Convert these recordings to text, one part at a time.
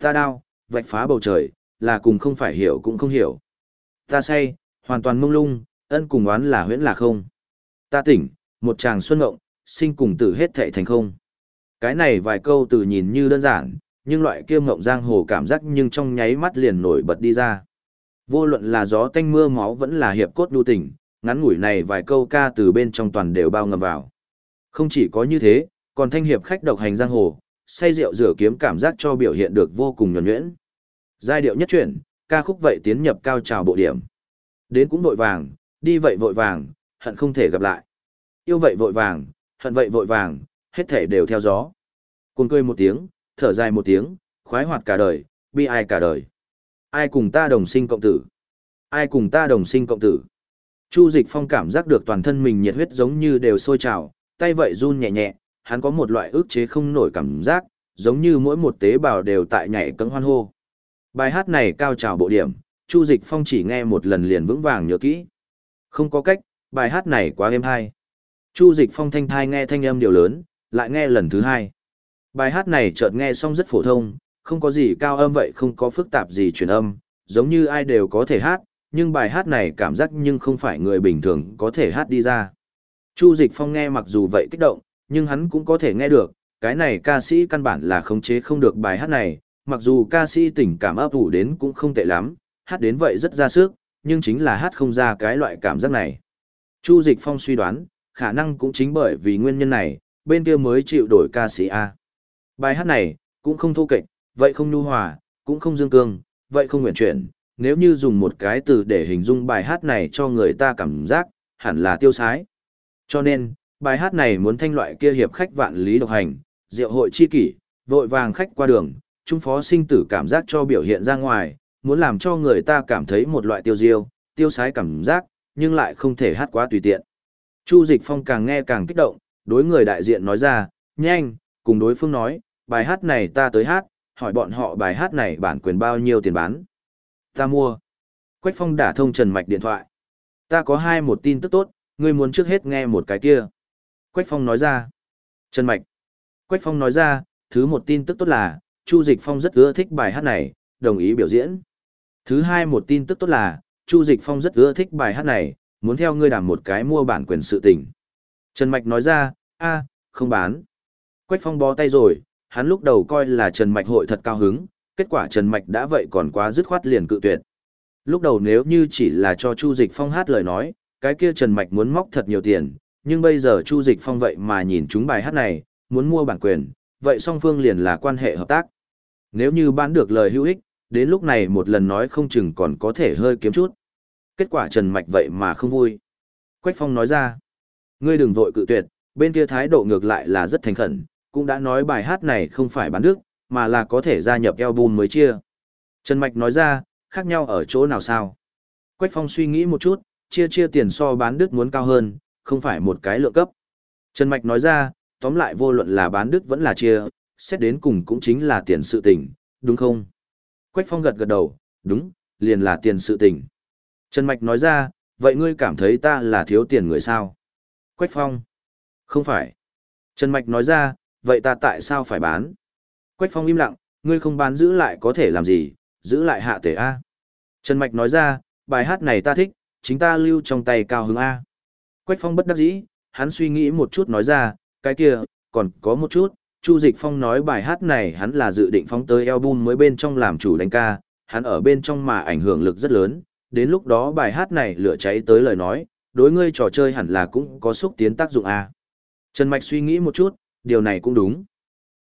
Ta đao, vạch phá bầu trời, là cùng không phải hiểu cũng không hiểu. Ta say, hoàn toàn mông lung, ân cùng oán là huyễn là không. Ta tỉnh, một chàng xuân ngộng, sinh cùng tử hết thệ thành không. Cái này vài câu từ nhìn như đơn giản, nhưng loại kia ngộng giang hồ cảm giác nhưng trong nháy mắt liền nổi bật đi ra. Vô luận là gió tanh mưa máu vẫn là hiệp cốt đu tình, ngắn ngủi này vài câu ca từ bên trong toàn đều bao ngầm vào. Không chỉ có như thế, còn thanh hiệp khách độc hành giang hồ, say rượu rửa kiếm cảm giác cho biểu hiện được vô cùng nhuẩn nhuyễn. Giai điệu nhất chuyển, ca khúc vậy tiến nhập cao trào bộ điểm. Đến cũng vội vàng, đi vậy vội vàng, hận không thể gặp lại. Yêu vậy vội vàng, hận vậy vội vàng, hết thể đều theo gió. Cuồng cười một tiếng, thở dài một tiếng, khoái hoạt cả đời, bi ai cả đời. Ai cùng ta đồng sinh cộng tử? Ai cùng ta đồng sinh cộng tử? Chu Dịch Phong cảm giác được toàn thân mình nhiệt huyết giống như đều sôi trào, tay vậy run nhẹ nhẹ, hắn có một loại ức chế không nổi cảm giác, giống như mỗi một tế bào đều tại nhảy cẫng hoan hô. Bài hát này cao trào bộ điểm, Chu Dịch Phong chỉ nghe một lần liền vững vàng nhớ kỹ. Không có cách, bài hát này quá êm hay. Chu Dịch Phong thanh thai nghe thanh âm điều lớn, lại nghe lần thứ hai. Bài hát này chợt nghe xong rất phổ thông, không có gì cao âm vậy không có phức tạp gì truyền âm, giống như ai đều có thể hát, nhưng bài hát này cảm giác nhưng không phải người bình thường có thể hát đi ra. Chu Dịch Phong nghe mặc dù vậy kích động, nhưng hắn cũng có thể nghe được, cái này ca sĩ căn bản là khống chế không được bài hát này, mặc dù ca sĩ tình cảm ấp ủ đến cũng không tệ lắm, hát đến vậy rất ra sức, nhưng chính là hát không ra cái loại cảm giác này. Chu Dịch Phong suy đoán, khả năng cũng chính bởi vì nguyên nhân này, bên kia mới chịu đổi ca sĩ A. Bài hát này, cũng không thô kệch, vậy không nhu hòa, cũng không dương cương, vậy không nguyện chuyển. Nếu như dùng một cái từ để hình dung bài hát này cho người ta cảm giác, hẳn là tiêu sái. Cho nên, bài hát này muốn thanh loại kia hiệp khách vạn lý độc hành, rượu hội chi kỷ, vội vàng khách qua đường, trung phó sinh tử cảm giác cho biểu hiện ra ngoài, muốn làm cho người ta cảm thấy một loại tiêu diêu, tiêu sái cảm giác, nhưng lại không thể hát quá tùy tiện. Chu Dịch Phong càng nghe càng kích động, đối người đại diện nói ra, nhanh, cùng đối phương nói, bài hát này ta tới hát, hỏi bọn họ bài hát này bản quyền bao nhiêu tiền bán. Ta mua. Quách Phong đả thông Trần Mạch điện thoại. Ta có hai một tin tức tốt, ngươi muốn trước hết nghe một cái kia. Quách Phong nói ra. Trần Mạch. Quách Phong nói ra, thứ một tin tức tốt là, Chu Dịch Phong rất ưa thích bài hát này, đồng ý biểu diễn. Thứ hai một tin tức tốt là, Chu Dịch Phong rất ưa thích bài hát này, muốn theo ngươi đảm một cái mua bản quyền sự tình. Trần Mạch nói ra, a không bán. Quách Phong bó tay rồi, hắn lúc đầu coi là Trần Mạch hội thật cao hứng, kết quả Trần Mạch đã vậy còn quá dứt khoát liền cự tuyệt. Lúc đầu nếu như chỉ là cho Chu Dịch Phong hát lời nói, cái kia Trần Mạch muốn móc thật nhiều tiền, nhưng bây giờ Chu Dịch Phong vậy mà nhìn chúng bài hát này, muốn mua bản quyền, vậy song phương liền là quan hệ hợp tác. Nếu như bán được lời hữu ích, đến lúc này một lần nói không chừng còn có thể hơi kiếm chút. Kết quả Trần Mạch vậy mà không vui. Quách Phong nói ra, ngươi đừng vội cự tuyệt, bên kia thái độ ngược lại là rất thành khẩn, cũng đã nói bài hát này không phải bán đức, mà là có thể gia nhập album mới chia. Trần Mạch nói ra, khác nhau ở chỗ nào sao? Quách Phong suy nghĩ một chút, chia chia tiền so bán đức muốn cao hơn, không phải một cái lượng cấp. Trần Mạch nói ra, tóm lại vô luận là bán đứt vẫn là chia, xét đến cùng cũng chính là tiền sự tình, đúng không? Quách Phong gật gật đầu, đúng, liền là tiền sự tình. Trần Mạch nói ra, vậy ngươi cảm thấy ta là thiếu tiền người sao? Quách Phong. Không phải. Trần Mạch nói ra, vậy ta tại sao phải bán? Quách Phong im lặng, ngươi không bán giữ lại có thể làm gì, giữ lại hạ tể A. Trần Mạch nói ra, bài hát này ta thích, chính ta lưu trong tay cao hứng A. Quách Phong bất đắc dĩ, hắn suy nghĩ một chút nói ra, cái kia, còn có một chút, Chu Dịch Phong nói bài hát này hắn là dự định phóng tới album mới bên trong làm chủ đánh ca, hắn ở bên trong mà ảnh hưởng lực rất lớn, đến lúc đó bài hát này lửa cháy tới lời nói, đối ngươi trò chơi hẳn là cũng có xúc tiến tác dụng A. Trần Mạch suy nghĩ một chút, điều này cũng đúng.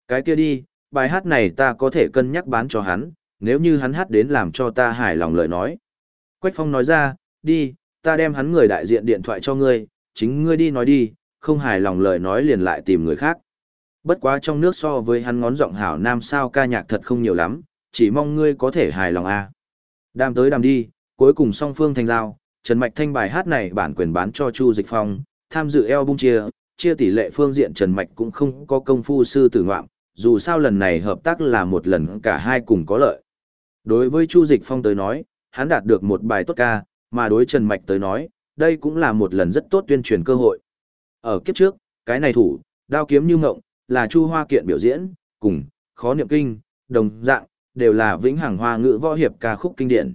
Cái kia đi, bài hát này ta có thể cân nhắc bán cho hắn, nếu như hắn hát đến làm cho ta hài lòng lời nói. Quách Phong nói ra, đi, ta đem hắn người đại diện điện thoại cho ngươi, chính ngươi đi nói đi, không hài lòng lời nói liền lại tìm người khác. Bất quá trong nước so với hắn ngón giọng hảo nam sao ca nhạc thật không nhiều lắm, chỉ mong ngươi có thể hài lòng a. Đàm tới đàm đi, cuối cùng song phương thành giao, Trần Mạch thanh bài hát này bản quyền bán cho Chu Dịch Phong, tham dự album chia, chia tỷ lệ phương diện Trần Mạch cũng không có công phu sư tử ngoạm, dù sao lần này hợp tác là một lần cả hai cùng có lợi. Đối với Chu Dịch Phong tới nói, hắn đạt được một bài tốt ca, mà đối Trần Mạch tới nói, đây cũng là một lần rất tốt tuyên truyền cơ hội. Ở kiếp trước, cái này thủ, đao kiếm như ngộng, là Chu Hoa Kiện biểu diễn, cùng, khó niệm kinh, đồng dạng, đều là vĩnh hằng hoa ngữ võ hiệp ca khúc kinh điển.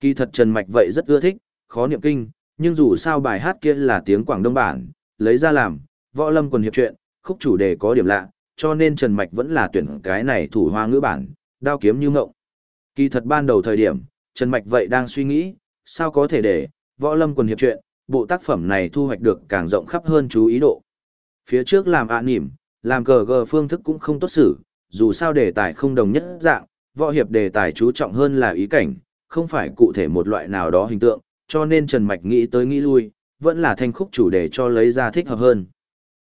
Kỳ thật Trần Mạch vậy rất ưa thích, khó niệm kinh, nhưng dù sao bài hát kia là tiếng Quảng Đông bản, lấy ra làm, võ lâm quần hiệp chuyện, khúc chủ đề có điểm lạ, cho nên Trần Mạch vẫn là tuyển cái này thủ hoa ngữ bản, đao kiếm như ngộng. Kỳ thật ban đầu thời điểm, Trần Mạch vậy đang suy nghĩ, sao có thể để võ lâm quần hiệp truyện, bộ tác phẩm này thu hoạch được càng rộng khắp hơn chú ý độ. Phía trước làm ạ à nỉm, làm cờ gờ phương thức cũng không tốt xử, dù sao đề tài không đồng nhất dạng, võ hiệp đề tài chú trọng hơn là ý cảnh, không phải cụ thể một loại nào đó hình tượng, cho nên Trần Mạch nghĩ tới nghĩ lui, vẫn là thanh khúc chủ đề cho lấy ra thích hợp hơn.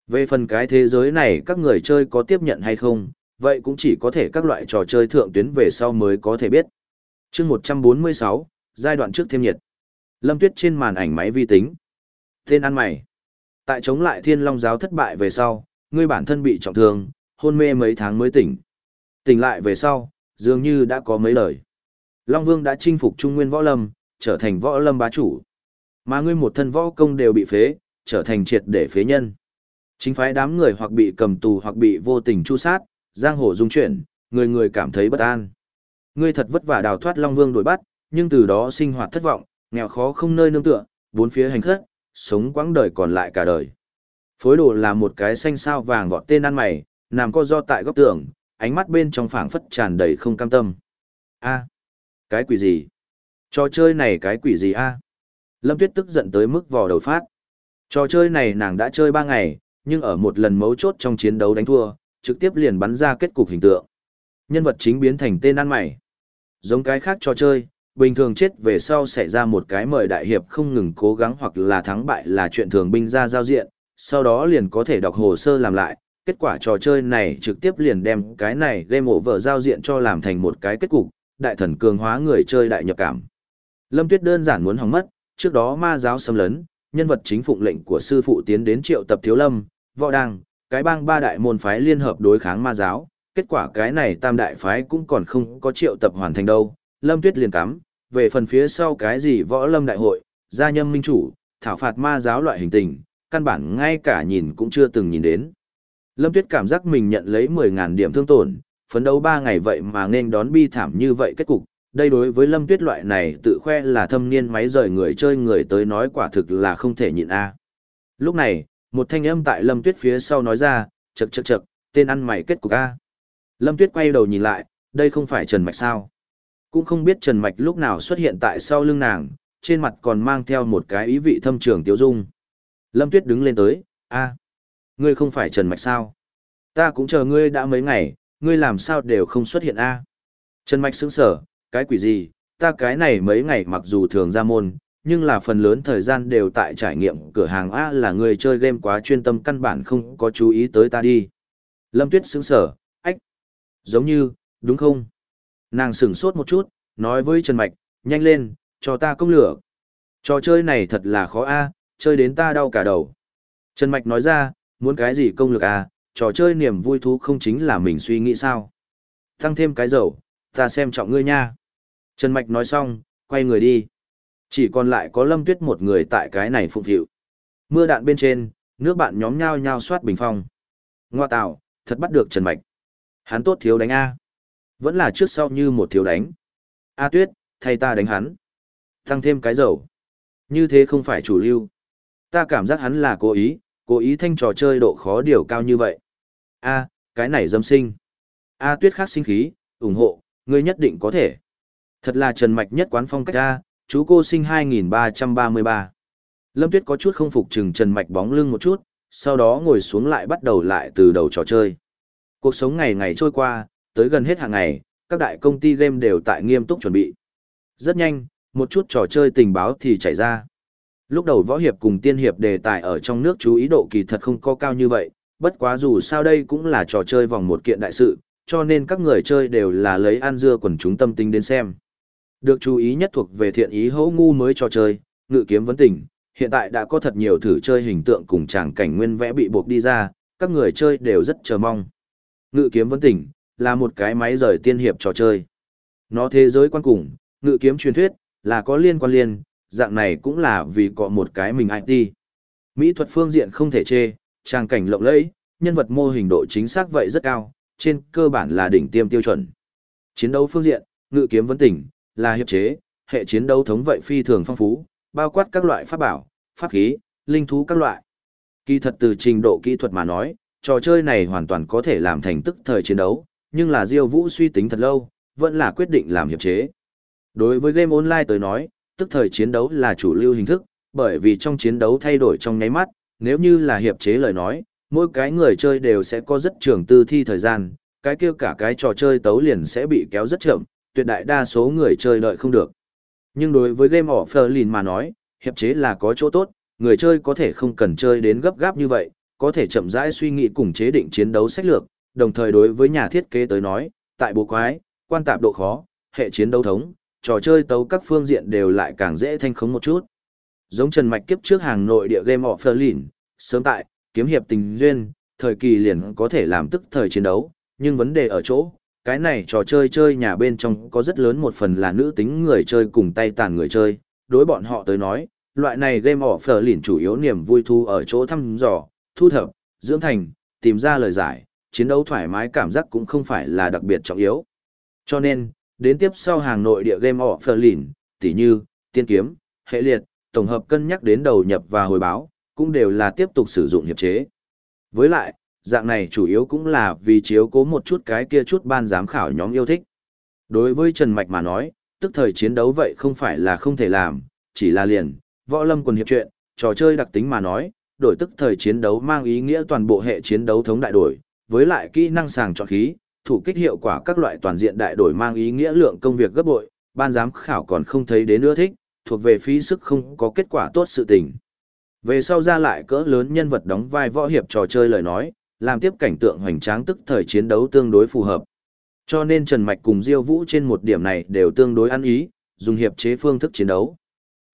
Về phần cái thế giới này các người chơi có tiếp nhận hay không, vậy cũng chỉ có thể các loại trò chơi thượng tuyến về sau mới có thể biết. chương 146, giai đoạn trước thêm nhiệt. Lâm Tuyết trên màn ảnh máy vi tính. Tên ăn mày. Tại chống lại thiên long giáo thất bại về sau, ngươi bản thân bị trọng thương, hôn mê mấy tháng mới tỉnh. Tỉnh lại về sau, dường như đã có mấy lời. Long Vương đã chinh phục Trung Nguyên Võ Lâm, trở thành Võ Lâm bá chủ. Mà ngươi một thân võ công đều bị phế, trở thành triệt để phế nhân. Chính phái đám người hoặc bị cầm tù hoặc bị vô tình chu sát, giang hồ dung chuyển, người người cảm thấy bất an. Ngươi thật vất vả đào thoát Long Vương đuổi bắt, nhưng từ đó sinh hoạt thất vọng, nghèo khó không nơi nương tựa, bốn phía hành khất, sống quãng đời còn lại cả đời. Phối đồ là một cái xanh sao vàng vọt tên ăn mày, nằm co do tại góc tường, ánh mắt bên trong phảng phất tràn đầy không cam tâm. A, cái quỷ gì? Trò chơi này cái quỷ gì a? Lâm Tuyết tức giận tới mức vò đầu phát. Trò chơi này nàng đã chơi ba ngày, nhưng ở một lần mấu chốt trong chiến đấu đánh thua, trực tiếp liền bắn ra kết cục hình tượng. Nhân vật chính biến thành tên ăn mày. Giống cái khác trò chơi, bình thường chết về sau xảy ra một cái mời đại hiệp không ngừng cố gắng hoặc là thắng bại là chuyện thường binh ra giao diện, sau đó liền có thể đọc hồ sơ làm lại. Kết quả trò chơi này trực tiếp liền đem cái này game over giao diện cho làm thành một cái kết cục, đại thần cường hóa người chơi đại nhập cảm. Lâm Tuyết đơn giản muốn hỏng mất, trước đó ma giáo xâm lấn, nhân vật chính phụng lệnh của sư phụ tiến đến triệu tập thiếu lâm, võ đăng, cái bang ba đại môn phái liên hợp đối kháng ma giáo, kết quả cái này tam đại phái cũng còn không có triệu tập hoàn thành đâu, lâm tuyết liền cắm, về phần phía sau cái gì võ lâm đại hội, gia nhâm minh chủ, thảo phạt ma giáo loại hình tình, căn bản ngay cả nhìn cũng chưa từng nhìn đến. Lâm tuyết cảm giác mình nhận lấy 10.000 điểm thương tổn, phấn đấu 3 ngày vậy mà nên đón bi thảm như vậy kết cục, đây đối với lâm tuyết loại này tự khoe là thâm niên máy rời người chơi người tới nói quả thực là không thể nhịn a. À. Lúc này một thanh âm tại lâm tuyết phía sau nói ra chậc chậc chậc, tên ăn mày kết cục a. Lâm tuyết quay đầu nhìn lại đây không phải trần mạch sao? Cũng không biết trần mạch lúc nào xuất hiện tại sau lưng nàng trên mặt còn mang theo một cái ý vị thâm trường tiêu dung lâm tuyết đứng lên tới a ngươi không phải trần mạch sao ta cũng chờ ngươi đã mấy ngày ngươi làm sao đều không xuất hiện a trần mạch sững sờ cái quỷ gì, ta cái này mấy ngày mặc dù thường ra môn, nhưng là phần lớn thời gian đều tại trải nghiệm cửa hàng A là người chơi game quá chuyên tâm căn bản không có chú ý tới ta đi. Lâm Tuyết sững sở, ách, giống như, đúng không? Nàng sửng sốt một chút, nói với Trần Mạch, nhanh lên, cho ta công lửa. Trò chơi này thật là khó A, chơi đến ta đau cả đầu. Trần Mạch nói ra, muốn cái gì công lược A, trò chơi niềm vui thú không chính là mình suy nghĩ sao. Tăng thêm cái dầu, ta xem trọng ngươi nha. Trần Mạch nói xong, quay người đi. Chỉ còn lại có Lâm Tuyết một người tại cái này phụng thiệu. Mưa đạn bên trên, nước bạn nhóm nhau nhau soát bình phong. Ngoa tạo, thật bắt được Trần Mạch. Hắn tốt thiếu đánh A. Vẫn là trước sau như một thiếu đánh. A Tuyết, thay ta đánh hắn. Tăng thêm cái dầu. Như thế không phải chủ lưu. Ta cảm giác hắn là cố ý, cố ý thanh trò chơi độ khó điều cao như vậy. A, cái này dâm sinh. A Tuyết khác sinh khí, ủng hộ, ngươi nhất định có thể. Thật là trần mạch nhất quán phong cách A, chú cô sinh 2333. Lâm Tuyết có chút không phục chừng trần mạch bóng lưng một chút, sau đó ngồi xuống lại bắt đầu lại từ đầu trò chơi. Cuộc sống ngày ngày trôi qua, tới gần hết hàng ngày, các đại công ty game đều tại nghiêm túc chuẩn bị. Rất nhanh, một chút trò chơi tình báo thì chảy ra. Lúc đầu võ hiệp cùng tiên hiệp đề tài ở trong nước chú ý độ kỳ thật không có cao như vậy, bất quá dù sao đây cũng là trò chơi vòng một kiện đại sự, cho nên các người chơi đều là lấy an dưa quần chúng tâm tính đến xem. Được chú ý nhất thuộc về thiện ý hấu ngu mới trò chơi, ngự kiếm vấn tình, hiện tại đã có thật nhiều thử chơi hình tượng cùng tràng cảnh nguyên vẽ bị buộc đi ra, các người chơi đều rất chờ mong. Ngự kiếm vấn tình là một cái máy rời tiên hiệp trò chơi. Nó thế giới quan cùng, ngự kiếm truyền thuyết, là có liên quan liên, dạng này cũng là vì có một cái mình IT. Mỹ thuật phương diện không thể chê, trang cảnh lộng lẫy, nhân vật mô hình độ chính xác vậy rất cao, trên cơ bản là đỉnh tiêm tiêu chuẩn. Chiến đấu phương diện, ngự kiếm vấn tỉnh, là hiệp chế, hệ chiến đấu thống vậy phi thường phong phú, bao quát các loại pháp bảo, pháp khí, linh thú các loại. Kỳ thật từ trình độ kỹ thuật mà nói, trò chơi này hoàn toàn có thể làm thành tức thời chiến đấu, nhưng là Diêu Vũ suy tính thật lâu, vẫn là quyết định làm hiệp chế. Đối với game online tới nói, tức thời chiến đấu là chủ lưu hình thức, bởi vì trong chiến đấu thay đổi trong nháy mắt, nếu như là hiệp chế lời nói, mỗi cái người chơi đều sẽ có rất trường tư thi thời gian, cái kia cả cái trò chơi tấu liền sẽ bị kéo rất chậm, tuyệt đại đa số người chơi đợi không được. Nhưng đối với game offline mà nói, hiệp chế là có chỗ tốt, người chơi có thể không cần chơi đến gấp gáp như vậy, có thể chậm rãi suy nghĩ cùng chế định chiến đấu sách lược, đồng thời đối với nhà thiết kế tới nói, tại bộ quái, quan tạp độ khó, hệ chiến đấu thống, trò chơi tấu các phương diện đều lại càng dễ thanh khống một chút. Giống Trần Mạch kiếp trước hàng nội địa game offline, sớm tại, kiếm hiệp tình duyên, thời kỳ liền có thể làm tức thời chiến đấu, nhưng vấn đề ở chỗ, cái này trò chơi chơi nhà bên trong có rất lớn một phần là nữ tính người chơi cùng tay tàn người chơi, đối bọn họ tới nói, loại này game offline chủ yếu niềm vui thu ở chỗ thăm dò, thu thập, dưỡng thành, tìm ra lời giải, chiến đấu thoải mái cảm giác cũng không phải là đặc biệt trọng yếu. Cho nên, đến tiếp sau hàng nội địa game offline, tỉ như, tiên kiếm, hệ liệt, tổng hợp cân nhắc đến đầu nhập và hồi báo, cũng đều là tiếp tục sử dụng hiệp chế. Với lại, dạng này chủ yếu cũng là vì chiếu cố một chút cái kia chút ban giám khảo nhóm yêu thích. Đối với Trần Mạch mà nói, tức thời chiến đấu vậy không phải là không thể làm, chỉ là liền, võ lâm quần hiệp chuyện, trò chơi đặc tính mà nói, đổi tức thời chiến đấu mang ý nghĩa toàn bộ hệ chiến đấu thống đại đổi, với lại kỹ năng sàng chọn khí, thủ kích hiệu quả các loại toàn diện đại đổi mang ý nghĩa lượng công việc gấp bội, ban giám khảo còn không thấy đến nữa thích, thuộc về phí sức không có kết quả tốt sự tình. Về sau ra lại cỡ lớn nhân vật đóng vai võ hiệp trò chơi lời nói, làm tiếp cảnh tượng hoành tráng tức thời chiến đấu tương đối phù hợp. Cho nên Trần Mạch cùng Diêu Vũ trên một điểm này đều tương đối ăn ý, dùng hiệp chế phương thức chiến đấu.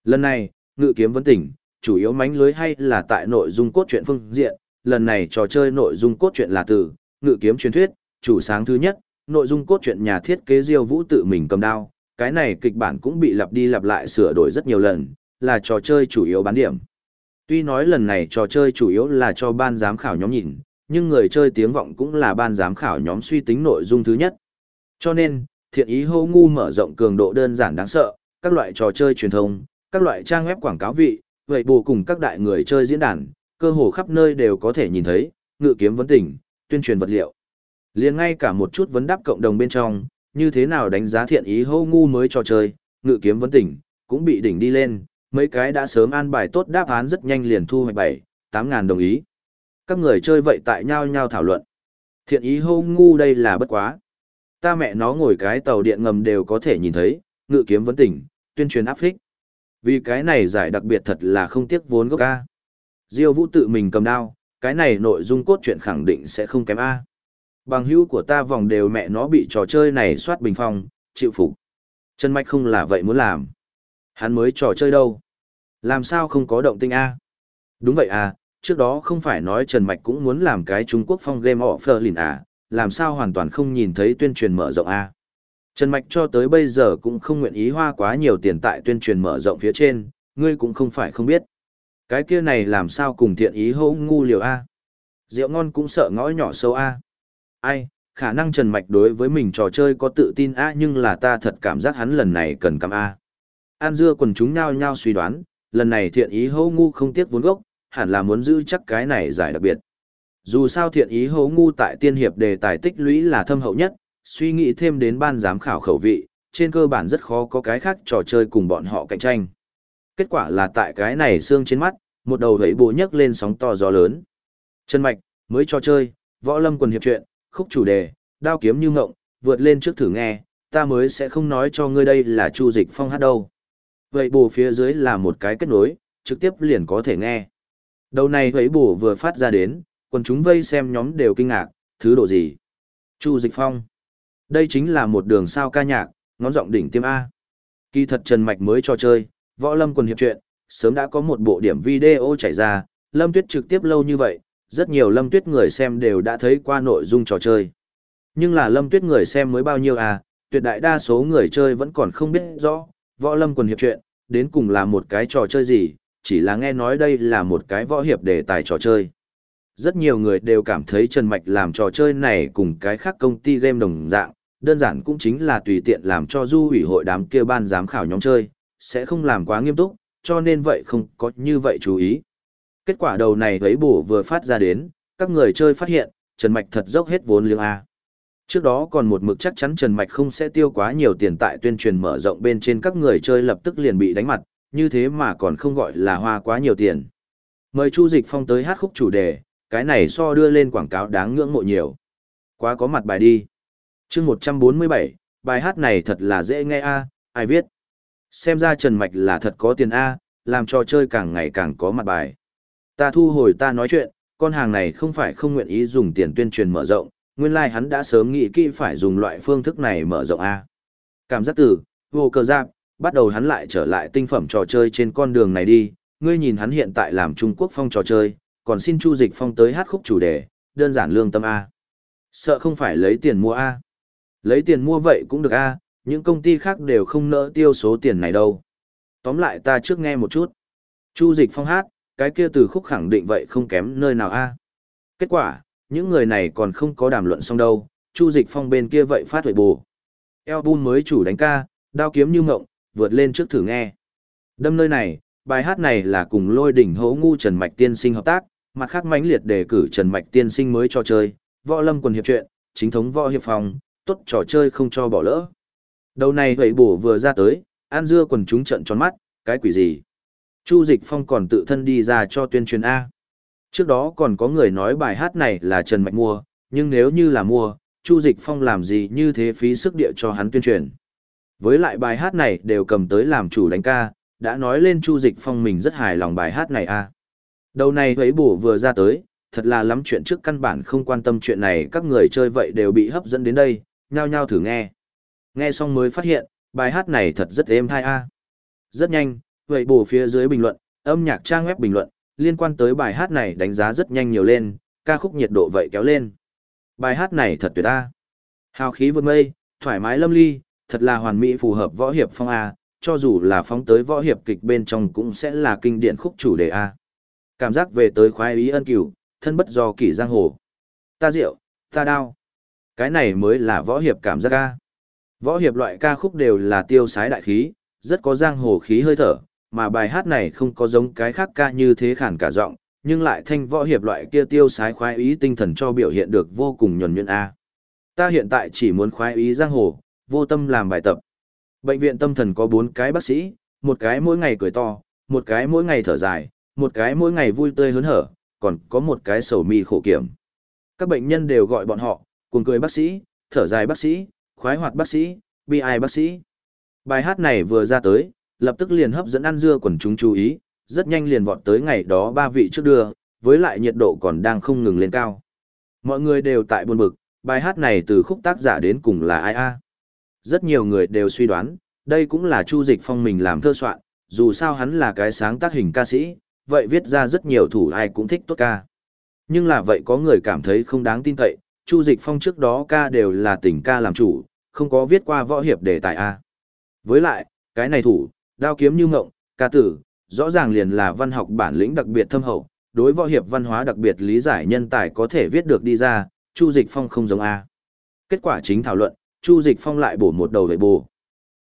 Lần này, ngự kiếm vấn tỉnh, chủ yếu mánh lưới hay là tại nội dung cốt truyện phương diện, lần này trò chơi nội dung cốt truyện là từ ngự kiếm truyền thuyết, chủ sáng thứ nhất, nội dung cốt truyện nhà thiết kế Diêu Vũ tự mình cầm đao, cái này kịch bản cũng bị lặp đi lặp lại sửa đổi rất nhiều lần, là trò chơi chủ yếu bán điểm. Tuy nói lần này trò chơi chủ yếu là cho ban giám khảo nhóm nhìn, nhưng người chơi tiếng vọng cũng là ban giám khảo nhóm suy tính nội dung thứ nhất. Cho nên, thiện ý hô ngu mở rộng cường độ đơn giản đáng sợ, các loại trò chơi truyền thông, các loại trang web quảng cáo vị, vậy bù cùng các đại người chơi diễn đàn, cơ hồ khắp nơi đều có thể nhìn thấy, ngự kiếm vấn tỉnh, tuyên truyền vật liệu. liền ngay cả một chút vấn đáp cộng đồng bên trong, như thế nào đánh giá thiện ý hô ngu mới trò chơi, ngự kiếm vấn tỉnh, cũng bị đỉnh đi lên, mấy cái đã sớm an bài tốt đáp án rất nhanh liền thu hoạch 7, 8 ngàn đồng ý. Các người chơi vậy tại nhau nhau thảo luận. Thiện ý hô ngu đây là bất quá. Ta mẹ nó ngồi cái tàu điện ngầm đều có thể nhìn thấy, ngự kiếm vấn tỉnh, tuyên truyền áp phích. Vì cái này giải đặc biệt thật là không tiếc vốn gốc A. Diêu Vũ tự mình cầm đao, cái này nội dung cốt truyện khẳng định sẽ không kém A. Bằng hữu của ta vòng đều mẹ nó bị trò chơi này soát bình phong, chịu phục. Trần Mạch không là vậy muốn làm. Hắn mới trò chơi đâu. Làm sao không có động tinh A? Đúng vậy à, trước đó không phải nói Trần Mạch cũng muốn làm cái Trung Quốc phong game offline à, làm sao hoàn toàn không nhìn thấy tuyên truyền mở rộng A. Trần Mạch cho tới bây giờ cũng không nguyện ý hoa quá nhiều tiền tại tuyên truyền mở rộng phía trên, ngươi cũng không phải không biết. Cái kia này làm sao cùng thiện ý hô ngu liều A. Rượu ngon cũng sợ ngõ nhỏ sâu A. Ai, khả năng Trần Mạch đối với mình trò chơi có tự tin A nhưng là ta thật cảm giác hắn lần này cần cầm A. An dưa quần chúng nhao nhao suy đoán, lần này thiện ý hô ngu không tiếc vốn gốc, hẳn là muốn giữ chắc cái này giải đặc biệt. Dù sao thiện ý hố ngu tại tiên hiệp đề tài tích lũy là thâm hậu nhất, suy nghĩ thêm đến ban giám khảo khẩu vị, trên cơ bản rất khó có cái khác trò chơi cùng bọn họ cạnh tranh. Kết quả là tại cái này xương trên mắt, một đầu vẫy bố nhấc lên sóng to gió lớn. Chân mạch, mới cho chơi, võ lâm quần hiệp chuyện, khúc chủ đề, đao kiếm như ngộng, vượt lên trước thử nghe, ta mới sẽ không nói cho ngươi đây là chu dịch phong hát đâu. Vậy bù phía dưới là một cái kết nối, trực tiếp liền có thể nghe. Đầu này vẫy bù vừa phát ra đến, quần chúng vây xem nhóm đều kinh ngạc, thứ độ gì? Chu dịch phong. Đây chính là một đường sao ca nhạc, ngón giọng đỉnh tiêm A. Kỳ thật Trần Mạch mới cho chơi, võ lâm quần hiệp chuyện, sớm đã có một bộ điểm video chảy ra, Lâm Tuyết trực tiếp lâu như vậy, rất nhiều Lâm Tuyết người xem đều đã thấy qua nội dung trò chơi. Nhưng là Lâm Tuyết người xem mới bao nhiêu à, tuyệt đại đa số người chơi vẫn còn không biết rõ, võ lâm quần hiệp chuyện, đến cùng là một cái trò chơi gì, chỉ là nghe nói đây là một cái võ hiệp đề tài trò chơi. Rất nhiều người đều cảm thấy Trần Mạch làm trò chơi này cùng cái khác công ty game đồng dạng, đơn giản cũng chính là tùy tiện làm cho du ủy hội đám kia ban giám khảo nhóm chơi, sẽ không làm quá nghiêm túc, cho nên vậy không có như vậy chú ý. Kết quả đầu này thấy bổ vừa phát ra đến, các người chơi phát hiện, Trần Mạch thật dốc hết vốn liếng A. Trước đó còn một mực chắc chắn Trần Mạch không sẽ tiêu quá nhiều tiền tại tuyên truyền mở rộng bên trên các người chơi lập tức liền bị đánh mặt, như thế mà còn không gọi là hoa quá nhiều tiền. Mời Chu Dịch Phong tới hát khúc chủ đề, cái này so đưa lên quảng cáo đáng ngưỡng mộ nhiều. Quá có mặt bài đi. chương 147, bài hát này thật là dễ nghe a ai viết. Xem ra Trần Mạch là thật có tiền a làm trò chơi càng ngày càng có mặt bài. Ta thu hồi ta nói chuyện, con hàng này không phải không nguyện ý dùng tiền tuyên truyền mở rộng, nguyên lai like hắn đã sớm nghĩ kỹ phải dùng loại phương thức này mở rộng A. Cảm giác từ, vô cờ giáp, bắt đầu hắn lại trở lại tinh phẩm trò chơi trên con đường này đi, ngươi nhìn hắn hiện tại làm Trung Quốc phong trò chơi, còn xin Chu Dịch Phong tới hát khúc chủ đề, đơn giản lương tâm A. Sợ không phải lấy tiền mua A. Lấy tiền mua vậy cũng được A, những công ty khác đều không nỡ tiêu số tiền này đâu. Tóm lại ta trước nghe một chút. Chu Dịch Phong hát, cái kia từ khúc khẳng định vậy không kém nơi nào A. Kết quả, những người này còn không có đàm luận xong đâu, Chu Dịch Phong bên kia vậy phát huệ bù. Album mới chủ đánh ca, đao kiếm như ngộng, vượt lên trước thử nghe. Đâm nơi này, bài hát này là cùng lôi đỉnh hấu ngu Trần Mạch tiên sinh hợp tác, mặt khác mãnh liệt đề cử Trần Mạch tiên sinh mới cho chơi, võ lâm quần hiệp chuyện, chính thống võ hiệp phòng, tốt trò chơi không cho bỏ lỡ. Đầu này vậy bổ vừa ra tới, an dưa quần chúng trận tròn mắt, cái quỷ gì? Chu Dịch Phong còn tự thân đi ra cho tuyên truyền A. Trước đó còn có người nói bài hát này là Trần Mạch mua, nhưng nếu như là mua, Chu Dịch Phong làm gì như thế phí sức địa cho hắn tuyên truyền. Với lại bài hát này đều cầm tới làm chủ đánh ca, đã nói lên Chu Dịch Phong mình rất hài lòng bài hát này a. Đầu này thấy bổ vừa ra tới, thật là lắm chuyện trước căn bản không quan tâm chuyện này các người chơi vậy đều bị hấp dẫn đến đây, nhao nhao thử nghe. Nghe xong mới phát hiện, bài hát này thật rất êm thai a. Rất nhanh, vậy bổ phía dưới bình luận, âm nhạc trang web bình luận, liên quan tới bài hát này đánh giá rất nhanh nhiều lên, ca khúc nhiệt độ vậy kéo lên. Bài hát này thật tuyệt a. Hào khí vượt mây, thoải mái lâm ly, thật là hoàn mỹ phù hợp võ hiệp phong a, cho dù là phóng tới võ hiệp kịch bên trong cũng sẽ là kinh điển khúc chủ đề A. Cảm giác về tới khoái ý ân cửu, thân bất do kỷ giang hồ. Ta rượu, ta đao. Cái này mới là võ hiệp cảm giác A. Võ hiệp loại ca khúc đều là tiêu sái đại khí, rất có giang hồ khí hơi thở, mà bài hát này không có giống cái khác ca như thế khản cả giọng, nhưng lại thanh võ hiệp loại kia tiêu sái khoái ý tinh thần cho biểu hiện được vô cùng nhuần nhuyễn A. Ta hiện tại chỉ muốn khoái ý giang hồ, vô tâm làm bài tập. Bệnh viện tâm thần có bốn cái bác sĩ, một cái mỗi ngày cười to, một cái mỗi ngày thở dài, một cái mỗi ngày vui tươi hớn hở, còn có một cái sầu mi khổ kiểm. Các bệnh nhân đều gọi bọn họ, cùng cười bác sĩ, thở dài bác sĩ, khoái hoạt bác sĩ, bi ai bác sĩ. Bài hát này vừa ra tới, lập tức liền hấp dẫn ăn dưa quần chúng chú ý, rất nhanh liền vọt tới ngày đó ba vị trước đưa, với lại nhiệt độ còn đang không ngừng lên cao. Mọi người đều tại buồn bực, bài hát này từ khúc tác giả đến cùng là ai a? Rất nhiều người đều suy đoán, đây cũng là Chu Dịch Phong mình làm thơ soạn, dù sao hắn là cái sáng tác hình ca sĩ, vậy viết ra rất nhiều thủ ai cũng thích tốt ca. Nhưng là vậy có người cảm thấy không đáng tin cậy, Chu Dịch Phong trước đó ca đều là tình ca làm chủ, không có viết qua võ hiệp đề tài A. Với lại, cái này thủ, đao kiếm như ngộng, ca tử, rõ ràng liền là văn học bản lĩnh đặc biệt thâm hậu, đối võ hiệp văn hóa đặc biệt lý giải nhân tài có thể viết được đi ra, Chu Dịch Phong không giống A. Kết quả chính thảo luận, Chu Dịch Phong lại bổ một đầu về bù.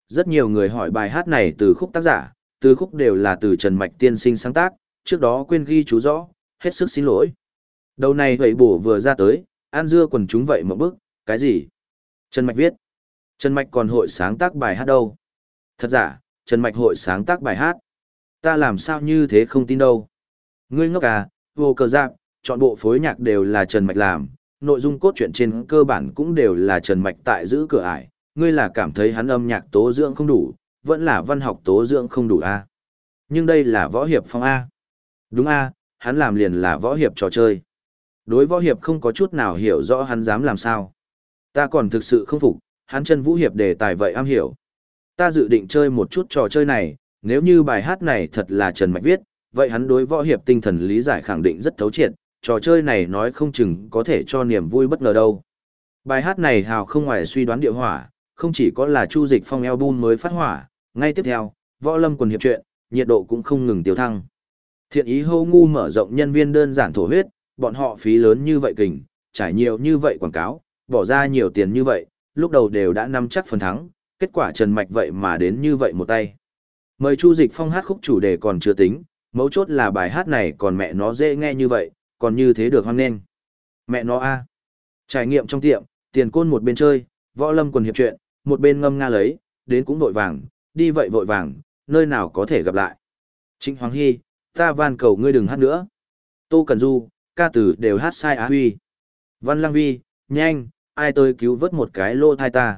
Rất nhiều người hỏi bài hát này từ khúc tác giả, từ khúc đều là từ Trần Mạch tiên sinh sáng tác, trước đó quên ghi chú rõ, hết sức xin lỗi. Đầu này vậy bổ vừa ra tới, An Dưa quần chúng vậy một bức, cái gì? Trần Mạch viết. Trần Mạch còn hội sáng tác bài hát đâu? Thật giả, Trần Mạch hội sáng tác bài hát. Ta làm sao như thế không tin đâu. Ngươi ngốc à, vô cờ giáp, chọn bộ phối nhạc đều là Trần Mạch làm, nội dung cốt truyện trên cơ bản cũng đều là Trần Mạch tại giữ cửa ải, ngươi là cảm thấy hắn âm nhạc tố dưỡng không đủ, vẫn là văn học tố dưỡng không đủ a. Nhưng đây là võ hiệp phong a. Đúng a, hắn làm liền là võ hiệp trò chơi. Đối võ hiệp không có chút nào hiểu rõ hắn dám làm sao. Ta còn thực sự không phục, hắn chân vũ hiệp đề tài vậy am hiểu. Ta dự định chơi một chút trò chơi này, nếu như bài hát này thật là Trần Mạch viết, vậy hắn đối võ hiệp tinh thần lý giải khẳng định rất thấu triệt, trò chơi này nói không chừng có thể cho niềm vui bất ngờ đâu. Bài hát này hào không ngoài suy đoán địa hỏa, không chỉ có là Chu Dịch Phong album mới phát hỏa, ngay tiếp theo, Võ Lâm quần hiệp truyện, nhiệt độ cũng không ngừng tiêu thăng. Thiện ý hô ngu mở rộng nhân viên đơn giản thổ huyết, bọn họ phí lớn như vậy kình, trải nhiều như vậy quảng cáo, bỏ ra nhiều tiền như vậy, lúc đầu đều đã nắm chắc phần thắng, kết quả Trần Mạch vậy mà đến như vậy một tay. Mời Chu Dịch Phong hát khúc chủ đề còn chưa tính, mấu chốt là bài hát này còn mẹ nó dễ nghe như vậy, còn như thế được hoang nên. Mẹ nó a Trải nghiệm trong tiệm, tiền côn một bên chơi, võ lâm quần hiệp chuyện, một bên ngâm nga lấy, đến cũng vội vàng, đi vậy vội vàng, nơi nào có thể gặp lại. Trịnh Hoàng Hy, ta van cầu ngươi đừng hát nữa. Tô Cần Du, ca tử đều hát sai á huy. Văn Lăng Vi, nhanh, ai tới cứu vớt một cái lô thai ta.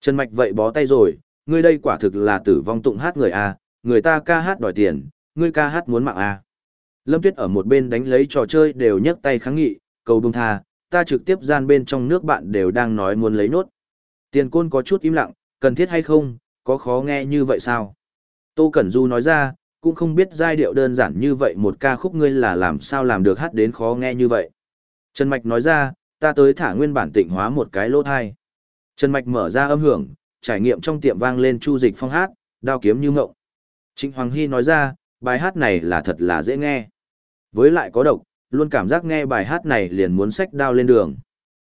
Trần Mạch vậy bó tay rồi, ngươi đây quả thực là tử vong tụng hát người A, người ta ca hát đòi tiền, ngươi ca hát muốn mạng A. Lâm Tuyết ở một bên đánh lấy trò chơi đều nhấc tay kháng nghị, cầu bông tha, ta trực tiếp gian bên trong nước bạn đều đang nói muốn lấy nốt. Tiền côn có chút im lặng, cần thiết hay không, có khó nghe như vậy sao? Tô Cẩn Du nói ra, cũng không biết giai điệu đơn giản như vậy một ca khúc ngươi là làm sao làm được hát đến khó nghe như vậy. Trần Mạch nói ra, ta tới thả nguyên bản tịnh hóa một cái lỗ thai. Trần Mạch mở ra âm hưởng, trải nghiệm trong tiệm vang lên chu dịch phong hát, đao kiếm như ngộng. Trịnh Hoàng Hy nói ra, bài hát này là thật là dễ nghe. Với lại có độc, luôn cảm giác nghe bài hát này liền muốn sách đao lên đường.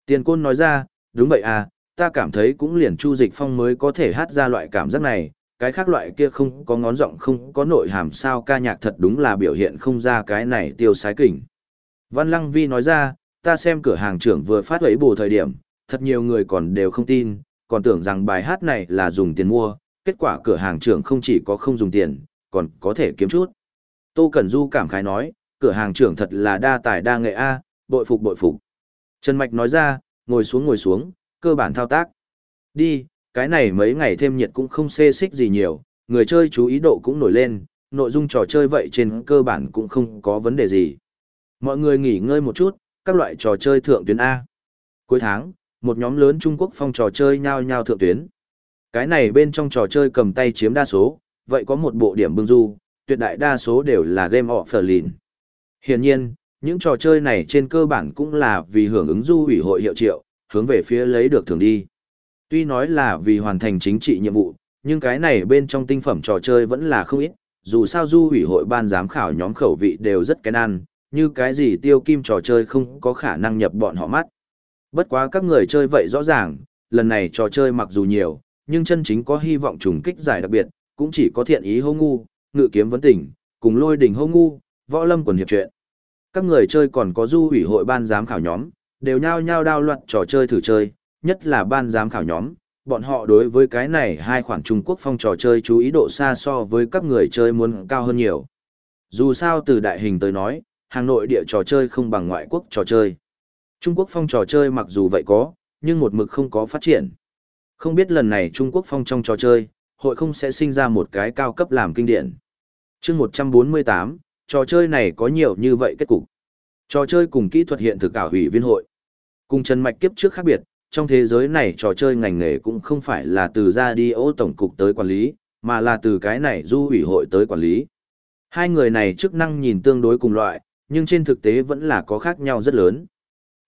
Tiền Côn nói ra, đúng vậy à, ta cảm thấy cũng liền Chu Dịch Phong mới có thể hát ra loại cảm giác này, cái khác loại kia không có ngón giọng không có nội hàm sao ca nhạc thật đúng là biểu hiện không ra cái này tiêu sái kỉnh. Văn Lăng Vi nói ra, ta xem cửa hàng trưởng vừa phát ấy bù thời điểm, thật nhiều người còn đều không tin, còn tưởng rằng bài hát này là dùng tiền mua, kết quả cửa hàng trưởng không chỉ có không dùng tiền, còn có thể kiếm chút. Tô Cẩn Du cảm khái nói, cửa hàng trưởng thật là đa tài đa nghệ A, bội phục bội phục. Trần Mạch nói ra, ngồi xuống ngồi xuống, cơ bản thao tác. Đi, cái này mấy ngày thêm nhiệt cũng không xê xích gì nhiều, người chơi chú ý độ cũng nổi lên, nội dung trò chơi vậy trên cơ bản cũng không có vấn đề gì. Mọi người nghỉ ngơi một chút, các loại trò chơi thượng tuyến A. Cuối tháng, một nhóm lớn Trung Quốc phong trò chơi nhao nhao thượng tuyến. Cái này bên trong trò chơi cầm tay chiếm đa số, vậy có một bộ điểm bưng du, tuyệt đại đa số đều là game offline. Hiển nhiên, những trò chơi này trên cơ bản cũng là vì hưởng ứng du ủy hội hiệu triệu, hướng về phía lấy được thường đi. Tuy nói là vì hoàn thành chính trị nhiệm vụ, nhưng cái này bên trong tinh phẩm trò chơi vẫn là không ít, dù sao du ủy hội ban giám khảo nhóm khẩu vị đều rất kén ăn, như cái gì tiêu kim trò chơi không có khả năng nhập bọn họ mắt. Bất quá các người chơi vậy rõ ràng, lần này trò chơi mặc dù nhiều, nhưng chân chính có hy vọng trùng kích giải đặc biệt, cũng chỉ có thiện ý hô ngu, ngự kiếm vấn tỉnh, cùng lôi đỉnh hô ngu, võ lâm quần hiệp chuyện. Các người chơi còn có du ủy hội ban giám khảo nhóm, đều nhao nhao đao luận trò chơi thử chơi, nhất là ban giám khảo nhóm, bọn họ đối với cái này hai khoản Trung Quốc phong trò chơi chú ý độ xa so với các người chơi muốn cao hơn nhiều. Dù sao từ đại hình tới nói, hàng nội địa trò chơi không bằng ngoại quốc trò chơi. Trung Quốc phong trò chơi mặc dù vậy có, nhưng một mực không có phát triển. Không biết lần này Trung Quốc phong trong trò chơi, hội không sẽ sinh ra một cái cao cấp làm kinh điển. chương 148, trò chơi này có nhiều như vậy kết cục. Trò chơi cùng kỹ thuật hiện thực ảo hủy viên hội. Cùng Trần Mạch kiếp trước khác biệt, trong thế giới này trò chơi ngành nghề cũng không phải là từ ra đi ô tổng cục tới quản lý, mà là từ cái này du ủy hội tới quản lý. Hai người này chức năng nhìn tương đối cùng loại, nhưng trên thực tế vẫn là có khác nhau rất lớn.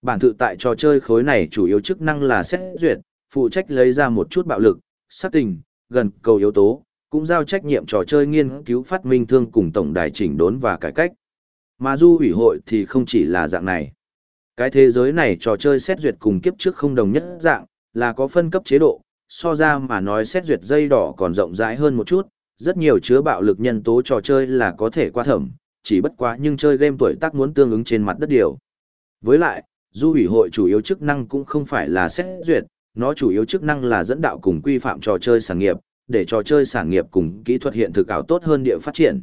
Bản tự tại trò chơi khối này chủ yếu chức năng là xét duyệt, phụ trách lấy ra một chút bạo lực, sát tình, gần cầu yếu tố, cũng giao trách nhiệm trò chơi nghiên cứu phát minh thương cùng tổng đài chỉnh đốn và cải cách. Mà du ủy hội thì không chỉ là dạng này. Cái thế giới này trò chơi xét duyệt cùng kiếp trước không đồng nhất dạng, là có phân cấp chế độ, so ra mà nói xét duyệt dây đỏ còn rộng rãi hơn một chút, rất nhiều chứa bạo lực nhân tố trò chơi là có thể qua thẩm, chỉ bất quá nhưng chơi game tuổi tác muốn tương ứng trên mặt đất điều. Với lại, du ủy hội chủ yếu chức năng cũng không phải là xét duyệt, nó chủ yếu chức năng là dẫn đạo cùng quy phạm trò chơi sản nghiệp, để trò chơi sản nghiệp cùng kỹ thuật hiện thực ảo tốt hơn địa phát triển.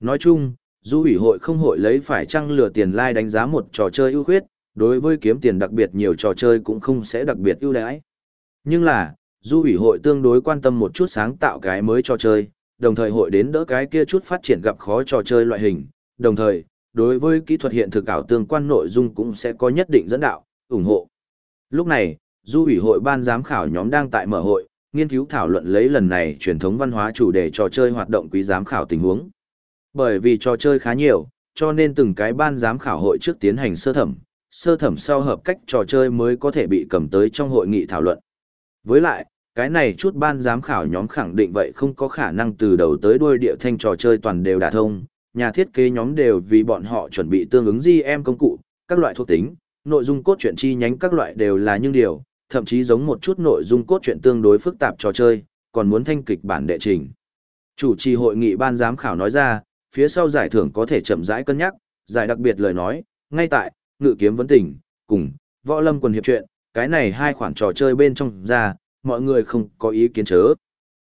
Nói chung, du ủy hội không hội lấy phải trăng lừa tiền lai like đánh giá một trò chơi ưu khuyết, đối với kiếm tiền đặc biệt nhiều trò chơi cũng không sẽ đặc biệt ưu đãi. Nhưng là, du ủy hội tương đối quan tâm một chút sáng tạo cái mới trò chơi, đồng thời hội đến đỡ cái kia chút phát triển gặp khó trò chơi loại hình, đồng thời, đối với kỹ thuật hiện thực ảo tương quan nội dung cũng sẽ có nhất định dẫn đạo, ủng hộ. Lúc này, du ủy hội ban giám khảo nhóm đang tại mở hội, nghiên cứu thảo luận lấy lần này truyền thống văn hóa chủ đề trò chơi hoạt động quý giám khảo tình huống. Bởi vì trò chơi khá nhiều, cho nên từng cái ban giám khảo hội trước tiến hành sơ thẩm, sơ thẩm sau hợp cách trò chơi mới có thể bị cầm tới trong hội nghị thảo luận. Với lại, cái này chút ban giám khảo nhóm khẳng định vậy không có khả năng từ đầu tới đuôi địa thanh trò chơi toàn đều đả thông, nhà thiết kế nhóm đều vì bọn họ chuẩn bị tương ứng GM công cụ, các loại thuộc tính, nội dung cốt truyện chi nhánh các loại đều là những điều, thậm chí giống một chút nội dung cốt truyện tương đối phức tạp trò chơi, còn muốn thanh kịch bản đệ trình. Chủ trì hội nghị ban giám khảo nói ra, phía sau giải thưởng có thể chậm rãi cân nhắc, giải đặc biệt lời nói, ngay tại, ngự kiếm vấn tình cùng, võ lâm quần hiệp chuyện cái này hai khoản trò chơi bên trong ra, mọi người không có ý kiến chớ.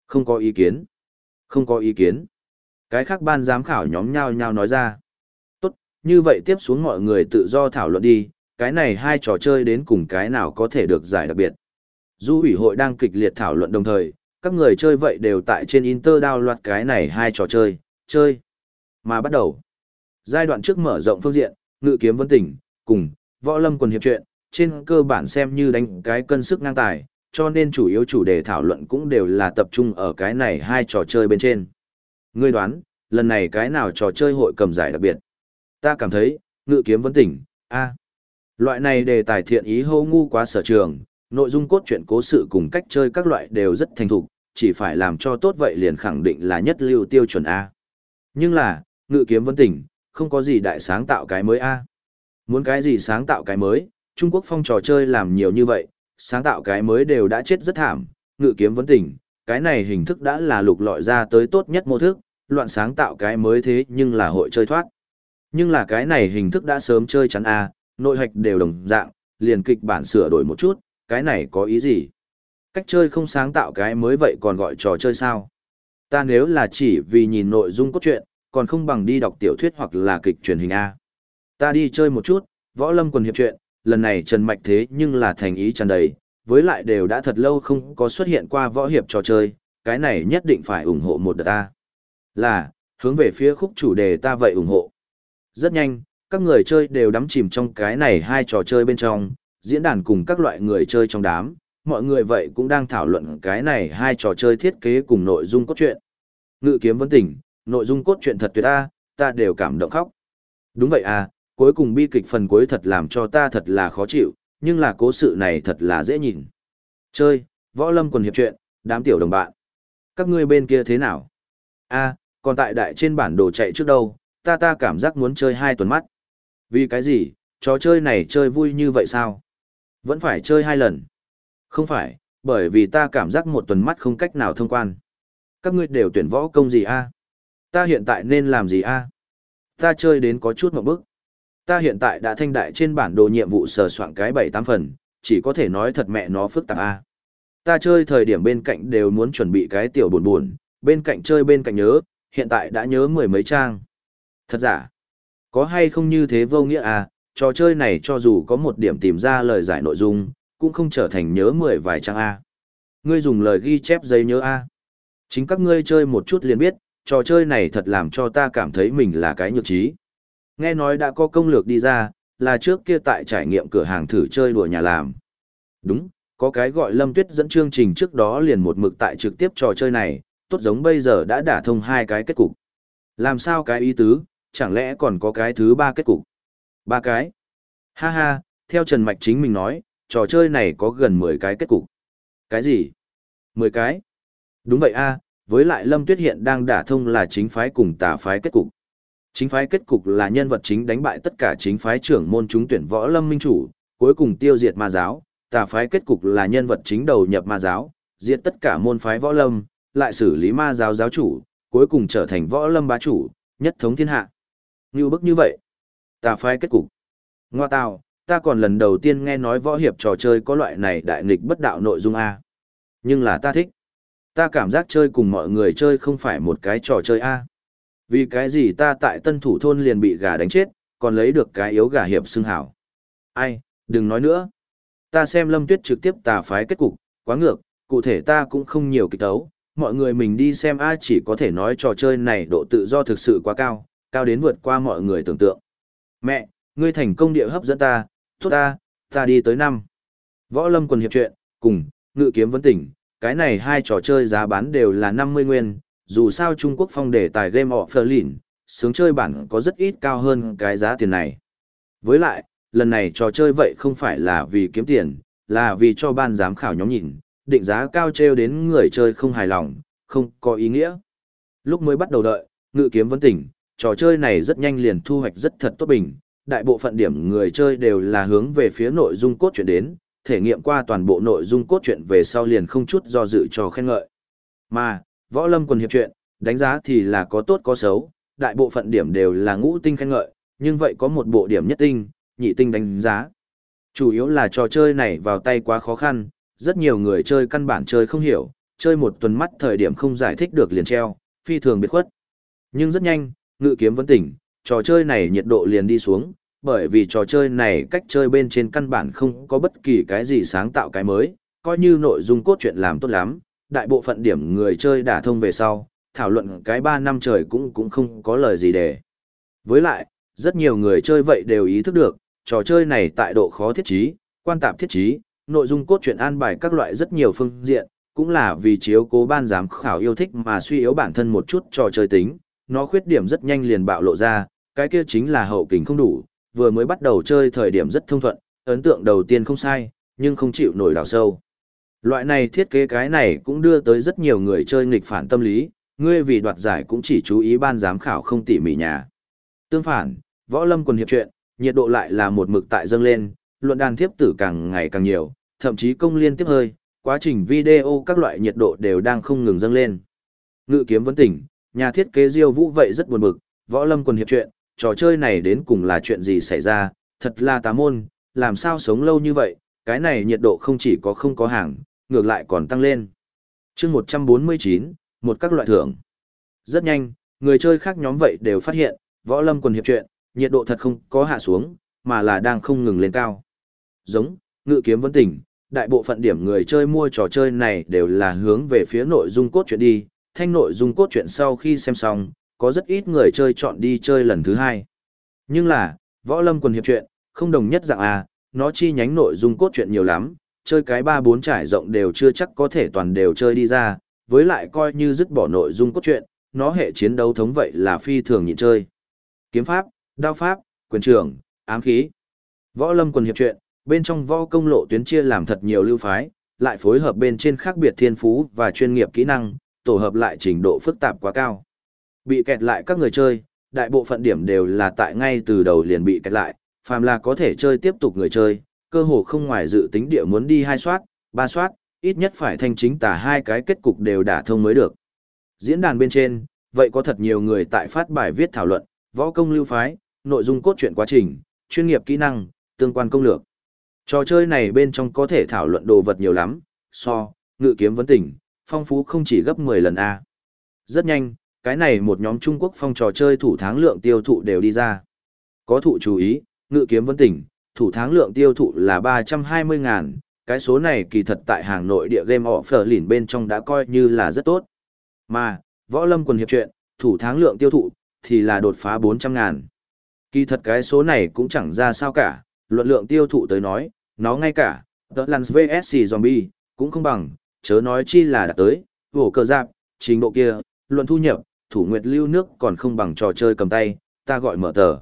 Không có ý kiến. Không có ý kiến. Cái khác ban giám khảo nhóm nhau nhau nói ra. Tốt, như vậy tiếp xuống mọi người tự do thảo luận đi, cái này hai trò chơi đến cùng cái nào có thể được giải đặc biệt. Du ủy hội đang kịch liệt thảo luận đồng thời, các người chơi vậy đều tại trên Inter đao loạt cái này hai trò chơi, chơi. Mà bắt đầu. Giai đoạn trước mở rộng phương diện, ngự kiếm vân tỉnh, cùng, võ lâm quần hiệp chuyện, trên cơ bản xem như đánh cái cân sức ngang tài, cho nên chủ yếu chủ đề thảo luận cũng đều là tập trung ở cái này hai trò chơi bên trên. Ngươi đoán, lần này cái nào trò chơi hội cầm giải đặc biệt? Ta cảm thấy, ngự kiếm vấn tỉnh, a Loại này đề tài thiện ý hô ngu quá sở trường, nội dung cốt truyện cố sự cùng cách chơi các loại đều rất thành thục, chỉ phải làm cho tốt vậy liền khẳng định là nhất lưu tiêu chuẩn A. Nhưng là, ngự kiếm vấn tỉnh, không có gì đại sáng tạo cái mới A. Muốn cái gì sáng tạo cái mới, Trung Quốc phong trò chơi làm nhiều như vậy, sáng tạo cái mới đều đã chết rất thảm, ngự kiếm vấn tỉnh, cái này hình thức đã là lục lọi ra tới tốt nhất mô thức, loạn sáng tạo cái mới thế nhưng là hội chơi thoát. Nhưng là cái này hình thức đã sớm chơi chắn A, nội hạch đều đồng dạng, liền kịch bản sửa đổi một chút, cái này có ý gì? Cách chơi không sáng tạo cái mới vậy còn gọi trò chơi sao? Ta nếu là chỉ vì nhìn nội dung cốt truyện, còn không bằng đi đọc tiểu thuyết hoặc là kịch truyền hình A. Ta đi chơi một chút, võ lâm quần hiệp truyện, lần này Trần Mạch thế nhưng là thành ý tràn đầy, với lại đều đã thật lâu không có xuất hiện qua võ hiệp trò chơi, cái này nhất định phải ủng hộ một đợt ta. Là, hướng về phía khúc chủ đề ta vậy ủng hộ. Rất nhanh, các người chơi đều đắm chìm trong cái này hai trò chơi bên trong, diễn đàn cùng các loại người chơi trong đám, mọi người vậy cũng đang thảo luận cái này hai trò chơi thiết kế cùng nội dung cốt truyện. Ngự kiếm vấn tỉnh, nội dung cốt truyện thật tuyệt ta, ta đều cảm động khóc. Đúng vậy à, cuối cùng bi kịch phần cuối thật làm cho ta thật là khó chịu, nhưng là cố sự này thật là dễ nhìn. Chơi, võ lâm quần hiệp chuyện, đám tiểu đồng bạn. Các ngươi bên kia thế nào? a còn tại đại trên bản đồ chạy trước đâu, ta ta cảm giác muốn chơi hai tuần mắt. Vì cái gì, trò chơi này chơi vui như vậy sao? Vẫn phải chơi hai lần. Không phải, bởi vì ta cảm giác một tuần mắt không cách nào thông quan. Các ngươi đều tuyển võ công gì a? Ta hiện tại nên làm gì a? Ta chơi đến có chút một bước. Ta hiện tại đã thanh đại trên bản đồ nhiệm vụ sờ soạn cái bảy tám phần, chỉ có thể nói thật mẹ nó phức tạp a. Ta chơi thời điểm bên cạnh đều muốn chuẩn bị cái tiểu buồn buồn, bên cạnh chơi bên cạnh nhớ, hiện tại đã nhớ mười mấy trang. Thật giả? Có hay không như thế vô nghĩa à, trò chơi này cho dù có một điểm tìm ra lời giải nội dung, cũng không trở thành nhớ mười vài trang A. Ngươi dùng lời ghi chép giấy nhớ A. Chính các ngươi chơi một chút liền biết, trò chơi này thật làm cho ta cảm thấy mình là cái nhược trí. Nghe nói đã có công lược đi ra, là trước kia tại trải nghiệm cửa hàng thử chơi đùa nhà làm. Đúng, có cái gọi Lâm Tuyết dẫn chương trình trước đó liền một mực tại trực tiếp trò chơi này, tốt giống bây giờ đã đả thông hai cái kết cục. Làm sao cái ý tứ, chẳng lẽ còn có cái thứ ba kết cục? Ba cái. Ha ha, theo Trần Mạch chính mình nói, trò chơi này có gần 10 cái kết cục. Cái gì? 10 cái? Đúng vậy a với lại Lâm Tuyết hiện đang đả thông là chính phái cùng tà phái kết cục. Chính phái kết cục là nhân vật chính đánh bại tất cả chính phái trưởng môn chúng tuyển võ lâm minh chủ, cuối cùng tiêu diệt ma giáo, tà phái kết cục là nhân vật chính đầu nhập ma giáo, diệt tất cả môn phái võ lâm, lại xử lý ma giáo giáo chủ, cuối cùng trở thành võ lâm bá chủ, nhất thống thiên hạ. Như bức như vậy. Tà phái kết cục. Ngoa tào, ta còn lần đầu tiên nghe nói võ hiệp trò chơi có loại này đại nghịch bất đạo nội dung A. Nhưng là ta thích. Ta cảm giác chơi cùng mọi người chơi không phải một cái trò chơi A. Vì cái gì ta tại tân thủ thôn liền bị gà đánh chết, còn lấy được cái yếu gà hiệp xưng hảo. Ai, đừng nói nữa. Ta xem lâm tuyết trực tiếp tà phái kết cục, quá ngược, cụ thể ta cũng không nhiều kịch tấu. Mọi người mình đi xem ai chỉ có thể nói trò chơi này độ tự do thực sự quá cao, cao đến vượt qua mọi người tưởng tượng. Mẹ, ngươi thành công địa hấp dẫn ta, thuốc ta, ta đi tới năm. Võ lâm quần hiệp chuyện, cùng, ngự kiếm vấn tỉnh, cái này hai trò chơi giá bán đều là 50 nguyên, dù sao Trung Quốc phong đề tài Game of lìn, sướng chơi bản có rất ít cao hơn cái giá tiền này. Với lại, lần này trò chơi vậy không phải là vì kiếm tiền, là vì cho ban giám khảo nhóm nhìn, định giá cao treo đến người chơi không hài lòng, không có ý nghĩa. Lúc mới bắt đầu đợi, ngự kiếm vấn tỉnh, trò chơi này rất nhanh liền thu hoạch rất thật tốt bình, đại bộ phận điểm người chơi đều là hướng về phía nội dung cốt truyện đến, thể nghiệm qua toàn bộ nội dung cốt truyện về sau liền không chút do dự cho khen ngợi. Mà, võ lâm quần hiệp truyện, đánh giá thì là có tốt có xấu, đại bộ phận điểm đều là ngũ tinh khen ngợi, nhưng vậy có một bộ điểm nhất tinh, nhị tinh đánh giá. Chủ yếu là trò chơi này vào tay quá khó khăn, rất nhiều người chơi căn bản chơi không hiểu, chơi một tuần mắt thời điểm không giải thích được liền treo, phi thường biệt khuất. Nhưng rất nhanh, ngự kiếm vẫn tỉnh, trò chơi này nhiệt độ liền đi xuống, bởi vì trò chơi này cách chơi bên trên căn bản không có bất kỳ cái gì sáng tạo cái mới, coi như nội dung cốt truyện làm tốt lắm, đại bộ phận điểm người chơi đả thông về sau, thảo luận cái 3 năm trời cũng cũng không có lời gì để. Với lại, rất nhiều người chơi vậy đều ý thức được, trò chơi này tại độ khó thiết trí, quan tạp thiết trí, nội dung cốt truyện an bài các loại rất nhiều phương diện, cũng là vì chiếu cố ban giám khảo yêu thích mà suy yếu bản thân một chút trò chơi tính, nó khuyết điểm rất nhanh liền bạo lộ ra, cái kia chính là hậu kình không đủ, vừa mới bắt đầu chơi thời điểm rất thông thuận, ấn tượng đầu tiên không sai, nhưng không chịu nổi đào sâu. Loại này thiết kế cái này cũng đưa tới rất nhiều người chơi nghịch phản tâm lý, ngươi vì đoạt giải cũng chỉ chú ý ban giám khảo không tỉ mỉ nhà. Tương phản, võ lâm quần hiệp chuyện, nhiệt độ lại là một mực tại dâng lên, luận đàn tiếp tử càng ngày càng nhiều, thậm chí công liên tiếp hơi, quá trình video các loại nhiệt độ đều đang không ngừng dâng lên. Ngự kiếm vấn tỉnh, nhà thiết kế Diêu Vũ vậy rất buồn bực, võ lâm quần hiệp chuyện, trò chơi này đến cùng là chuyện gì xảy ra, thật là tà môn, làm sao sống lâu như vậy, cái này nhiệt độ không chỉ có không có hàng, ngược lại còn tăng lên. chương 149, một các loại thưởng. Rất nhanh, người chơi khác nhóm vậy đều phát hiện, võ lâm quần hiệp chuyện, nhiệt độ thật không có hạ xuống, mà là đang không ngừng lên cao. Giống, ngự kiếm vấn tỉnh, đại bộ phận điểm người chơi mua trò chơi này đều là hướng về phía nội dung cốt truyện đi, thanh nội dung cốt truyện sau khi xem xong, có rất ít người chơi chọn đi chơi lần thứ hai. Nhưng là, võ lâm quần hiệp truyện, không đồng nhất dạng à, nó chi nhánh nội dung cốt truyện nhiều lắm, chơi cái ba bốn trải rộng đều chưa chắc có thể toàn đều chơi đi ra, với lại coi như dứt bỏ nội dung cốt truyện, nó hệ chiến đấu thống vậy là phi thường nhịn chơi. Kiếm pháp, đao pháp, quyền trường, ám khí. Võ lâm quần hiệp truyện, bên trong võ công lộ tuyến chia làm thật nhiều lưu phái, lại phối hợp bên trên khác biệt thiên phú và chuyên nghiệp kỹ năng, tổ hợp lại trình độ phức tạp quá cao. Bị kẹt lại các người chơi, đại bộ phận điểm đều là tại ngay từ đầu liền bị kẹt lại, phàm là có thể chơi tiếp tục người chơi, cơ hồ không ngoài dự tính địa muốn đi hai soát, ba soát, ít nhất phải thanh chính tả hai cái kết cục đều đả thông mới được. Diễn đàn bên trên, vậy có thật nhiều người tại phát bài viết thảo luận, võ công lưu phái, nội dung cốt truyện quá trình, chuyên nghiệp kỹ năng, tương quan công lược. Trò chơi này bên trong có thể thảo luận đồ vật nhiều lắm, so, ngự kiếm vấn tỉnh, phong phú không chỉ gấp 10 lần A. Rất nhanh, cái này một nhóm Trung Quốc phong trò chơi thủ tháng lượng tiêu thụ đều đi ra. Có thụ chú ý, ngự kiếm vấn tỉnh, thủ tháng lượng tiêu thụ là 320 ngàn, cái số này kỳ thật tại hàng nội địa game offer lìn bên trong đã coi như là rất tốt. Mà, võ lâm quần hiệp chuyện, thủ tháng lượng tiêu thụ, thì là đột phá 400 ngàn. Kỳ thật cái số này cũng chẳng ra sao cả, luận lượng tiêu thụ tới nói, nó ngay cả, The Lance VSC Zombie, cũng không bằng, chớ nói chi là đã tới, vổ cờ giáp, trình độ kia, luận thu nhập, thủ nguyệt lưu nước còn không bằng trò chơi cầm tay, ta gọi mở tờ.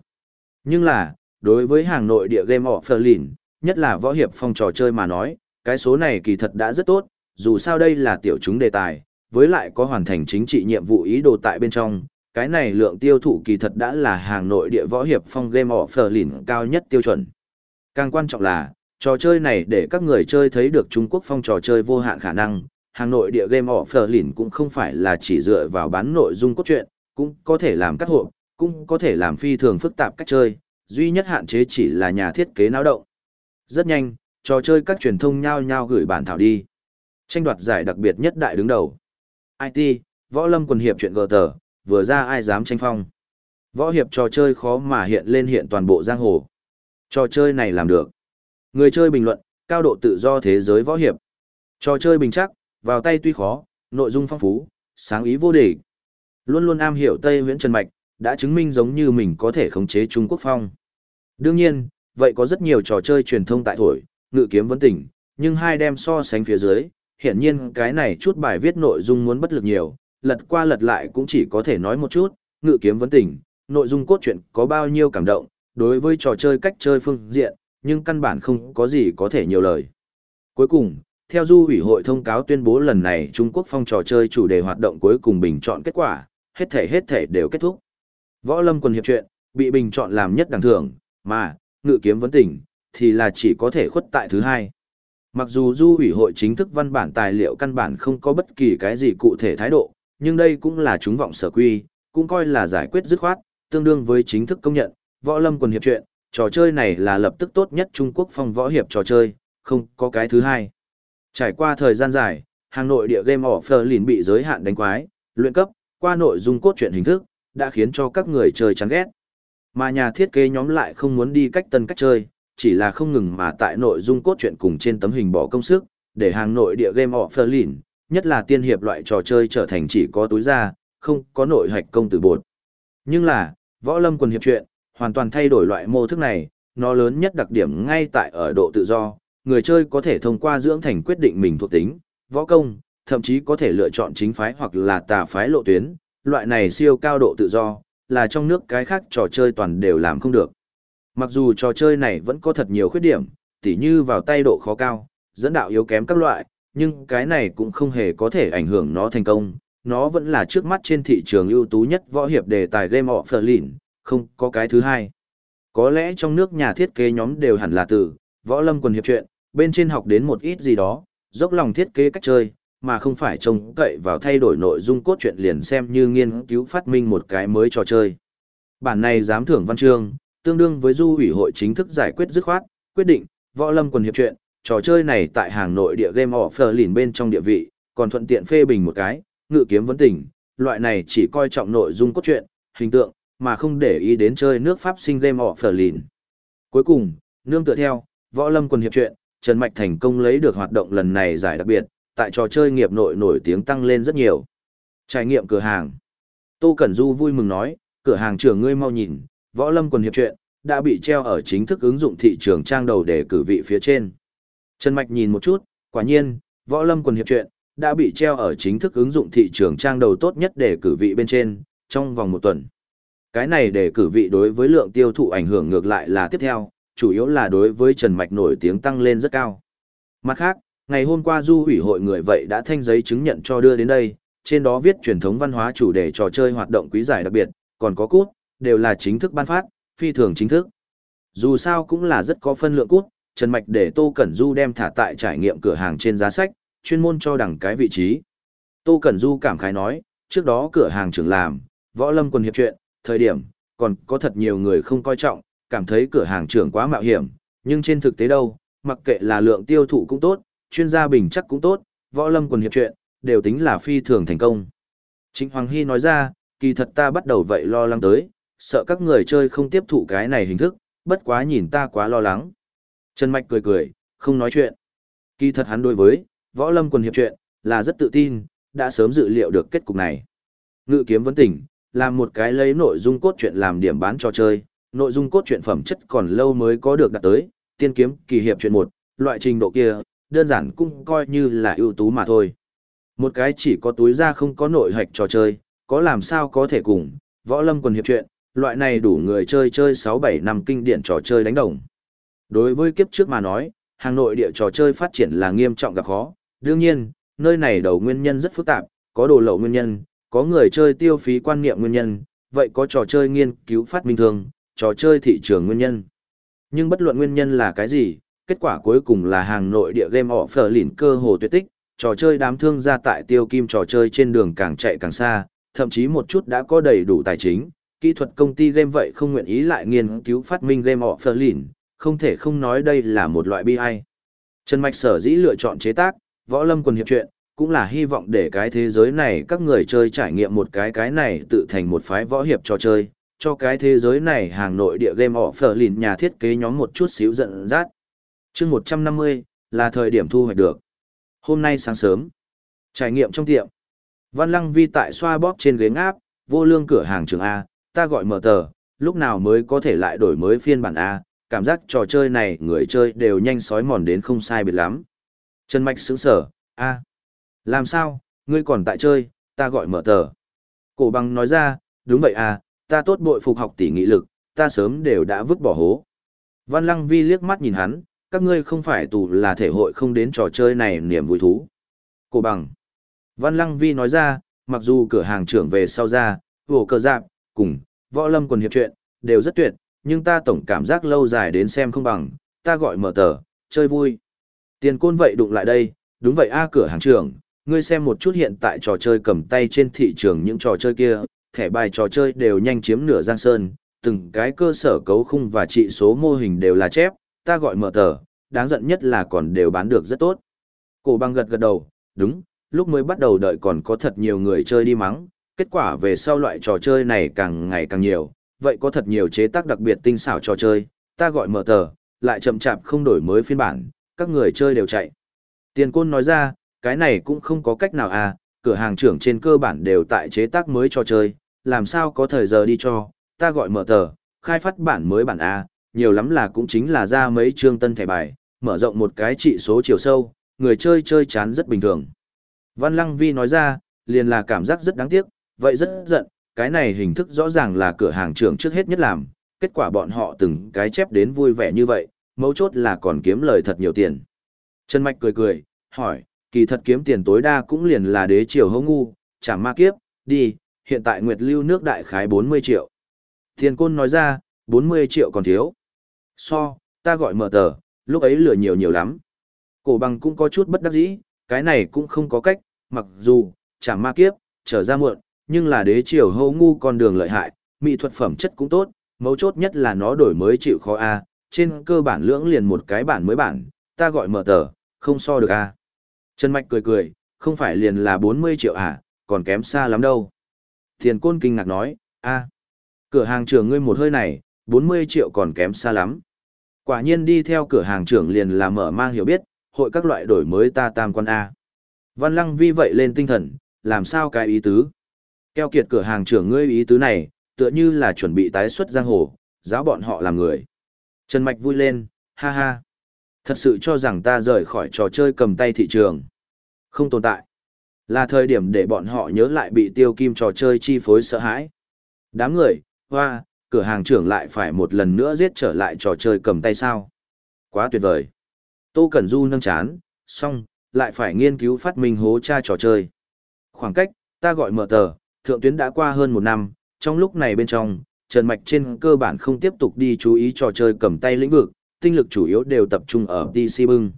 Nhưng là, đối với hàng nội địa game offline, nhất là võ hiệp phong trò chơi mà nói, cái số này kỳ thật đã rất tốt, dù sao đây là tiểu chúng đề tài, với lại có hoàn thành chính trị nhiệm vụ ý đồ tại bên trong, cái này lượng tiêu thụ kỳ thật đã là hàng nội địa võ hiệp phong game offline cao nhất tiêu chuẩn. Càng quan trọng là, trò chơi này để các người chơi thấy được Trung Quốc phong trò chơi vô hạn khả năng, hàng nội địa game offline cũng không phải là chỉ dựa vào bán nội dung cốt truyện, cũng có thể làm cắt hộ, cũng có thể làm phi thường phức tạp cách chơi, duy nhất hạn chế chỉ là nhà thiết kế náo động. Rất nhanh, trò chơi các truyền thông nhao nhao gửi bản thảo đi. Tranh đoạt giải đặc biệt nhất đại đứng đầu. IT, Võ Lâm quần hiệp chuyện gờ tờ, vừa ra ai dám tranh phong. Võ hiệp trò chơi khó mà hiện lên hiện toàn bộ giang hồ. Trò chơi này làm được. Người chơi bình luận, cao độ tự do thế giới võ hiệp. Trò chơi bình chắc, vào tay tuy khó, nội dung phong phú, sáng ý vô địch. Luôn luôn am hiểu Tây Viễn Trần Mạch, đã chứng minh giống như mình có thể khống chế Trung Quốc phong. Đương nhiên, vậy có rất nhiều trò chơi truyền thông tại thổi, ngự kiếm vấn tỉnh, nhưng hai đem so sánh phía dưới, hiển nhiên cái này chút bài viết nội dung muốn bất lực nhiều, lật qua lật lại cũng chỉ có thể nói một chút, ngự kiếm vấn tỉnh, nội dung cốt truyện có bao nhiêu cảm động, đối với trò chơi cách chơi phương diện, nhưng căn bản không có gì có thể nhiều lời. Cuối cùng, theo du ủy hội thông cáo tuyên bố lần này Trung Quốc phong trò chơi chủ đề hoạt động cuối cùng bình chọn kết quả, hết thể hết thể đều kết thúc. Võ lâm quần hiệp truyện bị bình chọn làm nhất đẳng thưởng, mà, ngự kiếm vấn tỉnh, thì là chỉ có thể khuất tại thứ hai. Mặc dù du ủy hội chính thức văn bản tài liệu căn bản không có bất kỳ cái gì cụ thể thái độ, nhưng đây cũng là chúng vọng sở quy, cũng coi là giải quyết dứt khoát, tương đương với chính thức công nhận, võ lâm quần hiệp chuyện, trò chơi này là lập tức tốt nhất Trung Quốc phong võ hiệp trò chơi, không có cái thứ hai. Trải qua thời gian dài, hàng nội địa game offer liền bị giới hạn đánh quái, luyện cấp, qua nội dung cốt truyện hình thức, đã khiến cho các người chơi chán ghét. Mà nhà thiết kế nhóm lại không muốn đi cách tân cách chơi, chỉ là không ngừng mà tại nội dung cốt truyện cùng trên tấm hình bỏ công sức, để hàng nội địa game offer liền, nhất là tiên hiệp loại trò chơi trở thành chỉ có túi ra, không có nội hạch công tử bột. Nhưng là, võ lâm quần hiệp truyện, hoàn toàn thay đổi loại mô thức này, nó lớn nhất đặc điểm ngay tại ở độ tự do, người chơi có thể thông qua dưỡng thành quyết định mình thuộc tính, võ công, thậm chí có thể lựa chọn chính phái hoặc là tà phái lộ tuyến, loại này siêu cao độ tự do, là trong nước cái khác trò chơi toàn đều làm không được. Mặc dù trò chơi này vẫn có thật nhiều khuyết điểm, tỉ như vào tay độ khó cao, dẫn đạo yếu kém các loại, nhưng cái này cũng không hề có thể ảnh hưởng nó thành công. Nó vẫn là trước mắt trên thị trường ưu tú nhất võ hiệp đề tài Game of Berlin, không có cái thứ hai. Có lẽ trong nước nhà thiết kế nhóm đều hẳn là từ, võ lâm quần hiệp chuyện, bên trên học đến một ít gì đó, dốc lòng thiết kế cách chơi, mà không phải trông cậy vào thay đổi nội dung cốt truyện liền xem như nghiên cứu phát minh một cái mới trò chơi. Bản này giám thưởng văn chương, tương đương với du ủy hội chính thức giải quyết dứt khoát, quyết định, võ lâm quần hiệp truyện trò chơi này tại hàng nội địa game offer lìn bên trong địa vị, còn thuận tiện phê bình một cái, ngự kiếm vấn tỉnh, loại này chỉ coi trọng nội dung cốt truyện, hình tượng, mà không để ý đến chơi nước Pháp sinh game offer lìn. Cuối cùng, nương tựa theo, võ lâm quần hiệp truyện Trần Mạch thành công lấy được hoạt động lần này giải đặc biệt, tại trò chơi nghiệp nội nổi tiếng tăng lên rất nhiều. Trải nghiệm cửa hàng. Tô Cẩn Du vui mừng nói, cửa hàng trưởng ngươi mau nhìn, võ lâm quần hiệp chuyện, đã bị treo ở chính thức ứng dụng thị trường trang đầu để cử vị phía trên. Trần Mạch nhìn một chút, quả nhiên, võ lâm quần hiệp chuyện, đã bị treo ở chính thức ứng dụng thị trường trang đầu tốt nhất để cử vị bên trên, trong vòng một tuần. Cái này để cử vị đối với lượng tiêu thụ ảnh hưởng ngược lại là tiếp theo, chủ yếu là đối với Trần Mạch nổi tiếng tăng lên rất cao. Mặt khác, ngày hôm qua du ủy hội người vậy đã thanh giấy chứng nhận cho đưa đến đây, trên đó viết truyền thống văn hóa chủ đề trò chơi hoạt động quý giải đặc biệt, còn có cút, đều là chính thức ban phát, phi thường chính thức. Dù sao cũng là rất có phân lượng cút, Trần Mạch để Tô Cẩn Du đem thả tại trải nghiệm cửa hàng trên giá sách, chuyên môn cho đẳng cái vị trí. Tô Cẩn Du cảm khái nói, trước đó cửa hàng trưởng làm, võ lâm quần hiệp chuyện, thời điểm, còn có thật nhiều người không coi trọng, cảm thấy cửa hàng trưởng quá mạo hiểm, nhưng trên thực tế đâu, mặc kệ là lượng tiêu thụ cũng tốt, chuyên gia bình chắc cũng tốt, võ lâm quần hiệp chuyện, đều tính là phi thường thành công. Trịnh Hoàng Hy nói ra, kỳ thật ta bắt đầu vậy lo lắng tới, sợ các người chơi không tiếp thụ cái này hình thức, bất quá nhìn ta quá lo lắng. Trần Mạch cười cười, không nói chuyện. Kỳ thật hắn đối với, võ lâm quần hiệp chuyện, là rất tự tin, đã sớm dự liệu được kết cục này. Ngự kiếm vấn tỉnh, làm một cái lấy nội dung cốt truyện làm điểm bán cho chơi, nội dung cốt truyện phẩm chất còn lâu mới có được đạt tới, tiên kiếm kỳ hiệp chuyện một, loại trình độ kia, đơn giản cũng coi như là ưu tú mà thôi. Một cái chỉ có túi ra không có nội hạch trò chơi, có làm sao có thể cùng, võ lâm quần hiệp chuyện, loại này đủ người chơi chơi 6-7 năm kinh điển trò chơi đánh đồng. Đối với kiếp trước mà nói, hàng nội địa trò chơi phát triển là nghiêm trọng gặp khó, đương nhiên, nơi này đầu nguyên nhân rất phức tạp, có đồ lậu nguyên nhân, có người chơi tiêu phí quan niệm nguyên nhân, vậy có trò chơi nghiên cứu phát minh thường, trò chơi thị trường nguyên nhân. Nhưng bất luận nguyên nhân là cái gì, kết quả cuối cùng là hàng nội địa game offer lìn cơ hồ tuyệt tích, trò chơi đám thương gia tại tiêu kim trò chơi trên đường càng chạy càng xa, thậm chí một chút đã có đầy đủ tài chính, kỹ thuật công ty game vậy không nguyện ý lại nghiên cứu phát minh game offer lìn, không thể không nói đây là một loại bi ai. Trần Mạch sở dĩ lựa chọn chế tác, võ lâm quần hiệp chuyện, cũng là hy vọng để cái thế giới này các người chơi trải nghiệm một cái cái này tự thành một phái võ hiệp trò chơi, cho cái thế giới này hàng nội địa game offer lìn nhà thiết kế nhóm một chút xíu giận dắt chương 150, là thời điểm thu hoạch được. Hôm nay sáng sớm, trải nghiệm trong tiệm. Văn Lăng Vi tại xoa bóp trên ghế ngáp, vô lương cửa hàng trường A, ta gọi mở tờ, lúc nào mới có thể lại đổi mới phiên bản A, cảm giác trò chơi này người chơi đều nhanh sói mòn đến không sai biệt lắm. Trần Mạch sững sở, A. Làm sao, ngươi còn tại chơi, ta gọi mở tờ. Cổ bằng nói ra, đúng vậy à, ta tốt bội phục học tỷ nghị lực, ta sớm đều đã vứt bỏ hố. Văn Lăng Vi liếc mắt nhìn hắn, các ngươi không phải tù là thể hội không đến trò chơi này niềm vui thú. Cổ bằng. Văn Lăng Vi nói ra, mặc dù cửa hàng trưởng về sau ra, vổ cờ dạp, cùng, võ lâm quần hiệp chuyện, đều rất tuyệt, nhưng ta tổng cảm giác lâu dài đến xem không bằng, ta gọi mở tờ, chơi vui. Tiền côn vậy đụng lại đây, đúng vậy a cửa hàng trưởng, ngươi xem một chút hiện tại trò chơi cầm tay trên thị trường những trò chơi kia, thẻ bài trò chơi đều nhanh chiếm nửa giang sơn, từng cái cơ sở cấu khung và trị số mô hình đều là chép, ta gọi mở tờ, đáng giận nhất là còn đều bán được rất tốt. Cổ băng gật gật đầu, đúng, lúc mới bắt đầu đợi còn có thật nhiều người chơi đi mắng, kết quả về sau loại trò chơi này càng ngày càng nhiều, vậy có thật nhiều chế tác đặc biệt tinh xảo trò chơi, ta gọi mở tờ, lại chậm chạp không đổi mới phiên bản, các người chơi đều chạy. Tiền côn nói ra, cái này cũng không có cách nào à, cửa hàng trưởng trên cơ bản đều tại chế tác mới trò chơi, làm sao có thời giờ đi cho, ta gọi mở tờ, khai phát bản mới bản A, nhiều lắm là cũng chính là ra mấy chương tân thẻ bài, mở rộng một cái trị số chiều sâu, người chơi chơi chán rất bình thường. Văn Lăng Vi nói ra, liền là cảm giác rất đáng tiếc, vậy rất giận, cái này hình thức rõ ràng là cửa hàng trưởng trước hết nhất làm, kết quả bọn họ từng cái chép đến vui vẻ như vậy, mấu chốt là còn kiếm lời thật nhiều tiền. Trần Mạch cười cười, hỏi, kỳ thật kiếm tiền tối đa cũng liền là đế triều hấu ngu, chẳng ma kiếp, đi, hiện tại Nguyệt Lưu nước đại khái 40 triệu. Tiền côn nói ra, 40 triệu còn thiếu. So, ta gọi mở tờ, lúc ấy lừa nhiều nhiều lắm. Cổ bằng cũng có chút bất đắc dĩ, cái này cũng không có cách, mặc dù, chẳng ma kiếp, trở ra muộn, nhưng là đế triều hô ngu con đường lợi hại, mỹ thuật phẩm chất cũng tốt, mấu chốt nhất là nó đổi mới chịu khó A, trên cơ bản lưỡng liền một cái bản mới bản, ta gọi mở tờ, không so được A. Trần Mạch cười cười, không phải liền là 40 triệu à, còn kém xa lắm đâu. Thiền côn kinh ngạc nói, a cửa hàng trưởng ngươi một hơi này, 40 triệu còn kém xa lắm. Quả nhiên đi theo cửa hàng trưởng liền là mở mang hiểu biết, hội các loại đổi mới ta tam quan A. Văn lăng vi vậy lên tinh thần, làm sao cái ý tứ? Keo kiệt cửa hàng trưởng ngươi ý tứ này, tựa như là chuẩn bị tái xuất giang hồ, giáo bọn họ làm người. Trần Mạch vui lên, ha ha. Thật sự cho rằng ta rời khỏi trò chơi cầm tay thị trường. Không tồn tại. Là thời điểm để bọn họ nhớ lại bị tiêu kim trò chơi chi phối sợ hãi. Đám người, hoa, cửa hàng trưởng lại phải một lần nữa giết trở lại trò chơi cầm tay sao. Quá tuyệt vời. Tô Cẩn Du nâng chán, xong, lại phải nghiên cứu phát minh hố tra trò chơi. Khoảng cách, ta gọi mở tờ, thượng tuyến đã qua hơn một năm, trong lúc này bên trong, Trần Mạch trên cơ bản không tiếp tục đi chú ý trò chơi cầm tay lĩnh vực, tinh lực chủ yếu đều tập trung ở DC bưng.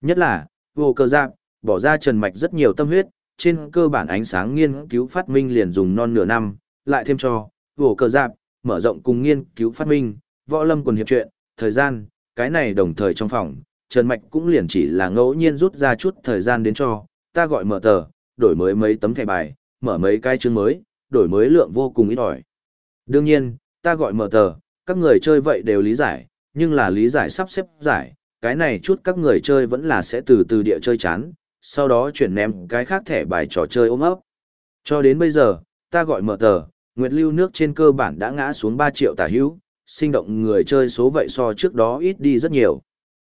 Nhất là, vô cơ giáp, bỏ ra Trần Mạch rất nhiều tâm huyết, trên cơ bản ánh sáng nghiên cứu phát minh liền dùng non nửa năm, lại thêm cho, vô cơ giáp, mở rộng cùng nghiên cứu phát minh, võ lâm quần hiệp chuyện, thời gian, cái này đồng thời trong phòng, Trần Mạch cũng liền chỉ là ngẫu nhiên rút ra chút thời gian đến cho, ta gọi mở tờ, đổi mới mấy tấm thẻ bài, mở mấy cái chương mới, đổi mới lượng vô cùng ít ỏi. Đương nhiên, ta gọi mở tờ, các người chơi vậy đều lý giải, nhưng là lý giải sắp xếp giải, cái này chút các người chơi vẫn là sẽ từ từ địa chơi chán, sau đó chuyển ném cái khác thẻ bài trò chơi ôm ấp. Cho đến bây giờ, ta gọi mở tờ, Nguyệt lưu nước trên cơ bản đã ngã xuống 3 triệu tả hữu, sinh động người chơi số vậy so trước đó ít đi rất nhiều.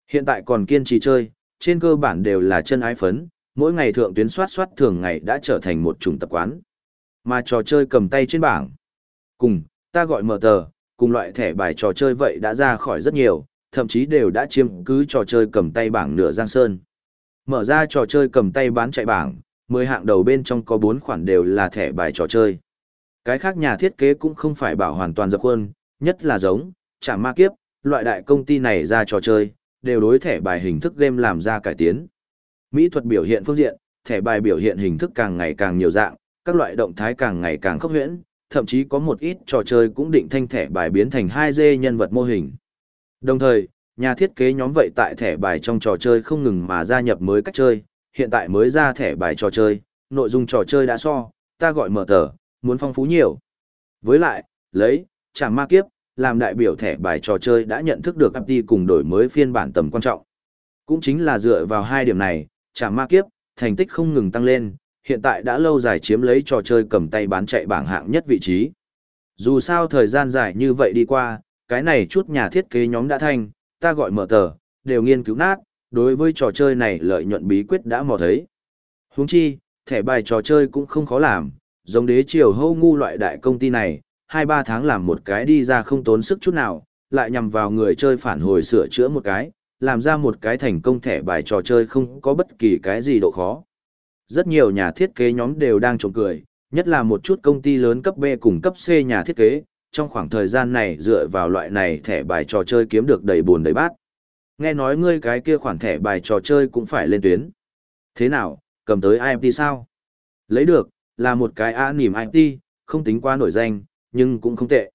Hiện tại còn kiên trì chơi, trên cơ bản đều là chân ái phấn, mỗi ngày thượng tuyến soát soát thường ngày đã trở thành một chủng tập quán. Mà trò chơi cầm tay trên bảng. Cùng, ta gọi mở tờ, cùng loại thẻ bài trò chơi vậy đã ra khỏi rất nhiều, thậm chí đều đã chiếm cứ trò chơi cầm tay bảng nửa giang sơn. Mở ra trò chơi cầm tay bán chạy bảng, 10 hạng đầu bên trong có 4 khoản đều là thẻ bài trò chơi. Cái khác nhà thiết kế cũng không phải bảo hoàn toàn dập khuôn, nhất là giống, chả ma kiếp, loại đại công ty này ra trò chơi, đều đối thẻ bài hình thức game làm ra cải tiến. Mỹ thuật biểu hiện phương diện, thẻ bài biểu hiện hình thức càng ngày càng nhiều dạng, các loại động thái càng ngày càng khốc huyễn, thậm chí có một ít trò chơi cũng định thanh thẻ bài biến thành 2D nhân vật mô hình. Đồng thời, nhà thiết kế nhóm vậy tại thẻ bài trong trò chơi không ngừng mà gia nhập mới cách chơi, hiện tại mới ra thẻ bài trò chơi, nội dung trò chơi đã so, ta gọi mở tờ, muốn phong phú nhiều. Với lại, lấy, chẳng ma kiếp, làm đại biểu thẻ bài trò chơi đã nhận thức được Apti cùng đổi mới phiên bản tầm quan trọng. Cũng chính là dựa vào hai điểm này, chẳng ma kiếp, thành tích không ngừng tăng lên, hiện tại đã lâu dài chiếm lấy trò chơi cầm tay bán chạy bảng hạng nhất vị trí. Dù sao thời gian dài như vậy đi qua, cái này chút nhà thiết kế nhóm đã thành, ta gọi mở tờ, đều nghiên cứu nát, đối với trò chơi này lợi nhuận bí quyết đã mò thấy. Huống chi, thẻ bài trò chơi cũng không khó làm, giống đế triều hâu ngu loại đại công ty này, 2-3 tháng làm một cái đi ra không tốn sức chút nào, lại nhằm vào người chơi phản hồi sửa chữa một cái, làm ra một cái thành công thẻ bài trò chơi không có bất kỳ cái gì độ khó. Rất nhiều nhà thiết kế nhóm đều đang trộm cười, nhất là một chút công ty lớn cấp B cùng cấp C nhà thiết kế, trong khoảng thời gian này dựa vào loại này thẻ bài trò chơi kiếm được đầy buồn đầy bát. nghe nói ngươi cái kia khoản thẻ bài trò chơi cũng phải lên tuyến. Thế nào, cầm tới IMT sao? Lấy được, là một cái A nỉm IT, không tính quá nổi danh, nhưng cũng không tệ.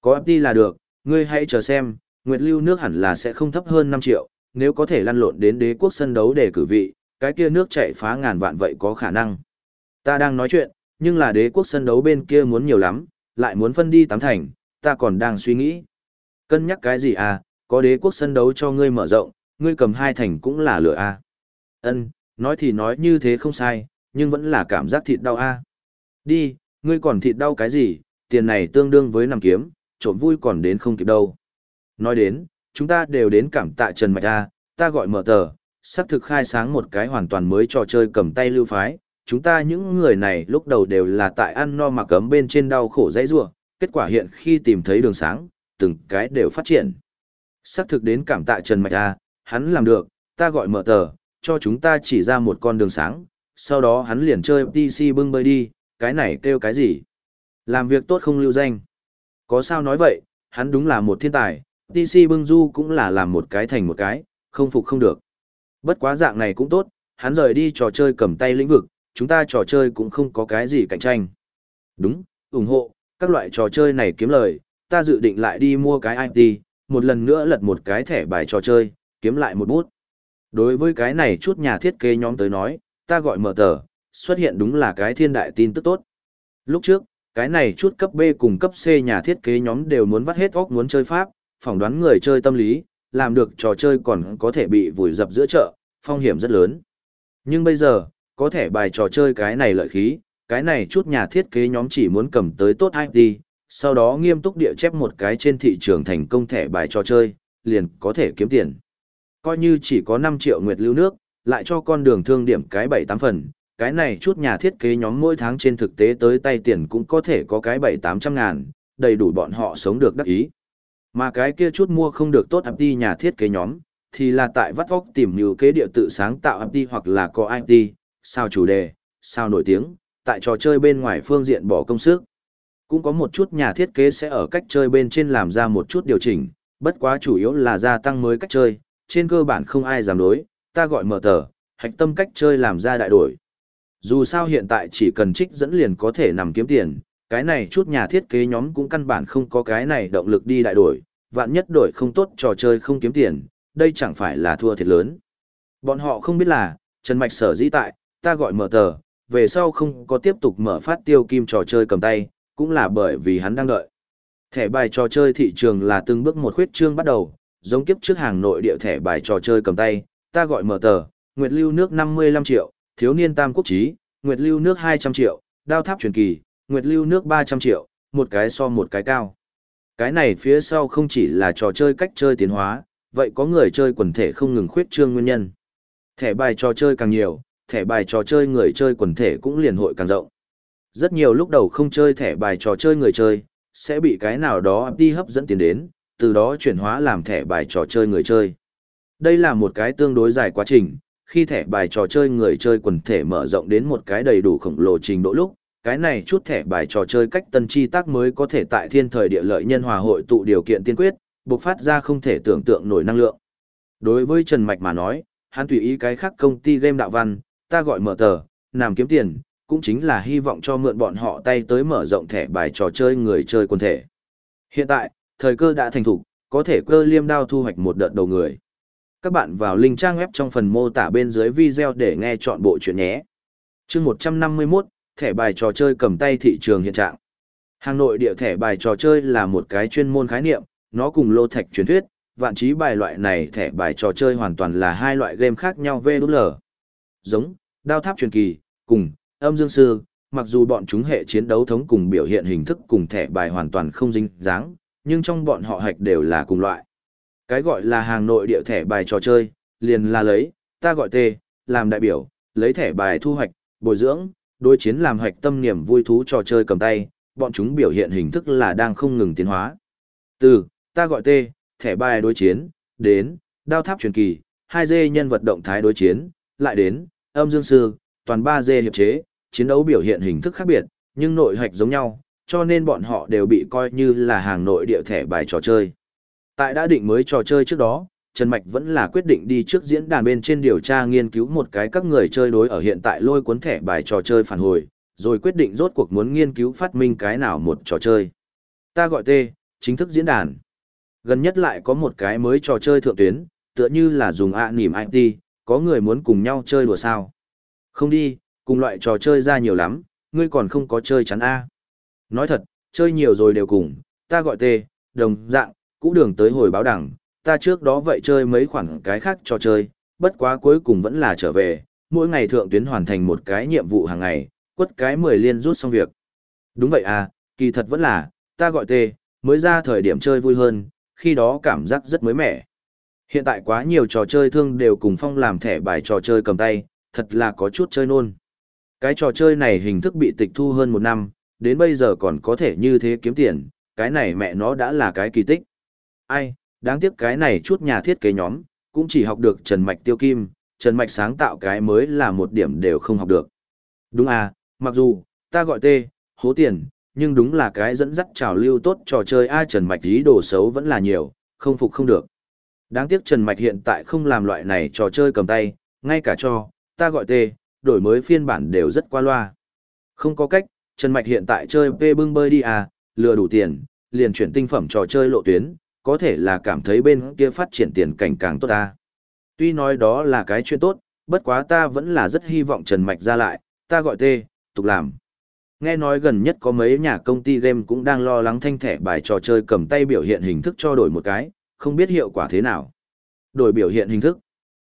Có IMT là được, ngươi hãy chờ xem, Nguyệt Lưu nước hẳn là sẽ không thấp hơn 5 triệu, nếu có thể lăn lộn đến đế quốc sân đấu để cử vị, cái kia nước chạy phá ngàn vạn vậy có khả năng. Ta đang nói chuyện, nhưng là đế quốc sân đấu bên kia muốn nhiều lắm, lại muốn phân đi tám thành, ta còn đang suy nghĩ. Cân nhắc cái gì à, có đế quốc sân đấu cho ngươi mở rộng, ngươi cầm hai thành cũng là lựa a. À. Ân, nói thì nói như thế không sai, nhưng vẫn là cảm giác thịt đau a. À. Đi, ngươi còn thịt đau cái gì, tiền này tương đương với nằm kiếm, trộm vui còn đến không kịp đâu. Nói đến, chúng ta đều đến cảm tạ Trần Mạch A, ta gọi mở tờ, sắp thực khai sáng một cái hoàn toàn mới trò chơi cầm tay lưu phái. Chúng ta những người này lúc đầu đều là tại ăn no mà cấm bên trên đau khổ dãy rua, kết quả hiện khi tìm thấy đường sáng, từng cái đều phát triển. Sắp thực đến cảm tạ Trần Mạch A, hắn làm được, ta gọi mở tờ, cho chúng ta chỉ ra một con đường sáng, sau đó hắn liền chơi PC bưng bơi đi, cái này kêu cái gì? Làm việc tốt không lưu danh. Có sao nói vậy, hắn đúng là một thiên tài, PC bưng du cũng là làm một cái thành một cái, không phục không được. Bất quá dạng này cũng tốt, hắn rời đi trò chơi cầm tay lĩnh vực, chúng ta trò chơi cũng không có cái gì cạnh tranh. Đúng, ủng hộ, các loại trò chơi này kiếm lời, ta dự định lại đi mua cái IT, một lần nữa lật một cái thẻ bài trò chơi, kiếm lại một bút. Đối với cái này chút nhà thiết kế nhóm tới nói, ta gọi mở tờ, xuất hiện đúng là cái thiên đại tin tức tốt. Lúc trước, cái này chút cấp B cùng cấp C nhà thiết kế nhóm đều muốn vắt hết óc muốn chơi pháp, phỏng đoán người chơi tâm lý, làm được trò chơi còn có thể bị vùi dập giữa chợ, phong hiểm rất lớn. Nhưng bây giờ, có thể bài trò chơi cái này lợi khí, cái này chút nhà thiết kế nhóm chỉ muốn cầm tới tốt IP, sau đó nghiêm túc địa chép một cái trên thị trường thành công thẻ bài trò chơi, liền có thể kiếm tiền. Coi như chỉ có 5 triệu nguyệt lưu nước, lại cho con đường thương điểm cái 7-8 phần, cái này chút nhà thiết kế nhóm mỗi tháng trên thực tế tới tay tiền cũng có thể có cái 7-800 ngàn, đầy đủ bọn họ sống được đắc ý. Mà cái kia chút mua không được tốt đi nhà thiết kế nhóm, thì là tại vắt vóc tìm nhiều kế địa tự sáng tạo đi hoặc là có IT, sao chủ đề, sao nổi tiếng, tại trò chơi bên ngoài phương diện bỏ công sức. Cũng có một chút nhà thiết kế sẽ ở cách chơi bên trên làm ra một chút điều chỉnh, bất quá chủ yếu là gia tăng mới cách chơi, trên cơ bản không ai dám đối, ta gọi mở tờ, hạch tâm cách chơi làm ra đại đổi. Dù sao hiện tại chỉ cần trích dẫn liền có thể nằm kiếm tiền, cái này chút nhà thiết kế nhóm cũng căn bản không có cái này động lực đi đại đổi, vạn nhất đổi không tốt trò chơi không kiếm tiền, đây chẳng phải là thua thiệt lớn. Bọn họ không biết là, Trần Mạch sở dĩ tại, ta gọi mở tờ, về sau không có tiếp tục mở phát tiêu kim trò chơi cầm tay, cũng là bởi vì hắn đang đợi. Thẻ bài trò chơi thị trường là từng bước một khuyết trương bắt đầu, giống kiếp trước hàng nội địa thẻ bài trò chơi cầm tay, ta gọi mở tờ, Nguyệt Lưu nước 55 triệu, thiếu niên tam quốc trí, Nguyệt Lưu nước 200 triệu, đao tháp truyền kỳ, Nguyệt Lưu nước 300 triệu, một cái so một cái cao. Cái này phía sau không chỉ là trò chơi cách chơi tiến hóa, vậy có người chơi quần thể không ngừng khuyết trương nguyên nhân. Thẻ bài trò chơi càng nhiều, thẻ bài trò chơi người chơi quần thể cũng liền hội càng rộng. Rất nhiều lúc đầu không chơi thẻ bài trò chơi người chơi, sẽ bị cái nào đó đi hấp dẫn tiền đến, từ đó chuyển hóa làm thẻ bài trò chơi người chơi. Đây là một cái tương đối dài quá trình, khi thẻ bài trò chơi người chơi quần thể mở rộng đến một cái đầy đủ khổng lồ trình độ lúc, cái này chút thẻ bài trò chơi cách tân chi tác mới có thể tại thiên thời địa lợi nhân hòa hội tụ điều kiện tiên quyết, bộc phát ra không thể tưởng tượng nổi năng lượng. Đối với Trần Mạch mà nói, hắn tùy ý cái khác công ty game đạo văn, ta gọi mở tờ, làm kiếm tiền, cũng chính là hy vọng cho mượn bọn họ tay tới mở rộng thẻ bài trò chơi người chơi quần thể. Hiện tại, thời cơ đã thành thục, có thể cơ liêm đao thu hoạch một đợt đầu người. Các bạn vào link trang web trong phần mô tả bên dưới video để nghe chọn bộ chuyện nhé. chương 151, thẻ bài trò chơi cầm tay thị trường hiện trạng. Hàng nội địa thẻ bài trò chơi là một cái chuyên môn khái niệm, nó cùng lô thạch truyền thuyết, vạn trí bài loại này thẻ bài trò chơi hoàn toàn là hai loại game khác nhau về lối lở. Giống, đao tháp truyền kỳ, cùng, âm dương sư, mặc dù bọn chúng hệ chiến đấu thống cùng biểu hiện hình thức cùng thẻ bài hoàn toàn không dính dáng, nhưng trong bọn họ hạch đều là cùng loại. Cái gọi là hàng nội địa thẻ bài trò chơi, liền là lấy, ta gọi tê làm đại biểu, lấy thẻ bài thu hoạch, bồi dưỡng, đối chiến làm hoạch tâm niềm vui thú trò chơi cầm tay, bọn chúng biểu hiện hình thức là đang không ngừng tiến hóa. Từ, ta gọi tê thẻ bài đối chiến, đến, đao tháp truyền kỳ, 2D nhân vật động thái đối chiến, lại đến, âm dương sư, toàn 3D hiệp chế, chiến đấu biểu hiện hình thức khác biệt, nhưng nội hạch giống nhau, cho nên bọn họ đều bị coi như là hàng nội địa thẻ bài trò chơi. Tại đã định mới trò chơi trước đó, Trần Mạch vẫn là quyết định đi trước diễn đàn bên trên điều tra nghiên cứu một cái các người chơi đối ở hiện tại lôi cuốn thẻ bài trò chơi phản hồi, rồi quyết định rốt cuộc muốn nghiên cứu phát minh cái nào một trò chơi. Ta gọi T, chính thức diễn đàn. Gần nhất lại có một cái mới trò chơi thượng tuyến, tựa như là dùng ạ nỉm IT, có người muốn cùng nhau chơi đùa sao. Không đi, cùng loại trò chơi ra nhiều lắm, ngươi còn không có chơi chắn A. Nói thật, chơi nhiều rồi đều cùng, ta gọi T, đồng dạng, cũ đường tới hồi báo đẳng, ta trước đó vậy chơi mấy khoản cái khác cho chơi, bất quá cuối cùng vẫn là trở về, mỗi ngày thượng tuyến hoàn thành một cái nhiệm vụ hàng ngày, quất cái 10 liên rút xong việc. Đúng vậy à, kỳ thật vẫn là, ta gọi tê mới ra thời điểm chơi vui hơn, khi đó cảm giác rất mới mẻ. Hiện tại quá nhiều trò chơi thương đều cùng phong làm thẻ bài trò chơi cầm tay, thật là có chút chơi nôn. Cái trò chơi này hình thức bị tịch thu hơn một năm, đến bây giờ còn có thể như thế kiếm tiền, cái này mẹ nó đã là cái kỳ tích. Ai, đáng tiếc cái này chút nhà thiết kế nhóm, cũng chỉ học được Trần Mạch tiêu kim, Trần Mạch sáng tạo cái mới là một điểm đều không học được. Đúng à, mặc dù, ta gọi tê, hố tiền, nhưng đúng là cái dẫn dắt trào lưu tốt trò chơi ai Trần Mạch ý đồ xấu vẫn là nhiều, không phục không được. Đáng tiếc Trần Mạch hiện tại không làm loại này trò chơi cầm tay, ngay cả cho, ta gọi tê, đổi mới phiên bản đều rất qua loa. Không có cách, Trần Mạch hiện tại chơi P bưng bơi đi à, lừa đủ tiền, liền chuyển tinh phẩm trò chơi lộ tuyến, có thể là cảm thấy bên kia phát triển tiền cảnh càng tốt ta. Tuy nói đó là cái chuyện tốt, bất quá ta vẫn là rất hy vọng Trần Mạch ra lại, ta gọi tê, tục làm. Nghe nói gần nhất có mấy nhà công ty game cũng đang lo lắng thanh thẻ bài trò chơi cầm tay biểu hiện hình thức cho đổi một cái, không biết hiệu quả thế nào. Đổi biểu hiện hình thức.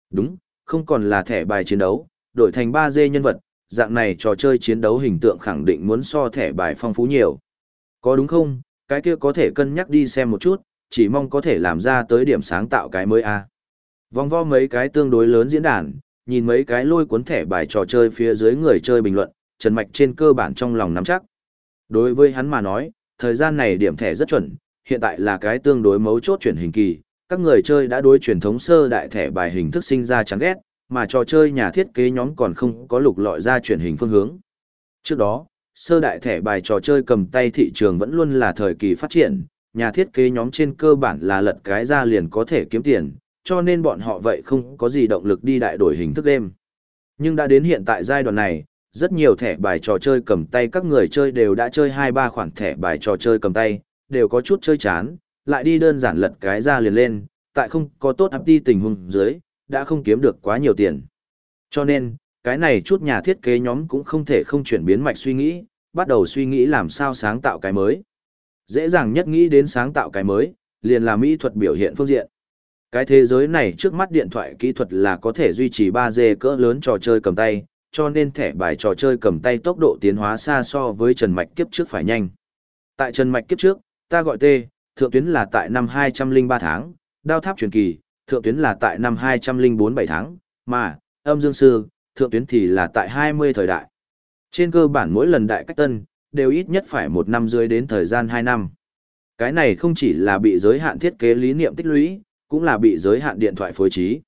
Đúng, không còn là thẻ bài chiến đấu, đổi thành 3D nhân vật, dạng này trò chơi chiến đấu hình tượng khẳng định muốn so thẻ bài phong phú nhiều. Có đúng không, cái kia có thể cân nhắc đi xem một chút, chỉ mong có thể làm ra tới điểm sáng tạo cái mới a. Vòng vo mấy cái tương đối lớn diễn đàn, nhìn mấy cái lôi cuốn thẻ bài trò chơi phía dưới người chơi bình luận, Trần Mạch trên cơ bản trong lòng nắm chắc. Đối với hắn mà nói, thời gian này điểm thẻ rất chuẩn, hiện tại là cái tương đối mấu chốt chuyển hình kỳ, các người chơi đã đối truyền thống sơ đại thẻ bài hình thức sinh ra chán ghét, mà trò chơi nhà thiết kế nhóm còn không có lục lọi ra chuyển hình phương hướng. Trước đó, sơ đại thẻ bài trò chơi cầm tay thị trường vẫn luôn là thời kỳ phát triển, nhà thiết kế nhóm trên cơ bản là lật cái ra liền có thể kiếm tiền, cho nên bọn họ vậy không có gì động lực đi đại đổi hình thức đêm. Nhưng đã đến hiện tại giai đoạn này, rất nhiều thẻ bài trò chơi cầm tay các người chơi đều đã chơi 2-3 khoản thẻ bài trò chơi cầm tay, đều có chút chơi chán, lại đi đơn giản lật cái ra liền lên, tại không có tốt áp đi tình huống dưới, đã không kiếm được quá nhiều tiền. Cho nên, cái này chút nhà thiết kế nhóm cũng không thể không chuyển biến mạch suy nghĩ, bắt đầu suy nghĩ làm sao sáng tạo cái mới. Dễ dàng nhất nghĩ đến sáng tạo cái mới, liền là mỹ thuật biểu hiện phương diện. Cái thế giới này trước mắt điện thoại kỹ thuật là có thể duy trì 3D cỡ lớn trò chơi cầm tay, cho nên thẻ bài trò chơi cầm tay tốc độ tiến hóa xa so với Trần Mạch kiếp trước phải nhanh. Tại Trần Mạch kiếp trước, ta gọi T, thượng tuyến là tại năm 203 tháng, đao tháp truyền kỳ, thượng tuyến là tại năm 204 7 tháng, mà, âm dương sư, thượng tuyến thì là tại 20 thời đại. Trên cơ bản mỗi lần đại cách tân, đều ít nhất phải một năm dưới đến thời gian hai năm. Cái này không chỉ là bị giới hạn thiết kế lý niệm tích lũy, cũng là bị giới hạn điện thoại phối trí.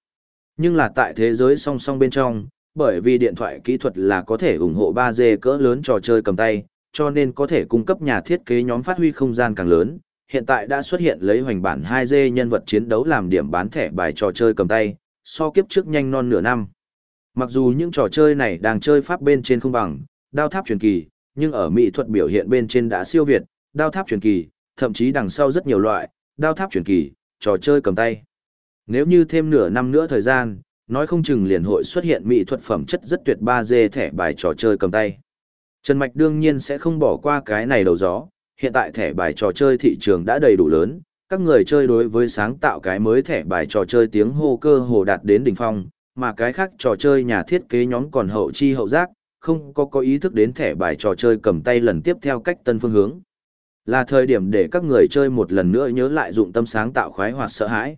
Nhưng là tại thế giới song song bên trong, bởi vì điện thoại kỹ thuật là có thể ủng hộ 3G cỡ lớn trò chơi cầm tay, cho nên có thể cung cấp nhà thiết kế nhóm phát huy không gian càng lớn. Hiện tại đã xuất hiện lấy hoành bản 2G nhân vật chiến đấu làm điểm bán thẻ bài trò chơi cầm tay, so kiếp trước nhanh non nửa năm. Mặc dù những trò chơi này đang chơi pháp bên trên không bằng, đao tháp truyền kỳ, nhưng ở mỹ thuật biểu hiện bên trên đã siêu việt, đao tháp truyền kỳ, thậm chí đằng sau rất nhiều loại, đao tháp truyền kỳ, trò chơi cầm tay. Nếu như thêm nửa năm nữa thời gian, nói không chừng liền hội xuất hiện mỹ thuật phẩm chất rất tuyệt 3D thẻ bài trò chơi cầm tay. Trần Mạch đương nhiên sẽ không bỏ qua cái này đầu gió, hiện tại thẻ bài trò chơi thị trường đã đầy đủ lớn, các người chơi đối với sáng tạo cái mới thẻ bài trò chơi tiếng hô cơ hồ đạt đến đỉnh phong, mà cái khác trò chơi nhà thiết kế nhóm còn hậu chi hậu giác, không có có ý thức đến thẻ bài trò chơi cầm tay lần tiếp theo cách tân phương hướng. Là thời điểm để các người chơi một lần nữa nhớ lại dụng tâm sáng tạo khoái hoạt sợ hãi.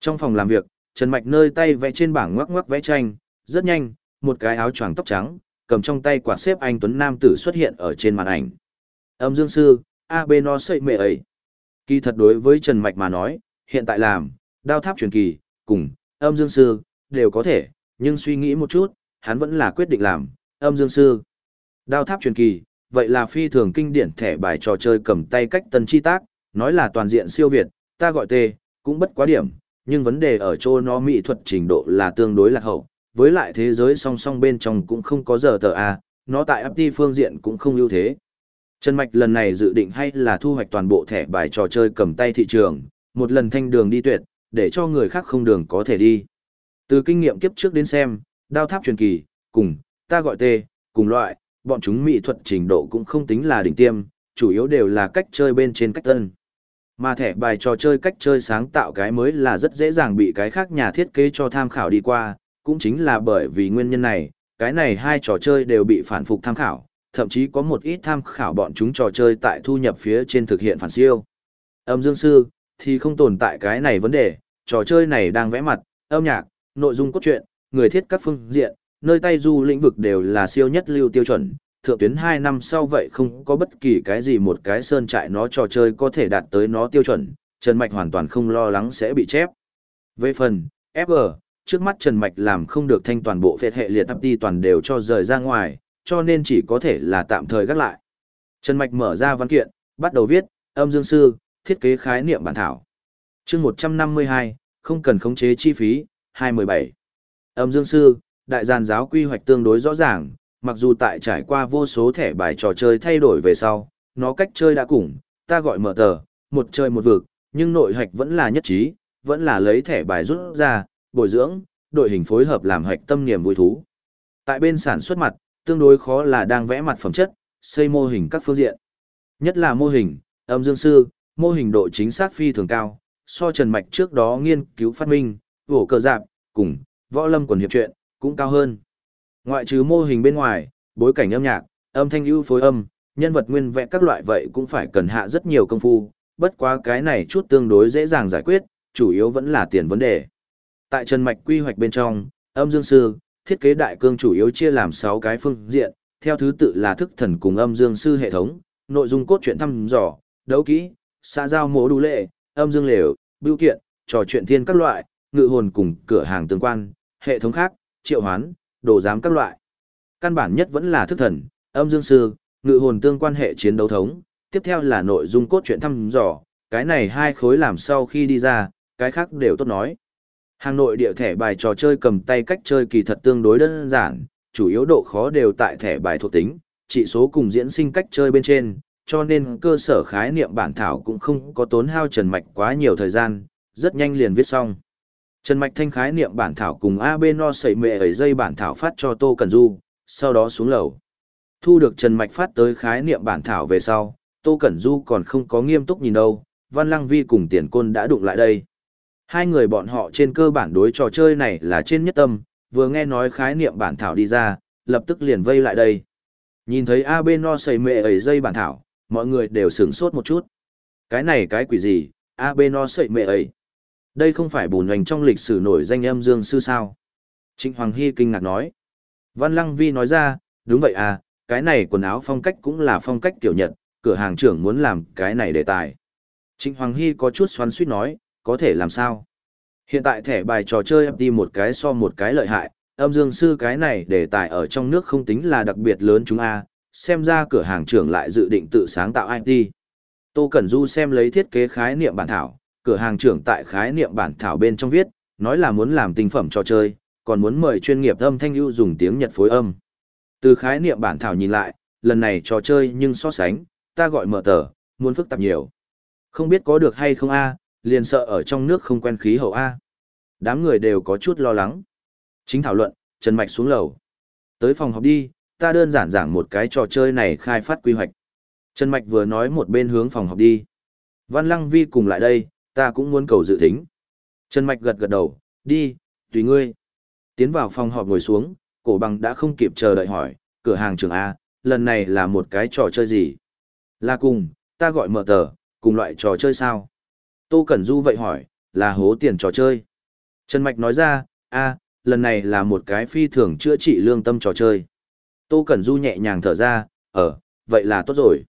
Trong phòng làm việc, Trần Mạch nơi tay vẽ trên bảng ngoắc ngoắc vẽ tranh, rất nhanh, một cái áo choàng tóc trắng, cầm trong tay quạt xếp anh Tuấn Nam tử xuất hiện ở trên màn ảnh. Âm dương sư, A B no sậy mẹ ấy. Kỳ thật đối với Trần Mạch mà nói, hiện tại làm, đao tháp truyền kỳ, cùng, âm dương sư, đều có thể, nhưng suy nghĩ một chút, hắn vẫn là quyết định làm, âm dương sư. Đao tháp truyền kỳ, vậy là phi thường kinh điển thẻ bài trò chơi cầm tay cách tân chi tác, nói là toàn diện siêu việt, ta gọi tê, cũng bất quá điểm, nhưng vấn đề ở chỗ nó mỹ thuật trình độ là tương đối lạc hậu, với lại thế giới song song bên trong cũng không có giờ tờ A, nó tại FT phương diện cũng không ưu thế. Trần Mạch lần này dự định hay là thu hoạch toàn bộ thẻ bài trò chơi cầm tay thị trường, một lần thanh đường đi tuyệt, để cho người khác không đường có thể đi. Từ kinh nghiệm kiếp trước đến xem, đao tháp truyền kỳ, cùng, ta gọi tê, cùng loại, bọn chúng mỹ thuật trình độ cũng không tính là đỉnh tiêm, chủ yếu đều là cách chơi bên trên cách tân. Mà thẻ bài trò chơi cách chơi sáng tạo cái mới là rất dễ dàng bị cái khác nhà thiết kế cho tham khảo đi qua, cũng chính là bởi vì nguyên nhân này, cái này hai trò chơi đều bị phản phục tham khảo, thậm chí có một ít tham khảo bọn chúng trò chơi tại thu nhập phía trên thực hiện phản siêu. Âm dương sư, thì không tồn tại cái này vấn đề, trò chơi này đang vẽ mặt, âm nhạc, nội dung cốt truyện, người thiết các phương diện, nơi tay du lĩnh vực đều là siêu nhất lưu tiêu chuẩn. Thượng tuyến 2 năm sau vậy không có bất kỳ cái gì một cái sơn trại nó trò chơi có thể đạt tới nó tiêu chuẩn, Trần Mạch hoàn toàn không lo lắng sẽ bị chép. Về phần, FG, trước mắt Trần Mạch làm không được thanh toàn bộ phết hệ liệt ấp đi toàn đều cho rời ra ngoài, cho nên chỉ có thể là tạm thời gác lại. Trần Mạch mở ra văn kiện, bắt đầu viết, âm dương sư, thiết kế khái niệm bản thảo. chương 152, không cần khống chế chi phí, 217. Âm dương sư, đại giàn giáo quy hoạch tương đối rõ ràng, mặc dù tại trải qua vô số thẻ bài trò chơi thay đổi về sau, nó cách chơi đã cùng, ta gọi mở tờ, một chơi một vực, nhưng nội hạch vẫn là nhất trí, vẫn là lấy thẻ bài rút ra, bồi dưỡng, đội hình phối hợp làm hạch tâm niềm vui thú. Tại bên sản xuất mặt, tương đối khó là đang vẽ mặt phẩm chất, xây mô hình các phương diện. Nhất là mô hình, âm dương sư, mô hình độ chính xác phi thường cao, so Trần Mạch trước đó nghiên cứu phát minh, vổ cờ dạp, cùng, võ lâm quần hiệp truyện, cũng cao hơn. Ngoại trừ mô hình bên ngoài, bối cảnh âm nhạc, âm thanh ưu phối âm, nhân vật nguyên vẹn các loại vậy cũng phải cần hạ rất nhiều công phu, bất quá cái này chút tương đối dễ dàng giải quyết, chủ yếu vẫn là tiền vấn đề. Tại Trần Mạch quy hoạch bên trong, âm dương sư, thiết kế đại cương chủ yếu chia làm 6 cái phương diện, theo thứ tự là thức thần cùng âm dương sư hệ thống, nội dung cốt truyện thăm dò, đấu kỹ, xã giao mổ đủ lệ, âm dương lều, bưu kiện, trò chuyện thiên các loại, ngự hồn cùng cửa hàng tương quan, hệ thống khác, triệu hoán, đồ giám các loại. Căn bản nhất vẫn là thức thần, âm dương sư, ngự hồn tương quan hệ chiến đấu thống, tiếp theo là nội dung cốt truyện thăm dò, cái này hai khối làm sau khi đi ra, cái khác đều tốt nói. Hàng nội địa thẻ bài trò chơi cầm tay cách chơi kỳ thật tương đối đơn giản, chủ yếu độ khó đều tại thẻ bài thuộc tính, chỉ số cùng diễn sinh cách chơi bên trên, cho nên cơ sở khái niệm bản thảo cũng không có tốn hao Trần Mạch quá nhiều thời gian, rất nhanh liền viết xong. Trần Mạch thanh khái niệm bản thảo cùng AB no sẩy mệ ở dây bản thảo phát cho Tô Cần Du, sau đó xuống lầu. Thu được Trần Mạch phát tới khái niệm bản thảo về sau, Tô Cẩn Du còn không có nghiêm túc nhìn đâu, Văn Lăng Vi cùng Tiền Côn đã đụng lại đây. Hai người bọn họ trên cơ bản đối trò chơi này là trên nhất tâm, vừa nghe nói khái niệm bản thảo đi ra, lập tức liền vây lại đây. Nhìn thấy AB no sẩy mệ ở dây bản thảo, mọi người đều sửng sốt một chút. Cái này cái quỷ gì, AB no sẩy mệ ấy. Đây không phải bùn hoành trong lịch sử nổi danh âm dương sư sao. Trịnh Hoàng Hy kinh ngạc nói. Văn Lăng Vi nói ra, đúng vậy à, cái này quần áo phong cách cũng là phong cách kiểu nhật, cửa hàng trưởng muốn làm cái này đề tài. Trịnh Hoàng Hy có chút xoắn suýt nói, có thể làm sao? Hiện tại thẻ bài trò chơi đi một cái so một cái lợi hại, âm dương sư cái này đề tài ở trong nước không tính là đặc biệt lớn chúng a xem ra cửa hàng trưởng lại dự định tự sáng tạo IT. Tô Cẩn Du xem lấy thiết kế khái niệm bản thảo, cửa hàng trưởng tại khái niệm bản thảo bên trong viết, nói là muốn làm tinh phẩm trò chơi, còn muốn mời chuyên nghiệp âm thanh ưu dùng tiếng Nhật phối âm. Từ khái niệm bản thảo nhìn lại, lần này trò chơi nhưng so sánh, ta gọi mở tờ, muốn phức tạp nhiều. Không biết có được hay không a, liền sợ ở trong nước không quen khí hậu a. Đám người đều có chút lo lắng. Chính thảo luận, Trần Mạch xuống lầu. Tới phòng họp đi, ta đơn giản giảng một cái trò chơi này khai phát quy hoạch. Trần Mạch vừa nói một bên hướng phòng họp đi. Văn Lăng Vi cùng lại đây, ta cũng muốn cầu dự thính. Trần Mạch gật gật đầu, đi, tùy ngươi. Tiến vào phòng họp ngồi xuống, cổ bằng đã không kịp chờ đợi hỏi, cửa hàng trường A, lần này là một cái trò chơi gì? Là cùng, ta gọi mở tờ, cùng loại trò chơi sao? Tô Cẩn Du vậy hỏi, là hố tiền trò chơi. Trần Mạch nói ra, a lần này là một cái phi thường chữa trị lương tâm trò chơi. Tô Cẩn Du nhẹ nhàng thở ra, ờ, vậy là tốt rồi.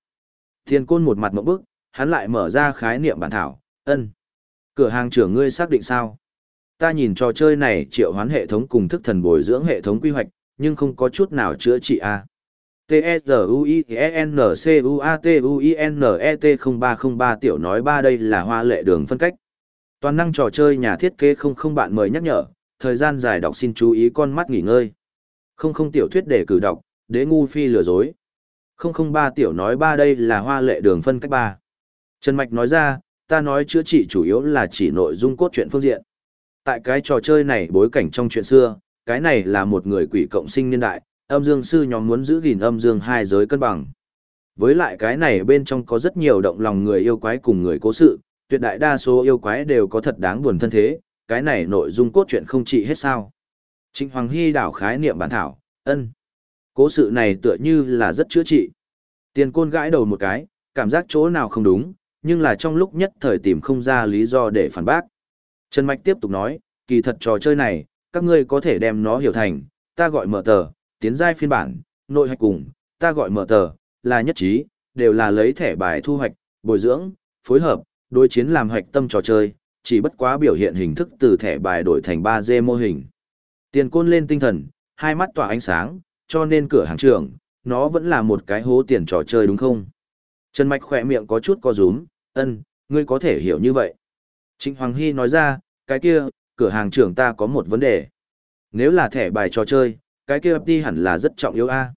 Thiên côn một mặt mộng bức, hắn lại mở ra khái niệm bản thảo, ân. Cửa hàng trưởng ngươi xác định sao? Ta nhìn trò chơi này triệu hoán hệ thống cùng thức thần bồi dưỡng hệ thống quy hoạch, nhưng không có chút nào chữa trị a. t e r u i n c u a t u i n e t 0303 tiểu nói ba đây là hoa lệ đường phân cách. Toàn năng trò chơi nhà thiết kế không không bạn mời nhắc nhở, thời gian dài đọc xin chú ý con mắt nghỉ ngơi. Không không tiểu thuyết để cử đọc, đế ngu phi lừa dối. Không không ba tiểu nói ba đây là hoa lệ đường phân cách ba. Trần Mạch nói ra, ta nói chữa trị chủ yếu là chỉ nội dung cốt truyện phương diện. Tại cái trò chơi này bối cảnh trong chuyện xưa, cái này là một người quỷ cộng sinh niên đại, âm dương sư nhóm muốn giữ gìn âm dương hai giới cân bằng. Với lại cái này bên trong có rất nhiều động lòng người yêu quái cùng người cố sự, tuyệt đại đa số yêu quái đều có thật đáng buồn thân thế, cái này nội dung cốt truyện không trị hết sao. Trịnh Hoàng Hy đảo khái niệm bản thảo, ân. Cố sự này tựa như là rất chữa trị. Tiền côn gãi đầu một cái, cảm giác chỗ nào không đúng, nhưng là trong lúc nhất thời tìm không ra lý do để phản bác. Trần Mạch tiếp tục nói, kỳ thật trò chơi này, các ngươi có thể đem nó hiểu thành, ta gọi mở tờ, tiến giai phiên bản, nội hạch cùng, ta gọi mở tờ, là nhất trí, đều là lấy thẻ bài thu hoạch, bồi dưỡng, phối hợp, đối chiến làm hoạch tâm trò chơi, chỉ bất quá biểu hiện hình thức từ thẻ bài đổi thành 3D mô hình. Tiền côn lên tinh thần, hai mắt tỏa ánh sáng, cho nên cửa hàng trưởng, nó vẫn là một cái hố tiền trò chơi đúng không? Trần Mạch khỏe miệng có chút co rúm, ân, ngươi có thể hiểu như vậy. Trịnh Hoàng Hy nói ra, cái kia, cửa hàng trưởng ta có một vấn đề. Nếu là thẻ bài trò chơi, cái kia FT hẳn là rất trọng yếu a.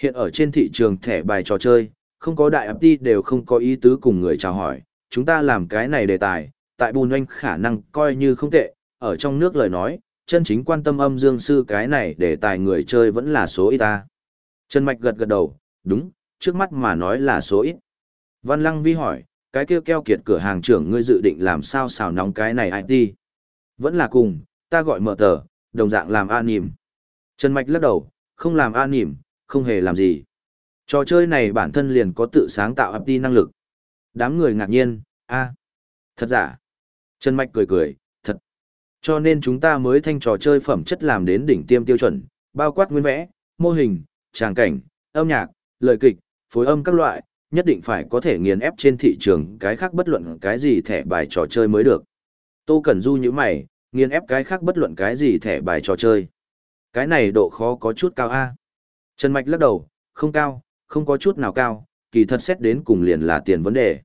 Hiện ở trên thị trường thẻ bài trò chơi, không có đại FT đều không có ý tứ cùng người chào hỏi, chúng ta làm cái này đề tài, tại bùn oanh khả năng coi như không tệ, ở trong nước lời nói, chân chính quan tâm âm dương sư cái này đề tài người chơi vẫn là số ít ta. Trần Mạch gật gật đầu, đúng, trước mắt mà nói là số ít. Văn Lăng Vi hỏi, cái kia keo kiệt cửa hàng trưởng ngươi dự định làm sao xào nóng cái này IT. Vẫn là cùng, ta gọi mở tờ, đồng dạng làm an nìm. Trần Mạch lắc đầu, không làm an nìm, không hề làm gì. Trò chơi này bản thân liền có tự sáng tạo IT năng lực. Đám người ngạc nhiên, a thật giả. Trần Mạch cười cười, thật. Cho nên chúng ta mới thanh trò chơi phẩm chất làm đến đỉnh tiêm tiêu chuẩn, bao quát nguyên vẽ, mô hình, tràng cảnh, âm nhạc, lời kịch, phối âm các loại, nhất định phải có thể nghiền ép trên thị trường cái khác bất luận cái gì thẻ bài trò chơi mới được. Tô Cẩn Du như mày, nghiền ép cái khác bất luận cái gì thẻ bài trò chơi. Cái này độ khó có chút cao a. Trần Mạch lắc đầu, không cao, không có chút nào cao, kỳ thật xét đến cùng liền là tiền vấn đề.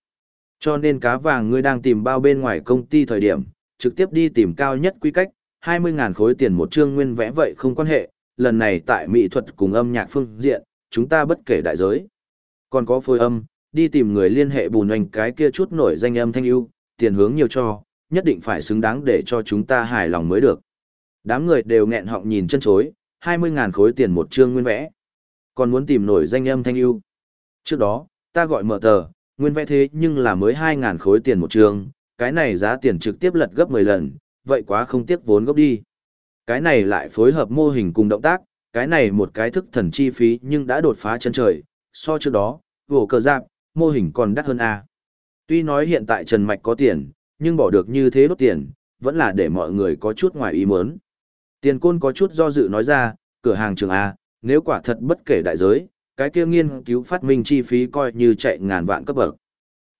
Cho nên cá vàng ngươi đang tìm bao bên ngoài công ty thời điểm, trực tiếp đi tìm cao nhất quy cách, 20.000 khối tiền một chương nguyên vẽ vậy không quan hệ, lần này tại mỹ thuật cùng âm nhạc phương diện, chúng ta bất kể đại giới. Còn có phối âm, đi tìm người liên hệ bùn oanh cái kia chút nổi danh âm thanh ưu, tiền hướng nhiều cho, nhất định phải xứng đáng để cho chúng ta hài lòng mới được. Đám người đều nghẹn họng nhìn chân chối, 20.000 khối tiền một chương nguyên vẽ. Còn muốn tìm nổi danh âm thanh ưu. Trước đó, ta gọi mở tờ, nguyên vẽ thế nhưng là mới 2.000 khối tiền một chương, cái này giá tiền trực tiếp lật gấp 10 lần, vậy quá không tiếc vốn gốc đi. Cái này lại phối hợp mô hình cùng động tác, cái này một cái thức thần chi phí nhưng đã đột phá chân trời, so trước đó, vổ cờ giáp, mô hình còn đắt hơn A. Tuy nói hiện tại Trần Mạch có tiền, nhưng bỏ được như thế đốt tiền, vẫn là để mọi người có chút ngoài ý muốn. Tiền côn có chút do dự nói ra, cửa hàng trường A, nếu quả thật bất kể đại giới, cái kia nghiên cứu phát minh chi phí coi như chạy ngàn vạn cấp bậc.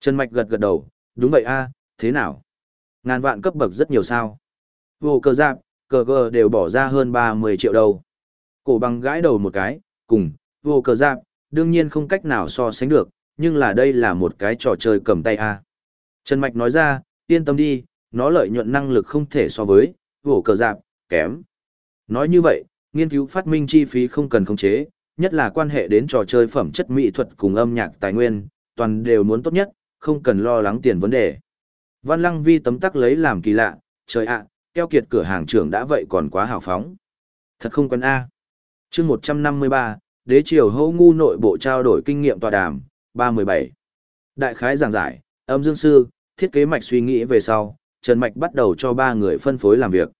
Trần Mạch gật gật đầu, đúng vậy A, thế nào? Ngàn vạn cấp bậc rất nhiều sao. Vô cờ giáp, cờ gờ đều bỏ ra hơn 30 triệu đầu. Cổ bằng gãi đầu một cái, cùng, vô cờ giáp, đương nhiên không cách nào so sánh được, nhưng là đây là một cái trò chơi cầm tay a. Trần Mạch nói ra, yên tâm đi, nó lợi nhuận năng lực không thể so với, vổ cờ dạp, kém. Nói như vậy, nghiên cứu phát minh chi phí không cần khống chế, nhất là quan hệ đến trò chơi phẩm chất mỹ thuật cùng âm nhạc tài nguyên, toàn đều muốn tốt nhất, không cần lo lắng tiền vấn đề. Văn Lăng Vi tấm tắc lấy làm kỳ lạ, trời ạ, keo kiệt cửa hàng trưởng đã vậy còn quá hào phóng. Thật không quen A. À. chương 153, đế triều hô ngu nội bộ trao đổi kinh nghiệm tọa đàm, 317. Đại khái giảng giải, âm dương sư, thiết kế mạch suy nghĩ về sau, Trần Mạch bắt đầu cho ba người phân phối làm việc.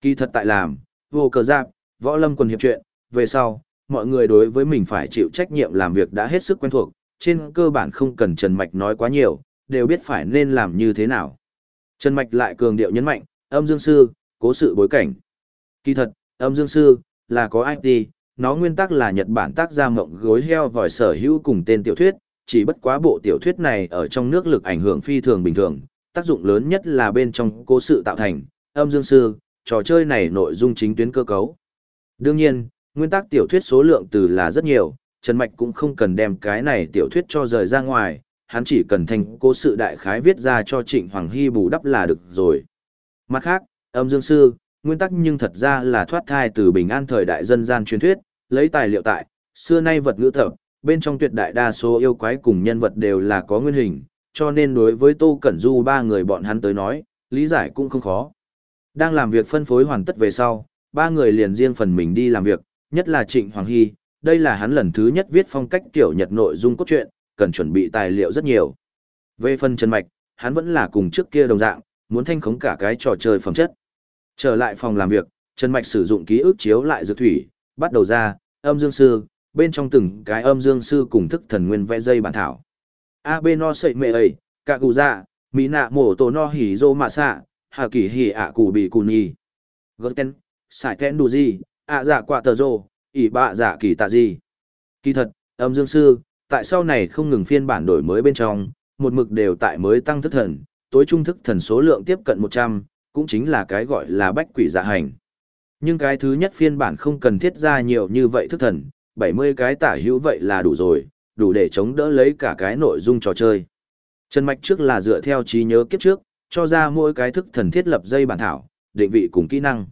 Kỳ thật tại làm, vô cờ giáp, võ lâm quần hiệp chuyện, về sau, mọi người đối với mình phải chịu trách nhiệm làm việc đã hết sức quen thuộc, trên cơ bản không cần Trần Mạch nói quá nhiều, đều biết phải nên làm như thế nào. Trần Mạch lại cường điệu nhấn mạnh, âm dương sư, cố sự bối cảnh. Kỳ thật, âm dương sư, là có IT, nó nguyên tắc là Nhật Bản tác gia mộng gối heo vòi sở hữu cùng tên tiểu thuyết, chỉ bất quá bộ tiểu thuyết này ở trong nước lực ảnh hưởng phi thường bình thường, tác dụng lớn nhất là bên trong cố sự tạo thành, âm dương sư, trò chơi này nội dung chính tuyến cơ cấu. Đương nhiên, nguyên tắc tiểu thuyết số lượng từ là rất nhiều, Trần Mạch cũng không cần đem cái này tiểu thuyết cho rời ra ngoài, hắn chỉ cần thành cố sự đại khái viết ra cho Trịnh Hoàng Hy bù đắp là được rồi. Mặt khác, âm dương sư, nguyên tắc nhưng thật ra là thoát thai từ bình an thời đại dân gian truyền thuyết, lấy tài liệu tại, xưa nay vật ngữ thập, bên trong tuyệt đại đa số yêu quái cùng nhân vật đều là có nguyên hình, cho nên đối với Tô Cẩn Du ba người bọn hắn tới nói, lý giải cũng không khó. Đang làm việc phân phối hoàn tất về sau, ba người liền riêng phần mình đi làm việc, nhất là Trịnh Hoàng Hy, đây là hắn lần thứ nhất viết phong cách tiểu nhật nội dung cốt truyện, cần chuẩn bị tài liệu rất nhiều. Về phần Trần Mạch, hắn vẫn là cùng trước kia đồng dạng, muốn thanh khống cả cái trò chơi phẩm chất. Trở lại phòng làm việc, Trần Mạch sử dụng ký ức chiếu lại dược thủy, bắt đầu ra, âm dương sư, bên trong từng cái âm dương sư cùng thức thần nguyên vẽ dây bản thảo. A B no sậy mệ ấy, cả cụ dạ, mỹ nạ mổ tổ no hỉ dô mạ xạ, hà kỳ hỉ ạ cụ bị cù nhì. Goten, sải tên đủ gì, ạ dạ quả tờ rô, ỉ bạ dạ kỳ tạ gì. Kỳ thật, âm dương sư, tại sau này không ngừng phiên bản đổi mới bên trong, một mực đều tại mới tăng thức thần, tối trung thức thần số lượng tiếp cận 100, cũng chính là cái gọi là bách quỷ dạ hành. Nhưng cái thứ nhất phiên bản không cần thiết ra nhiều như vậy thức thần, 70 cái tả hữu vậy là đủ rồi, đủ để chống đỡ lấy cả cái nội dung trò chơi. Trần Mạch trước là dựa theo trí nhớ kiếp trước, cho ra mỗi cái thức thần thiết lập dây bản thảo, định vị cùng kỹ năng.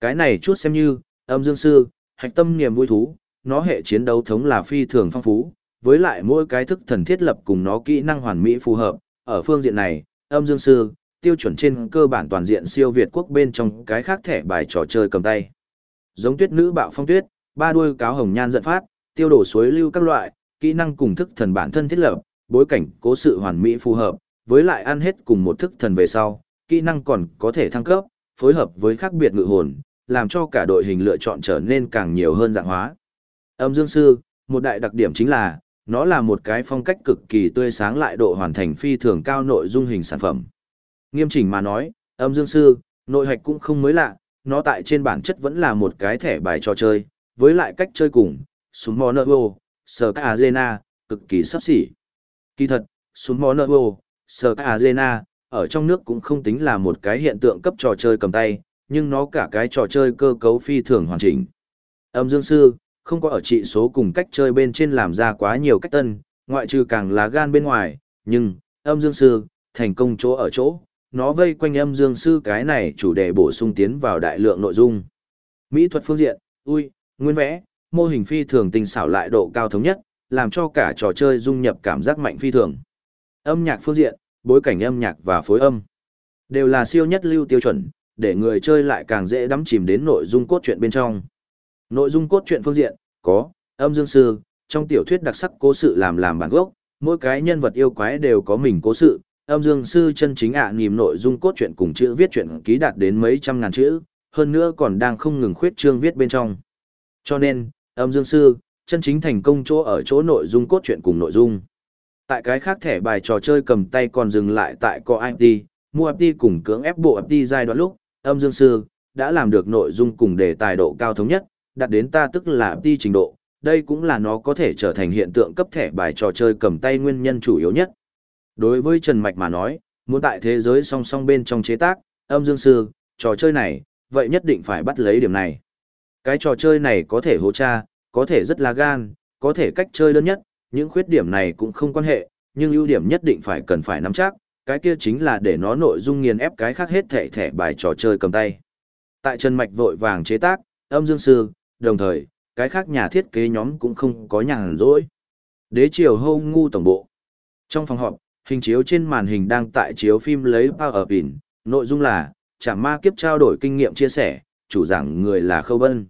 Cái này chút xem như, âm dương sư, hạch tâm niềm vui thú, nó hệ chiến đấu thống là phi thường phong phú, với lại mỗi cái thức thần thiết lập cùng nó kỹ năng hoàn mỹ phù hợp, ở phương diện này, âm dương sư, tiêu chuẩn trên cơ bản toàn diện siêu Việt quốc bên trong cái khác thẻ bài trò chơi cầm tay. Giống tuyết nữ bạo phong tuyết, ba đuôi cáo hồng nhan giận phát, tiêu đổ suối lưu các loại, kỹ năng cùng thức thần bản thân thiết lập, bối cảnh cố sự hoàn mỹ phù hợp, với lại ăn hết cùng một thức thần về sau, kỹ năng còn có thể thăng cấp, phối hợp với khác biệt ngự hồn, làm cho cả đội hình lựa chọn trở nên càng nhiều hơn dạng hóa. Âm Dương Sư, một đại đặc điểm chính là, nó là một cái phong cách cực kỳ tươi sáng lại độ hoàn thành phi thường cao nội dung hình sản phẩm. Nghiêm chỉnh mà nói, âm dương sư, nội hạch cũng không mới lạ, nó tại trên bản chất vẫn là một cái thẻ bài trò chơi, với lại cách chơi cùng, súng mò nợ vô, sờ các arena, cực kỳ sắp xỉ. Kỳ thật, súng mò nợ vô, sờ các arena, ở trong nước cũng không tính là một cái hiện tượng cấp trò chơi cầm tay, nhưng nó cả cái trò chơi cơ cấu phi thường hoàn chỉnh. Âm dương sư, không có ở trị số cùng cách chơi bên trên làm ra quá nhiều cách tân, ngoại trừ càng lá gan bên ngoài, nhưng, âm dương sư, thành công chỗ ở chỗ, nó vây quanh âm dương sư cái này chủ đề bổ sung tiến vào đại lượng nội dung. Mỹ thuật phương diện, ui, nguyên vẽ, mô hình phi thường tinh xảo lại độ cao thống nhất, làm cho cả trò chơi dung nhập cảm giác mạnh phi thường. Âm nhạc phương diện, bối cảnh âm nhạc và phối âm đều là siêu nhất lưu tiêu chuẩn, để người chơi lại càng dễ đắm chìm đến nội dung cốt truyện bên trong. Nội dung cốt truyện phương diện, có, âm dương sư, trong tiểu thuyết đặc sắc cố sự làm làm bản gốc, mỗi cái nhân vật yêu quái đều có mình cố sự, âm dương sư chân chính ạ à, nìm nội dung cốt truyện cùng chữ viết truyện ký đạt đến mấy trăm ngàn chữ, hơn nữa còn đang không ngừng khuyết trương viết bên trong. Cho nên, âm dương sư, chân chính thành công chỗ ở chỗ nội dung cốt truyện cùng nội dung. Tại cái khác thẻ bài trò chơi cầm tay còn dừng lại tại co IT, mua IT cùng cưỡng ép bộ IT giai đoạn lúc, âm dương sư, đã làm được nội dung cùng đề tài độ cao thống nhất, đạt đến ta tức là IT trình độ, đây cũng là nó có thể trở thành hiện tượng cấp thẻ bài trò chơi cầm tay nguyên nhân chủ yếu nhất. Đối với Trần Mạch mà nói, muốn tại thế giới song song bên trong chế tác, âm dương sư, trò chơi này, vậy nhất định phải bắt lấy điểm này. Cái trò chơi này có thể hỗ tra, có thể rất là gan, có thể cách chơi đơn nhất, những khuyết điểm này cũng không quan hệ, nhưng ưu điểm nhất định phải cần phải nắm chắc, cái kia chính là để nó nội dung nghiền ép cái khác hết thẻ thẻ bài trò chơi cầm tay. Tại Trần Mạch vội vàng chế tác, âm dương sư, đồng thời, cái khác nhà thiết kế nhóm cũng không có nhàn rỗi. Đế triều hô ngu tổng bộ. Trong phòng họp, hình chiếu trên màn hình đang tại chiếu phim lấy Power Pin, nội dung là, chảm ma kiếp trao đổi kinh nghiệm chia sẻ, chủ giảng người là Khâu Bân.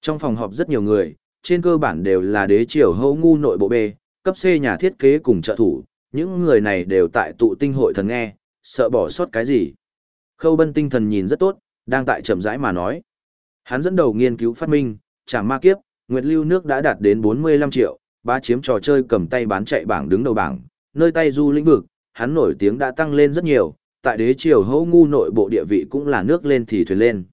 Trong phòng họp rất nhiều người, trên cơ bản đều là đế triều hâu ngu nội bộ B, cấp C nhà thiết kế cùng trợ thủ, những người này đều tại tụ tinh hội thần nghe, sợ bỏ sót cái gì. Khâu Bân tinh thần nhìn rất tốt, đang tại chậm rãi mà nói. Hắn dẫn đầu nghiên cứu phát minh, chảm ma kiếp, nguyệt lưu nước đã đạt đến 45 triệu, ba chiếm trò chơi cầm tay bán chạy bảng đứng đầu bảng, nơi tay du lĩnh vực, hắn nổi tiếng đã tăng lên rất nhiều, tại đế triều hô ngu nội bộ địa vị cũng là nước lên thì thuyền lên.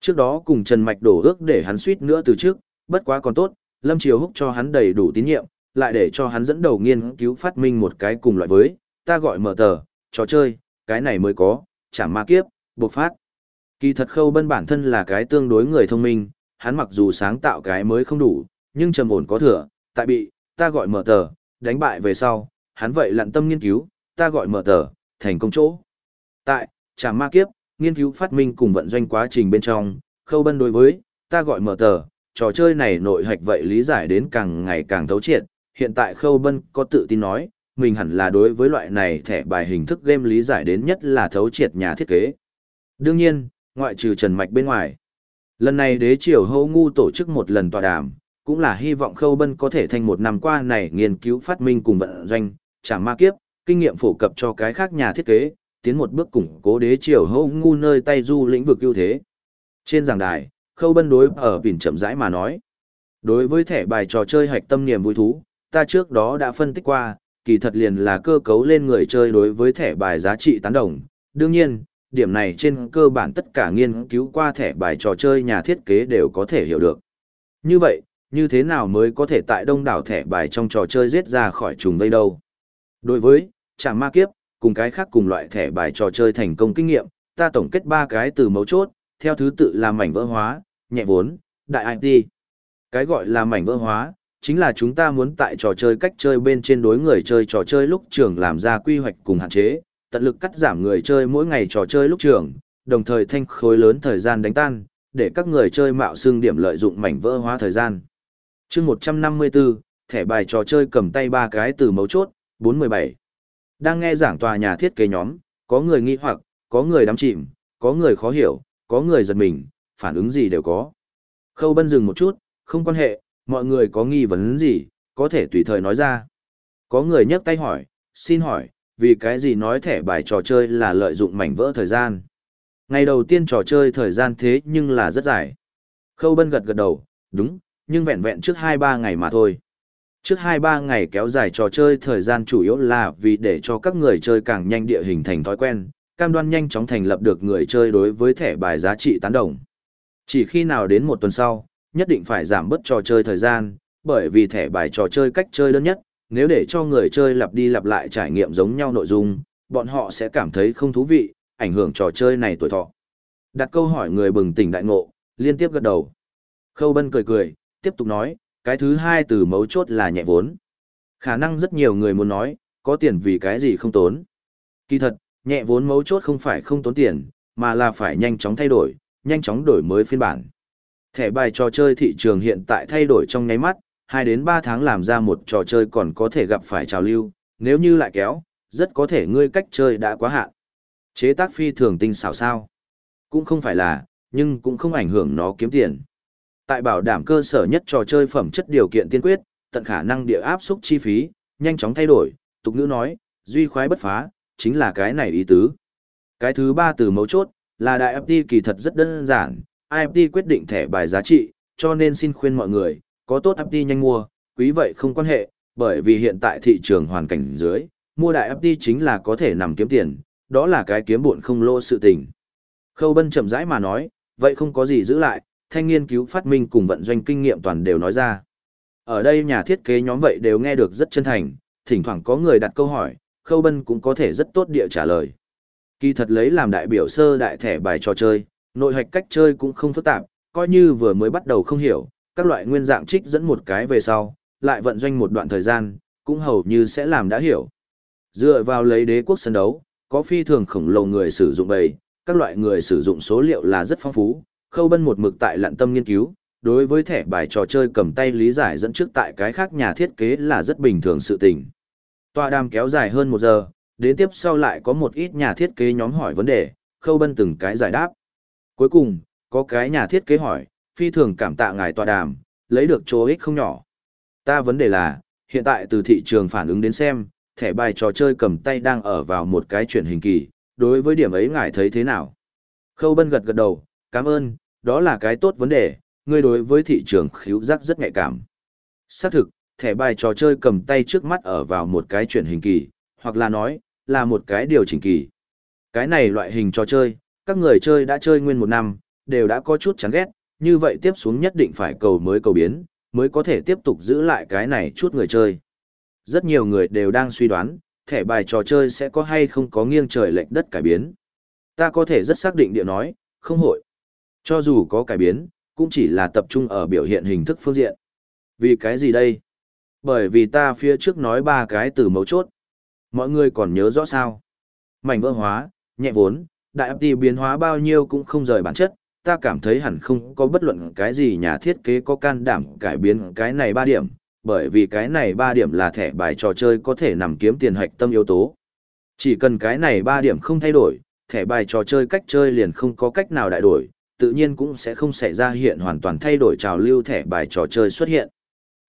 Trước đó cùng Trần Mạch đổ ước để hắn suýt nữa từ trước, bất quá còn tốt, Lâm Triều Húc cho hắn đầy đủ tín nhiệm, lại để cho hắn dẫn đầu nghiên cứu phát minh một cái cùng loại với, ta gọi mở tờ, trò chơi, cái này mới có, chẳng ma kiếp, bộc phát. Kỳ thật khâu bân bản thân là cái tương đối người thông minh, hắn mặc dù sáng tạo cái mới không đủ, nhưng trầm ổn có thừa, tại bị, ta gọi mở tờ, đánh bại về sau, hắn vậy lặn tâm nghiên cứu, ta gọi mở tờ, thành công chỗ. Tại, trạm ma kiếp, nghiên cứu phát minh cùng vận doanh quá trình bên trong, khâu bân đối với, ta gọi mở tờ, trò chơi này nội hạch vậy lý giải đến càng ngày càng thấu triệt, hiện tại khâu bân có tự tin nói, mình hẳn là đối với loại này thẻ bài hình thức game lý giải đến nhất là thấu triệt nhà thiết kế. Đương nhiên, ngoại trừ Trần Mạch bên ngoài. Lần này đế triều hô ngu tổ chức một lần tọa đàm, cũng là hy vọng khâu bân có thể thành một năm qua này nghiên cứu phát minh cùng vận doanh, chẳng ma kiếp, kinh nghiệm phổ cập cho cái khác nhà thiết kế, tiến một bước củng cố đế triều hô ngu nơi tay du lĩnh vực ưu thế. Trên giảng đài, khâu bân đối ở bình chậm rãi mà nói. Đối với thẻ bài trò chơi hạch tâm niềm vui thú, ta trước đó đã phân tích qua, kỳ thật liền là cơ cấu lên người chơi đối với thẻ bài giá trị tán đồng. Đương nhiên, điểm này trên cơ bản tất cả nghiên cứu qua thẻ bài trò chơi nhà thiết kế đều có thể hiểu được. Như vậy, như thế nào mới có thể tại đông đảo thẻ bài trong trò chơi giết ra khỏi trùng vây đâu? Đối với, chẳng ma kiếp, cùng cái khác cùng loại thẻ bài trò chơi thành công kinh nghiệm, ta tổng kết ba cái từ mấu chốt, theo thứ tự là mảnh vỡ hóa, nhẹ vốn, đại IT. Cái gọi là mảnh vỡ hóa, chính là chúng ta muốn tại trò chơi cách chơi bên trên đối người chơi trò chơi lúc trường làm ra quy hoạch cùng hạn chế, tận lực cắt giảm người chơi mỗi ngày trò chơi lúc trường, đồng thời thanh khối lớn thời gian đánh tan, để các người chơi mạo xương điểm lợi dụng mảnh vỡ hóa thời gian. chương 154, thẻ bài trò chơi cầm tay ba cái từ mấu chốt, 417. Đang nghe giảng tòa nhà thiết kế nhóm, có người nghi hoặc, có người đắm chìm, có người khó hiểu, có người giật mình, phản ứng gì đều có. Khâu bân dừng một chút, không quan hệ, mọi người có nghi vấn gì, có thể tùy thời nói ra. Có người nhấc tay hỏi, xin hỏi, vì cái gì nói thẻ bài trò chơi là lợi dụng mảnh vỡ thời gian. Ngày đầu tiên trò chơi thời gian thế nhưng là rất dài. Khâu bân gật gật đầu, đúng, nhưng vẹn vẹn trước 2-3 ngày mà thôi. Trước 2-3 ngày kéo dài trò chơi thời gian chủ yếu là vì để cho các người chơi càng nhanh địa hình thành thói quen, cam đoan nhanh chóng thành lập được người chơi đối với thẻ bài giá trị tán đồng. Chỉ khi nào đến một tuần sau, nhất định phải giảm bớt trò chơi thời gian, bởi vì thẻ bài trò chơi cách chơi đơn nhất, nếu để cho người chơi lặp đi lặp lại trải nghiệm giống nhau nội dung, bọn họ sẽ cảm thấy không thú vị, ảnh hưởng trò chơi này tuổi thọ. Đặt câu hỏi người bừng tỉnh đại ngộ, liên tiếp gật đầu. Khâu Bân cười cười, tiếp tục nói, cái thứ hai từ mấu chốt là nhẹ vốn. Khả năng rất nhiều người muốn nói, có tiền vì cái gì không tốn. Kỳ thật, nhẹ vốn mấu chốt không phải không tốn tiền, mà là phải nhanh chóng thay đổi, nhanh chóng đổi mới phiên bản. Thẻ bài trò chơi thị trường hiện tại thay đổi trong nháy mắt, 2 đến 3 tháng làm ra một trò chơi còn có thể gặp phải trào lưu, nếu như lại kéo, rất có thể ngươi cách chơi đã quá hạn. Chế tác phi thường tinh xảo sao? Cũng không phải là, nhưng cũng không ảnh hưởng nó kiếm tiền. Tại bảo đảm cơ sở nhất trò chơi phẩm chất điều kiện tiên quyết, tận khả năng địa áp xúc chi phí, nhanh chóng thay đổi, tục ngữ nói, duy khoái bất phá, chính là cái này ý tứ. Cái thứ ba từ mấu chốt, là đại FT kỳ thật rất đơn giản, IFT quyết định thẻ bài giá trị, cho nên xin khuyên mọi người, có tốt FT nhanh mua, quý vậy không quan hệ, bởi vì hiện tại thị trường hoàn cảnh dưới, mua đại FT chính là có thể nằm kiếm tiền, đó là cái kiếm bộn không lô sự tình. Khâu Bân chậm rãi mà nói, vậy không có gì giữ lại, thanh nghiên cứu phát minh cùng vận doanh kinh nghiệm toàn đều nói ra. Ở đây nhà thiết kế nhóm vậy đều nghe được rất chân thành, thỉnh thoảng có người đặt câu hỏi, Khâu Bân cũng có thể rất tốt địa trả lời. Kỳ thật lấy làm đại biểu sơ đại thẻ bài trò chơi, nội hoạch cách chơi cũng không phức tạp, coi như vừa mới bắt đầu không hiểu, các loại nguyên dạng trích dẫn một cái về sau, lại vận doanh một đoạn thời gian, cũng hầu như sẽ làm đã hiểu. Dựa vào lấy đế quốc sân đấu, có phi thường khổng lồ người sử dụng bầy, các loại người sử dụng số liệu là rất phong phú, khâu bân một mực tại lặn tâm nghiên cứu, đối với thẻ bài trò chơi cầm tay lý giải dẫn trước tại cái khác nhà thiết kế là rất bình thường sự tình. tọa đàm kéo dài hơn một giờ, đến tiếp sau lại có một ít nhà thiết kế nhóm hỏi vấn đề, khâu bân từng cái giải đáp. Cuối cùng, có cái nhà thiết kế hỏi, phi thường cảm tạ ngài tọa đàm, lấy được chỗ ích không nhỏ. Ta vấn đề là, hiện tại từ thị trường phản ứng đến xem, thẻ bài trò chơi cầm tay đang ở vào một cái chuyển hình kỳ, đối với điểm ấy ngài thấy thế nào? Khâu Bân gật gật đầu, cảm ơn, đó là cái tốt vấn đề, ngươi đối với thị trường khíu giác rất nhạy cảm. Xác thực, thẻ bài trò chơi cầm tay trước mắt ở vào một cái chuyển hình kỳ, hoặc là nói, là một cái điều chỉnh kỳ. Cái này loại hình trò chơi, các người chơi đã chơi nguyên một năm, đều đã có chút chán ghét, như vậy tiếp xuống nhất định phải cầu mới cầu biến, mới có thể tiếp tục giữ lại cái này chút người chơi. Rất nhiều người đều đang suy đoán, thẻ bài trò chơi sẽ có hay không có nghiêng trời lệch đất cải biến. Ta có thể rất xác định địa nói, không hội. Cho dù có cải biến, cũng chỉ là tập trung ở biểu hiện hình thức phương diện. Vì cái gì đây? Bởi vì ta phía trước nói ba cái từ mấu chốt. Mọi người còn nhớ rõ sao? Mảnh vỡ hóa, nhẹ vốn, đại ấp biến hóa bao nhiêu cũng không rời bản chất, ta cảm thấy hẳn không có bất luận cái gì nhà thiết kế có can đảm cải biến cái này ba điểm, bởi vì cái này ba điểm là thẻ bài trò chơi có thể nằm kiếm tiền hạch tâm yếu tố. Chỉ cần cái này ba điểm không thay đổi, thẻ bài trò chơi cách chơi liền không có cách nào đại đổi, tự nhiên cũng sẽ không xảy ra hiện hoàn toàn thay đổi trào lưu thẻ bài trò chơi xuất hiện.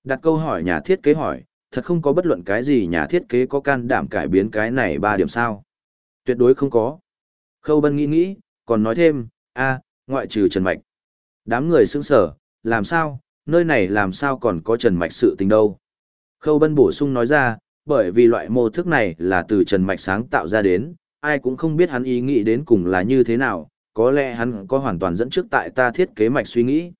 Đặt câu hỏi nhà thiết kế hỏi, thật không có bất luận cái gì nhà thiết kế có can đảm cải biến cái này ba điểm sao? Tuyệt đối không có. Khâu Bân nghĩ nghĩ, còn nói thêm, a, ngoại trừ Trần Mạch. Đám người sững sở, làm sao, nơi này làm sao còn có Trần Mạch sự tình đâu. Khâu Bân bổ sung nói ra, bởi vì loại mô thức này là từ Trần Mạch sáng tạo ra đến, ai cũng không biết hắn ý nghĩ đến cùng là như thế nào, có lẽ hắn có hoàn toàn dẫn trước tại ta thiết kế mạch suy nghĩ.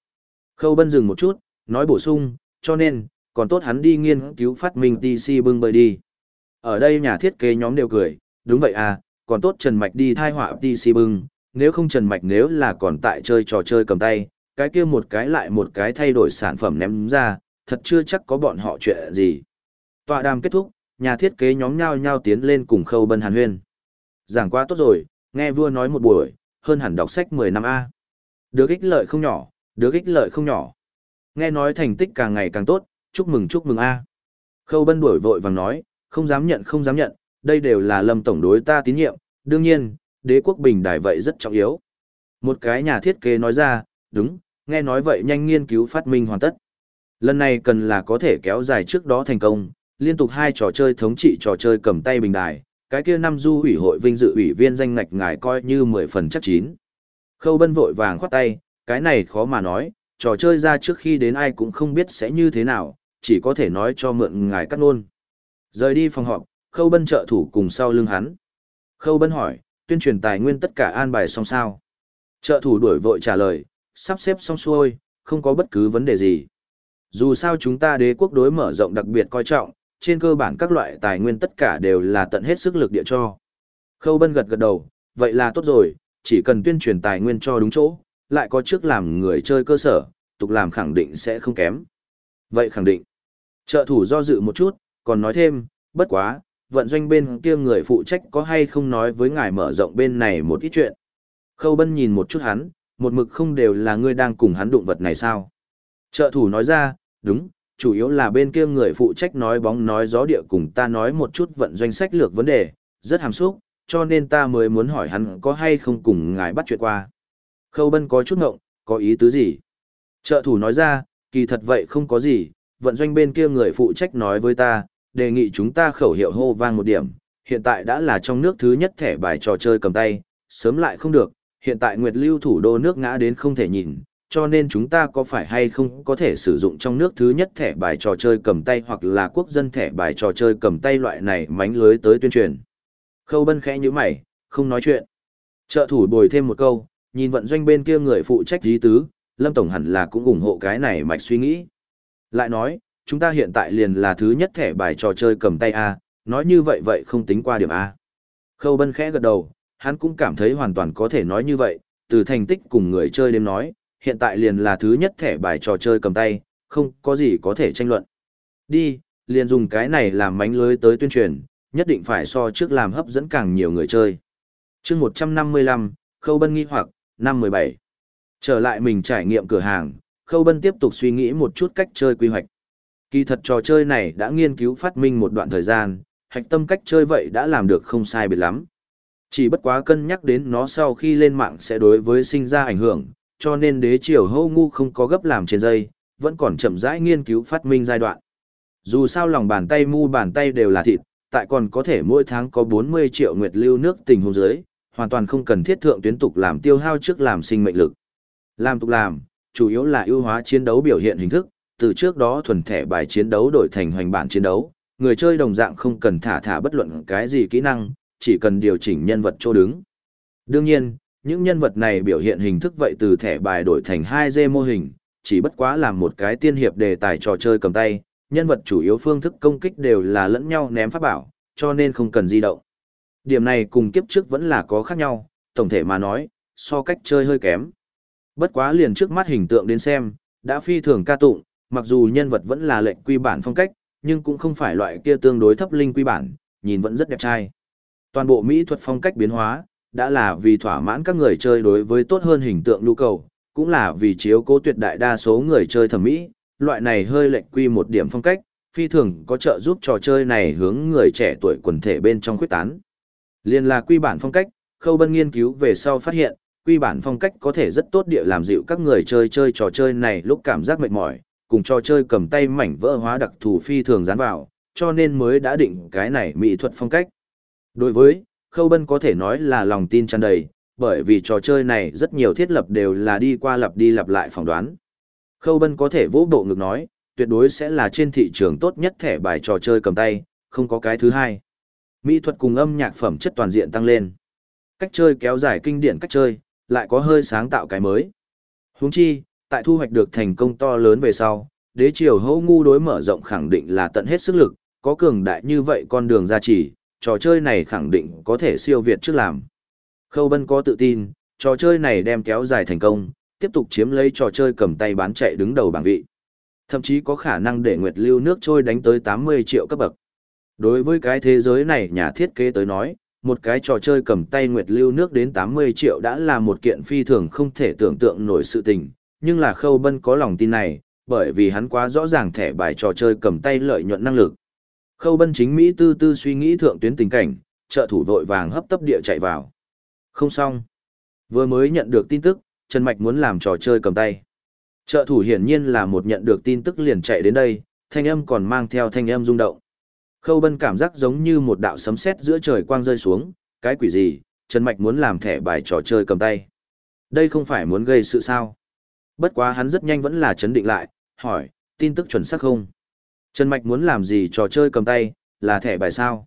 Khâu Bân dừng một chút, nói bổ sung, cho nên, còn tốt hắn đi nghiên cứu phát minh TC bưng bơi đi. Ở đây nhà thiết kế nhóm đều cười, đúng vậy à, còn tốt Trần Mạch đi thai họa TC bưng, nếu không Trần Mạch nếu là còn tại chơi trò chơi cầm tay, cái kia một cái lại một cái thay đổi sản phẩm ném ra, thật chưa chắc có bọn họ chuyện gì. Tọa đàm kết thúc, nhà thiết kế nhóm nhau nhau tiến lên cùng khâu bân hàn huyên. Giảng quá tốt rồi, nghe vua nói một buổi, hơn hẳn đọc sách 10 năm A. Được ích lợi không nhỏ, được ích lợi không nhỏ. Nghe nói thành tích càng ngày càng tốt, chúc mừng chúc mừng A. Khâu bân đuổi vội vàng nói, không dám nhận không dám nhận, đây đều là lâm tổng đối ta tín nhiệm, đương nhiên, đế quốc bình đài vậy rất trọng yếu. Một cái nhà thiết kế nói ra, đúng, nghe nói vậy nhanh nghiên cứu phát minh hoàn tất. Lần này cần là có thể kéo dài trước đó thành công, liên tục hai trò chơi thống trị trò chơi cầm tay bình đài, cái kia năm du ủy hội vinh dự ủy viên danh ngạch ngài coi như 10 phần chắc chín. Khâu bân vội vàng khoát tay, cái này khó mà nói, trò chơi ra trước khi đến ai cũng không biết sẽ như thế nào, chỉ có thể nói cho mượn ngài cắt nôn. Rời đi phòng họp, khâu bân trợ thủ cùng sau lưng hắn. Khâu bân hỏi, tuyên truyền tài nguyên tất cả an bài xong sao. Trợ thủ đuổi vội trả lời, sắp xếp xong xuôi, không có bất cứ vấn đề gì. Dù sao chúng ta đế quốc đối mở rộng đặc biệt coi trọng, trên cơ bản các loại tài nguyên tất cả đều là tận hết sức lực địa cho. Khâu Bân gật gật đầu, vậy là tốt rồi, chỉ cần tuyên truyền tài nguyên cho đúng chỗ, lại có trước làm người chơi cơ sở, tục làm khẳng định sẽ không kém. Vậy khẳng định. Trợ thủ do dự một chút, còn nói thêm, bất quá, vận doanh bên kia người phụ trách có hay không nói với ngài mở rộng bên này một ít chuyện. Khâu Bân nhìn một chút hắn, một mực không đều là ngươi đang cùng hắn đụng vật này sao. Trợ thủ nói ra, đúng, chủ yếu là bên kia người phụ trách nói bóng nói gió địa cùng ta nói một chút vận doanh sách lược vấn đề, rất hàm xúc, cho nên ta mới muốn hỏi hắn có hay không cùng ngài bắt chuyện qua. Khâu Bân có chút ngộng, có ý tứ gì? Trợ thủ nói ra, kỳ thật vậy không có gì, vận doanh bên kia người phụ trách nói với ta, đề nghị chúng ta khẩu hiệu hô vang một điểm, hiện tại đã là trong nước thứ nhất thẻ bài trò chơi cầm tay, sớm lại không được, hiện tại Nguyệt Lưu thủ đô nước ngã đến không thể nhìn, cho nên chúng ta có phải hay không có thể sử dụng trong nước thứ nhất thẻ bài trò chơi cầm tay hoặc là quốc dân thẻ bài trò chơi cầm tay loại này mánh lưới tới tuyên truyền. Khâu bân khẽ như mày, không nói chuyện. Trợ thủ bồi thêm một câu, nhìn vận doanh bên kia người phụ trách dí tứ, Lâm Tổng hẳn là cũng ủng hộ cái này mạch suy nghĩ. Lại nói, chúng ta hiện tại liền là thứ nhất thẻ bài trò chơi cầm tay A, nói như vậy vậy không tính qua điểm A. Khâu bân khẽ gật đầu, hắn cũng cảm thấy hoàn toàn có thể nói như vậy, từ thành tích cùng người chơi đêm nói, hiện tại liền là thứ nhất thẻ bài trò chơi cầm tay, không có gì có thể tranh luận. Đi, liền dùng cái này làm mánh lưới tới tuyên truyền, nhất định phải so trước làm hấp dẫn càng nhiều người chơi. chương 155, Khâu Bân nghi hoặc, năm 17. Trở lại mình trải nghiệm cửa hàng, Khâu Bân tiếp tục suy nghĩ một chút cách chơi quy hoạch. Kỳ thật trò chơi này đã nghiên cứu phát minh một đoạn thời gian, hạch tâm cách chơi vậy đã làm được không sai biệt lắm. Chỉ bất quá cân nhắc đến nó sau khi lên mạng sẽ đối với sinh ra ảnh hưởng, cho nên đế triều hâu ngu không có gấp làm trên dây, vẫn còn chậm rãi nghiên cứu phát minh giai đoạn. Dù sao lòng bàn tay mu bàn tay đều là thịt, tại còn có thể mỗi tháng có 40 triệu nguyệt lưu nước tình huống dưới, hoàn toàn không cần thiết thượng tuyến tục làm tiêu hao trước làm sinh mệnh lực. Làm tục làm, chủ yếu là ưu hóa chiến đấu biểu hiện hình thức, từ trước đó thuần thẻ bài chiến đấu đổi thành hoành bản chiến đấu, người chơi đồng dạng không cần thả thả bất luận cái gì kỹ năng, chỉ cần điều chỉnh nhân vật chỗ đứng. Đương nhiên, những nhân vật này biểu hiện hình thức vậy từ thẻ bài đổi thành 2D mô hình, chỉ bất quá làm một cái tiên hiệp đề tài trò chơi cầm tay, nhân vật chủ yếu phương thức công kích đều là lẫn nhau ném pháp bảo, cho nên không cần di động. Điểm này cùng kiếp trước vẫn là có khác nhau, tổng thể mà nói, so cách chơi hơi kém. Bất quá liền trước mắt hình tượng đến xem, đã phi thường ca tụng, mặc dù nhân vật vẫn là lệnh quy bản phong cách, nhưng cũng không phải loại kia tương đối thấp linh quy bản, nhìn vẫn rất đẹp trai. Toàn bộ mỹ thuật phong cách biến hóa, đã là vì thỏa mãn các người chơi đối với tốt hơn hình tượng nhu cầu, cũng là vì chiếu cố tuyệt đại đa số người chơi thẩm mỹ, loại này hơi lệch quy một điểm phong cách, phi thường có trợ giúp trò chơi này hướng người trẻ tuổi quần thể bên trong khuyết tán. Liên là quy bản phong cách, Khâu Bân nghiên cứu về sau phát hiện, quy bản phong cách có thể rất tốt địa làm dịu các người chơi chơi trò chơi này lúc cảm giác mệt mỏi, cùng trò chơi cầm tay mảnh vỡ hóa đặc thù phi thường dán vào, cho nên mới đã định cái này mỹ thuật phong cách. Đối với, Khâu Bân có thể nói là lòng tin tràn đầy, bởi vì trò chơi này rất nhiều thiết lập đều là đi qua lặp đi lặp lại phỏng đoán. Khâu Bân có thể vỗ bộ ngực nói, tuyệt đối sẽ là trên thị trường tốt nhất thẻ bài trò chơi cầm tay, không có cái thứ hai. Mỹ thuật cùng âm nhạc phẩm chất toàn diện tăng lên. Cách chơi kéo dài kinh điển cách chơi, lại có hơi sáng tạo cái mới. Huống chi, tại thu hoạch được thành công to lớn về sau, đế triều Hô ngu đối mở rộng khẳng định là tận hết sức lực, có cường đại như vậy con đường ra chỉ, trò chơi này khẳng định có thể siêu việt trước làm. Khâu Bân có tự tin, trò chơi này đem kéo dài thành công, tiếp tục chiếm lấy trò chơi cầm tay bán chạy đứng đầu bảng vị. Thậm chí có khả năng để Nguyệt Lưu nước trôi đánh tới 80 triệu cấp bậc. Đối với cái thế giới này nhà thiết kế tới nói, một cái trò chơi cầm tay Nguyệt Lưu nước đến 80 triệu đã là một kiện phi thường không thể tưởng tượng nổi sự tình, nhưng là Khâu Bân có lòng tin này, bởi vì hắn quá rõ ràng thẻ bài trò chơi cầm tay lợi nhuận năng lực. Khâu Bân chính Mỹ tư tư suy nghĩ thượng tuyến tình cảnh, trợ thủ vội vàng hấp tấp địa chạy vào. Không xong. Vừa mới nhận được tin tức, Trần Mạch muốn làm trò chơi cầm tay. Trợ thủ hiển nhiên là một nhận được tin tức liền chạy đến đây, thanh âm còn mang theo thanh âm rung động. Khâu Bân cảm giác giống như một đạo sấm sét giữa trời quang rơi xuống, cái quỷ gì, Trần Mạch muốn làm thẻ bài trò chơi cầm tay. Đây không phải muốn gây sự sao. Bất quá hắn rất nhanh vẫn là chấn định lại, hỏi, tin tức chuẩn xác không? Trần Mạch muốn làm gì trò chơi cầm tay, là thẻ bài sao?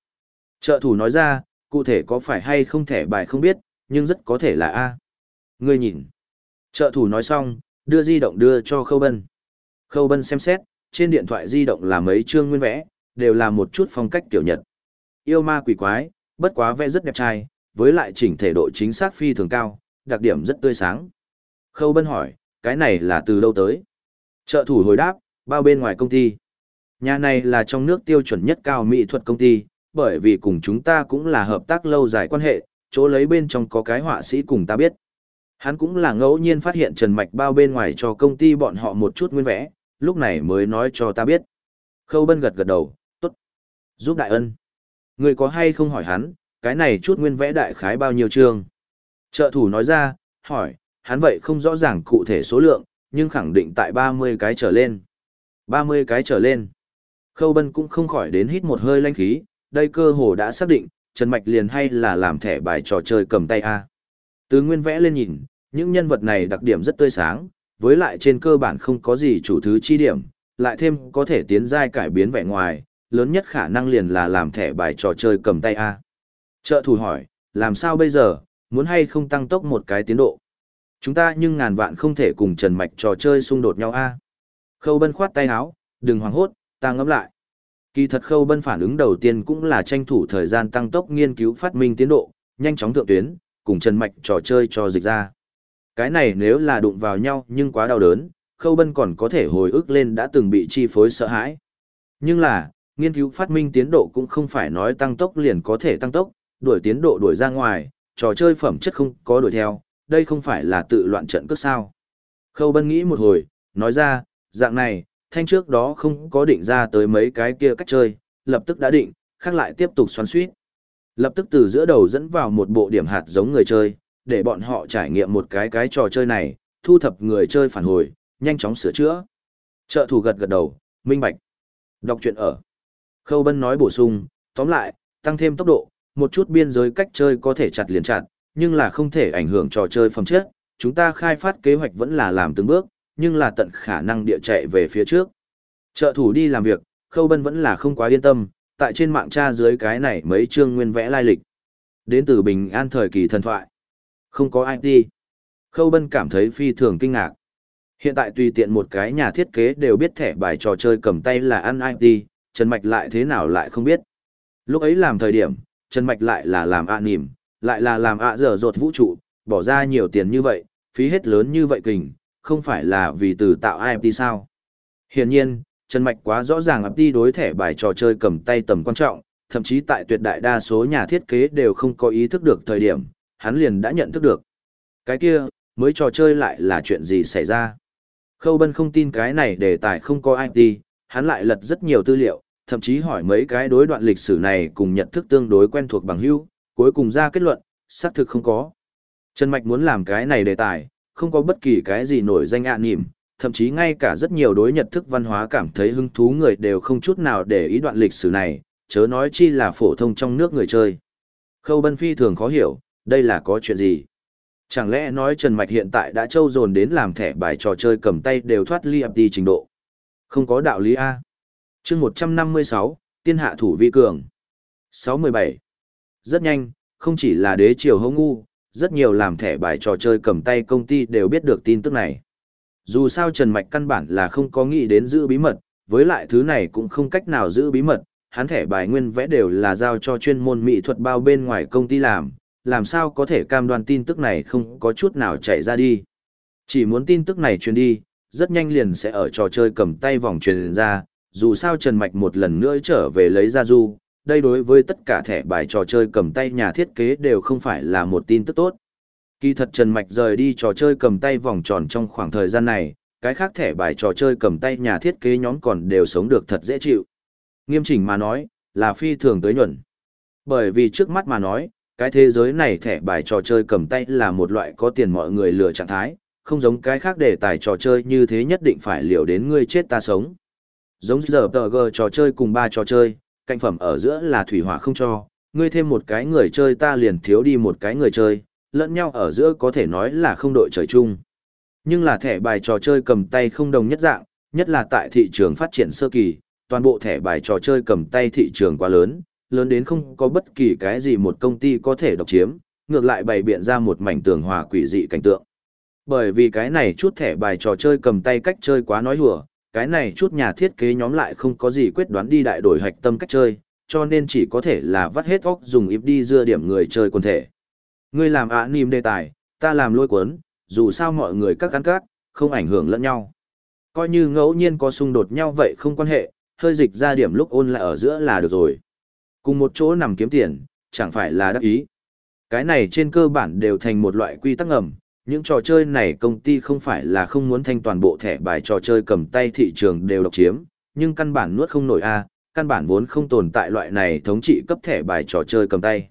Trợ thủ nói ra, cụ thể có phải hay không thẻ bài không biết, nhưng rất có thể là A. Ngươi nhìn. Trợ thủ nói xong, đưa di động đưa cho Khâu Bân. Khâu Bân xem xét, trên điện thoại di động là mấy chương nguyên vẽ, đều là một chút phong cách tiểu nhật. Yêu ma quỷ quái, bất quá vẽ rất đẹp trai, với lại chỉnh thể độ chính xác phi thường cao, đặc điểm rất tươi sáng. Khâu Bân hỏi, cái này là từ đâu tới? Trợ thủ hồi đáp, bao bên ngoài công ty. Nhà này là trong nước tiêu chuẩn nhất cao mỹ thuật công ty, bởi vì cùng chúng ta cũng là hợp tác lâu dài quan hệ, chỗ lấy bên trong có cái họa sĩ cùng ta biết. Hắn cũng là ngẫu nhiên phát hiện Trần Mạch bao bên ngoài cho công ty bọn họ một chút nguyên vẽ, lúc này mới nói cho ta biết. Khâu Bân gật gật đầu, tốt. Giúp đại ân. Người có hay không hỏi hắn, cái này chút nguyên vẽ đại khái bao nhiêu chương? Trợ thủ nói ra, hỏi, hắn vậy không rõ ràng cụ thể số lượng, nhưng khẳng định tại 30 cái trở lên. 30 cái trở lên. Khâu Bân cũng không khỏi đến hít một hơi lanh khí, đây cơ hồ đã xác định, Trần Mạch liền hay là làm thẻ bài trò chơi cầm tay A. Từ nguyên vẽ lên nhìn, những nhân vật này đặc điểm rất tươi sáng, với lại trên cơ bản không có gì chủ thứ chi điểm, lại thêm có thể tiến giai cải biến vẻ ngoài, lớn nhất khả năng liền là làm thẻ bài trò chơi cầm tay A. Trợ thủ hỏi, làm sao bây giờ, muốn hay không tăng tốc một cái tiến độ? Chúng ta nhưng ngàn vạn không thể cùng Trần Mạch trò chơi xung đột nhau A. Khâu bân khoát tay áo, đừng hoảng hốt, ta ngẫm lại. Kỳ thật khâu bân phản ứng đầu tiên cũng là tranh thủ thời gian tăng tốc nghiên cứu phát minh tiến độ, nhanh chóng thượng tuyến, cùng Trần Mạch trò chơi cho dịch ra. Cái này nếu là đụng vào nhau nhưng quá đau đớn, khâu bân còn có thể hồi ức lên đã từng bị chi phối sợ hãi. Nhưng là, nghiên cứu phát minh tiến độ cũng không phải nói tăng tốc liền có thể tăng tốc, đuổi tiến độ đuổi ra ngoài, trò chơi phẩm chất không có đuổi theo, đây không phải là tự loạn trận cước sao. Khâu bân nghĩ một hồi, nói ra, dạng này, thanh trước đó không có định ra tới mấy cái kia cách chơi, lập tức đã định, khác lại tiếp tục xoắn suýt. Lập tức từ giữa đầu dẫn vào một bộ điểm hạt giống người chơi, để bọn họ trải nghiệm một cái cái trò chơi này, thu thập người chơi phản hồi, nhanh chóng sửa chữa. Trợ thủ gật gật đầu, minh bạch. Đọc truyện ở. Khâu Bân nói bổ sung, tóm lại, tăng thêm tốc độ, một chút biên giới cách chơi có thể chặt liền chặt, nhưng là không thể ảnh hưởng trò chơi phẩm chất. Chúng ta khai phát kế hoạch vẫn là làm từng bước, nhưng là tận khả năng địa chạy về phía trước. Trợ thủ đi làm việc, Khâu Bân vẫn là không quá yên tâm, tại trên mạng tra dưới cái này mấy chương nguyên vẽ lai lịch. Đến từ bình an thời kỳ thần thoại. Không có IT. Khâu Bân cảm thấy phi thường kinh ngạc. Hiện tại tùy tiện một cái nhà thiết kế đều biết thẻ bài trò chơi cầm tay là ăn IT, Trần Mạch lại thế nào lại không biết. Lúc ấy làm thời điểm, Trần Mạch lại là làm ạ nìm, lại là làm ạ dở dột vũ trụ, bỏ ra nhiều tiền như vậy, phí hết lớn như vậy kình, không phải là vì từ tạo IMT sao. Hiển nhiên, Trần Mạch quá rõ ràng IMT đối thẻ bài trò chơi cầm tay tầm quan trọng, thậm chí tại tuyệt đại đa số nhà thiết kế đều không có ý thức được thời điểm, hắn liền đã nhận thức được. Cái kia, mới trò chơi lại là chuyện gì xảy ra. Khâu Bân không tin cái này đề tài không có IMT, hắn lại lật rất nhiều tư liệu, thậm chí hỏi mấy cái đối đoạn lịch sử này cùng nhận thức tương đối quen thuộc bằng hữu, cuối cùng ra kết luận, xác thực không có. Trần Mạch muốn làm cái này đề tài, không có bất kỳ cái gì nổi danh ạ à nỉm, thậm chí ngay cả rất nhiều đối nhật thức văn hóa cảm thấy hứng thú người đều không chút nào để ý đoạn lịch sử này, chớ nói chi là phổ thông trong nước người chơi. Khâu Bân Phi thường khó hiểu, đây là có chuyện gì? Chẳng lẽ nói Trần Mạch hiện tại đã trâu dồn đến làm thẻ bài trò chơi cầm tay đều thoát ly ập đi trình độ? Không có đạo lý A. chương 156, Tiên Hạ Thủ Vi Cường. 617. Rất nhanh, không chỉ là đế triều hông ngu, rất nhiều làm thẻ bài trò chơi cầm tay công ty đều biết được tin tức này. Dù sao Trần Mạch căn bản là không có nghĩ đến giữ bí mật, với lại thứ này cũng không cách nào giữ bí mật, hắn thẻ bài nguyên vẽ đều là giao cho chuyên môn mỹ thuật bao bên ngoài công ty làm, làm sao có thể cam đoan tin tức này không có chút nào chạy ra đi. Chỉ muốn tin tức này truyền đi, rất nhanh liền sẽ ở trò chơi cầm tay vòng truyền ra, dù sao Trần Mạch một lần nữa trở về lấy ra du, đây đối với tất cả thẻ bài trò chơi cầm tay nhà thiết kế đều không phải là một tin tức tốt. Kỳ thật Trần Mạch rời đi trò chơi cầm tay vòng tròn trong khoảng thời gian này, cái khác thẻ bài trò chơi cầm tay nhà thiết kế nhóm còn đều sống được thật dễ chịu. Nghiêm chỉnh mà nói, là phi thường tới nhuận. Bởi vì trước mắt mà nói, cái thế giới này thẻ bài trò chơi cầm tay là một loại có tiền mọi người lừa trạng thái, không giống cái khác để tài trò chơi như thế nhất định phải liều đến ngươi chết ta sống. Giống giờ tờ gờ trò chơi cùng ba trò chơi, cạnh phẩm ở giữa là thủy hỏa không cho, ngươi thêm một cái người chơi ta liền thiếu đi một cái người chơi, lẫn nhau ở giữa có thể nói là không đội trời chung. Nhưng là thẻ bài trò chơi cầm tay không đồng nhất dạng, nhất là tại thị trường phát triển sơ kỳ, toàn bộ thẻ bài trò chơi cầm tay thị trường quá lớn, lớn đến không có bất kỳ cái gì một công ty có thể độc chiếm, ngược lại bày biện ra một mảnh tường hòa quỷ dị cảnh tượng. Bởi vì cái này chút thẻ bài trò chơi cầm tay cách chơi quá nói hùa, cái này chút nhà thiết kế nhóm lại không có gì quyết đoán đi đại đổi hạch tâm cách chơi, cho nên chỉ có thể là vắt hết óc dùng ip đi dưa điểm người chơi quần thể. Ngươi làm ạ niềm đề tài, ta làm lôi cuốn, dù sao mọi người các cắn cát, không ảnh hưởng lẫn nhau. Coi như ngẫu nhiên có xung đột nhau vậy không quan hệ, hơi dịch ra điểm lúc ôn lại ở giữa là được rồi. Cùng một chỗ nằm kiếm tiền, chẳng phải là đắc ý. Cái này trên cơ bản đều thành một loại quy tắc ngầm, những trò chơi này công ty không phải là không muốn thanh toàn bộ thẻ bài trò chơi cầm tay thị trường đều độc chiếm, nhưng căn bản nuốt không nổi a, căn bản vốn không tồn tại loại này thống trị cấp thẻ bài trò chơi cầm tay.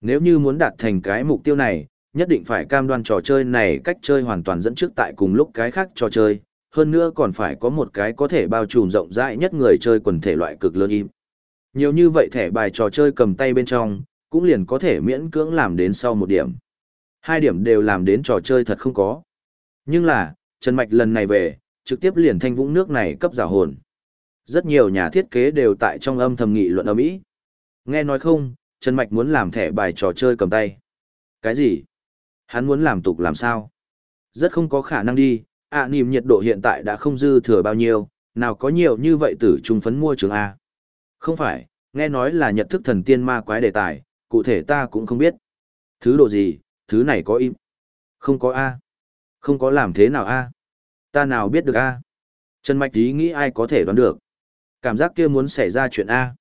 Nếu như muốn đạt thành cái mục tiêu này, nhất định phải cam đoan trò chơi này cách chơi hoàn toàn dẫn trước tại cùng lúc cái khác trò chơi, hơn nữa còn phải có một cái có thể bao trùm rộng rãi nhất người chơi quần thể loại cực lớn im. Nhiều như vậy thẻ bài trò chơi cầm tay bên trong, cũng liền có thể miễn cưỡng làm đến sau một điểm. Hai điểm đều làm đến trò chơi thật không có. Nhưng là, Trần Mạch lần này về, trực tiếp liền thanh vũng nước này cấp giả hồn. Rất nhiều nhà thiết kế đều tại trong âm thầm nghị luận ở Mỹ. Nghe nói không, Trần Mạch muốn làm thẻ bài trò chơi cầm tay. Cái gì? Hắn muốn làm tục làm sao? Rất không có khả năng đi, ạ à, nhiệt độ hiện tại đã không dư thừa bao nhiêu, nào có nhiều như vậy tử trung phấn mua trường A. Không phải, nghe nói là nhật thức thần tiên ma quái đề tài, cụ thể ta cũng không biết. Thứ đồ gì, thứ này có im. Không có A. Không có làm thế nào A. Ta nào biết được A. Trần Mạch ý nghĩ ai có thể đoán được. Cảm giác kia muốn xảy ra chuyện A.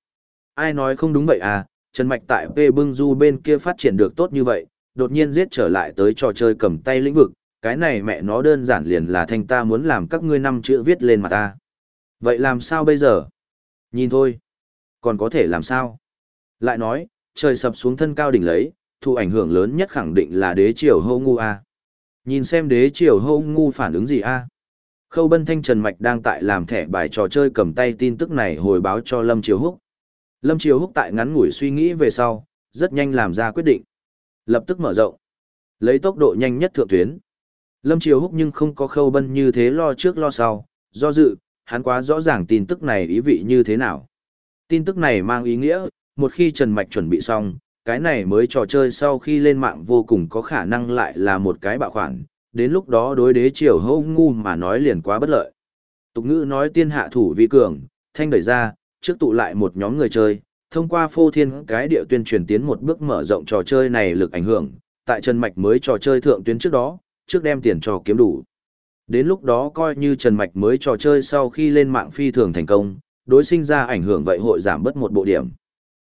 Ai nói không đúng vậy à, Trần Mạch tại P bưng du bên kia phát triển được tốt như vậy, đột nhiên giết trở lại tới trò chơi cầm tay lĩnh vực, cái này mẹ nó đơn giản liền là thanh ta muốn làm các ngươi năm chữ viết lên mặt ta. Vậy làm sao bây giờ? Nhìn thôi. Còn có thể làm sao? Lại nói, trời sập xuống thân cao đỉnh lấy, thu ảnh hưởng lớn nhất khẳng định là đế triều hô ngu a. Nhìn xem đế triều hô ngu phản ứng gì a. Khâu Bân Thanh Trần Mạch đang tại làm thẻ bài trò chơi cầm tay tin tức này hồi báo cho Lâm Triều Húc. Lâm Triều Húc tại ngắn ngủi suy nghĩ về sau, rất nhanh làm ra quyết định. Lập tức mở rộng. Lấy tốc độ nhanh nhất thượng tuyến. Lâm Triều Húc nhưng không có khâu bân như thế lo trước lo sau, do dự, hắn quá rõ ràng tin tức này ý vị như thế nào. Tin tức này mang ý nghĩa, một khi Trần Mạch chuẩn bị xong, cái này mới trò chơi sau khi lên mạng vô cùng có khả năng lại là một cái bạo khoản, đến lúc đó đối đế triều hô ngu mà nói liền quá bất lợi. Tục ngữ nói tiên hạ thủ vi cường, thanh đẩy ra, trước tụ lại một nhóm người chơi, thông qua phô thiên cái địa tuyên truyền tiến một bước mở rộng trò chơi này lực ảnh hưởng, tại Trần Mạch mới trò chơi thượng tuyến trước đó, trước đem tiền trò kiếm đủ. Đến lúc đó coi như Trần Mạch mới trò chơi sau khi lên mạng phi thường thành công, đối sinh ra ảnh hưởng vậy hội giảm bớt một bộ điểm.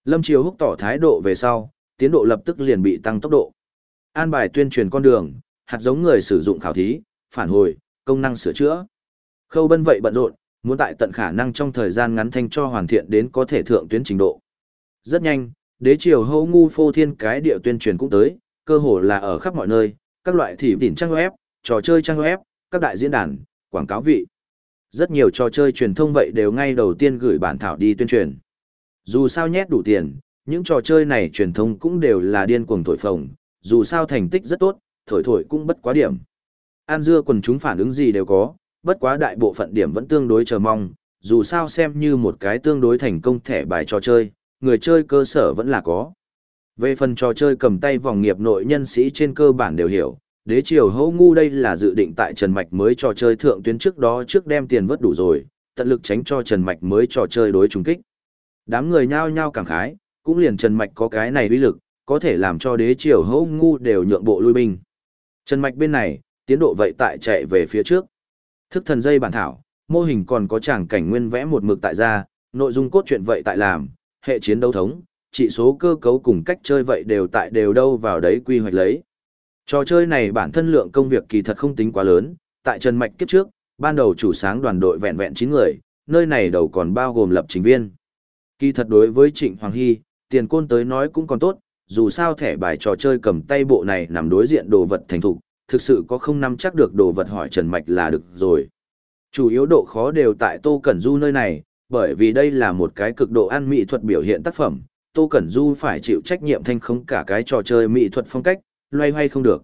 Lâm Triều Húc tỏ thái độ về sau, tiến độ lập tức liền bị tăng tốc độ. An bài tuyên truyền con đường, hạt giống người sử dụng khảo thí, phản hồi, công năng sửa chữa. Khâu Bân vậy bận rộn, muốn tại tận khả năng trong thời gian ngắn thanh cho hoàn thiện đến có thể thượng tuyến trình độ. Rất nhanh, đế triều hô ngu phô thiên cái địa tuyên truyền cũng tới, cơ hồ là ở khắp mọi nơi, các loại thị tỉnh trang web, trò chơi trang web, các đại diễn đàn, quảng cáo vị. Rất nhiều trò chơi truyền thông vậy đều ngay đầu tiên gửi bản thảo đi tuyên truyền. Dù sao nhét đủ tiền, những trò chơi này truyền thông cũng đều là điên cuồng thổi phồng, dù sao thành tích rất tốt, thổi thổi cũng bất quá điểm. An dưa quần chúng phản ứng gì đều có, bất quá đại bộ phận điểm vẫn tương đối chờ mong, dù sao xem như một cái tương đối thành công thẻ bài trò chơi, người chơi cơ sở vẫn là có. Về phần trò chơi cầm tay vòng nghiệp nội nhân sĩ trên cơ bản đều hiểu, đế triều hấu ngu đây là dự định tại Trần Mạch mới trò chơi thượng tuyến trước đó trước đem tiền vớt đủ rồi, tận lực tránh cho Trần Mạch mới trò chơi đối trùng kích. Đám người nhao nhao cảm khái, cũng liền Trần Mạch có cái này uy lực, có thể làm cho đế triều hấu ngu đều nhượng bộ lui binh. Trần Mạch bên này, tiến độ vậy tại chạy về phía trước. Thức thần dây bản thảo, mô hình còn có tràng cảnh nguyên vẽ một mực tại ra, nội dung cốt truyện vậy tại làm, hệ chiến đấu thống, chỉ số cơ cấu cùng cách chơi vậy đều tại đều đâu vào đấy quy hoạch lấy. Trò chơi này bản thân lượng công việc kỳ thật không tính quá lớn, tại Trần Mạch kiếp trước, ban đầu chủ sáng đoàn đội vẹn vẹn 9 người, nơi này đầu còn bao gồm lập trình viên. Kỳ thật đối với Trịnh Hoàng Hy, tiền côn tới nói cũng còn tốt, dù sao thẻ bài trò chơi cầm tay bộ này nằm đối diện đồ vật thành thục, thực sự có không nắm chắc được đồ vật hỏi Trần Mạch là được rồi. Chủ yếu độ khó đều tại Tô Cẩn Du nơi này, bởi vì đây là một cái cực độ ăn mỹ thuật biểu hiện tác phẩm, Tô Cẩn Du phải chịu trách nhiệm thanh không cả cái trò chơi mỹ thuật phong cách, loay hoay không được.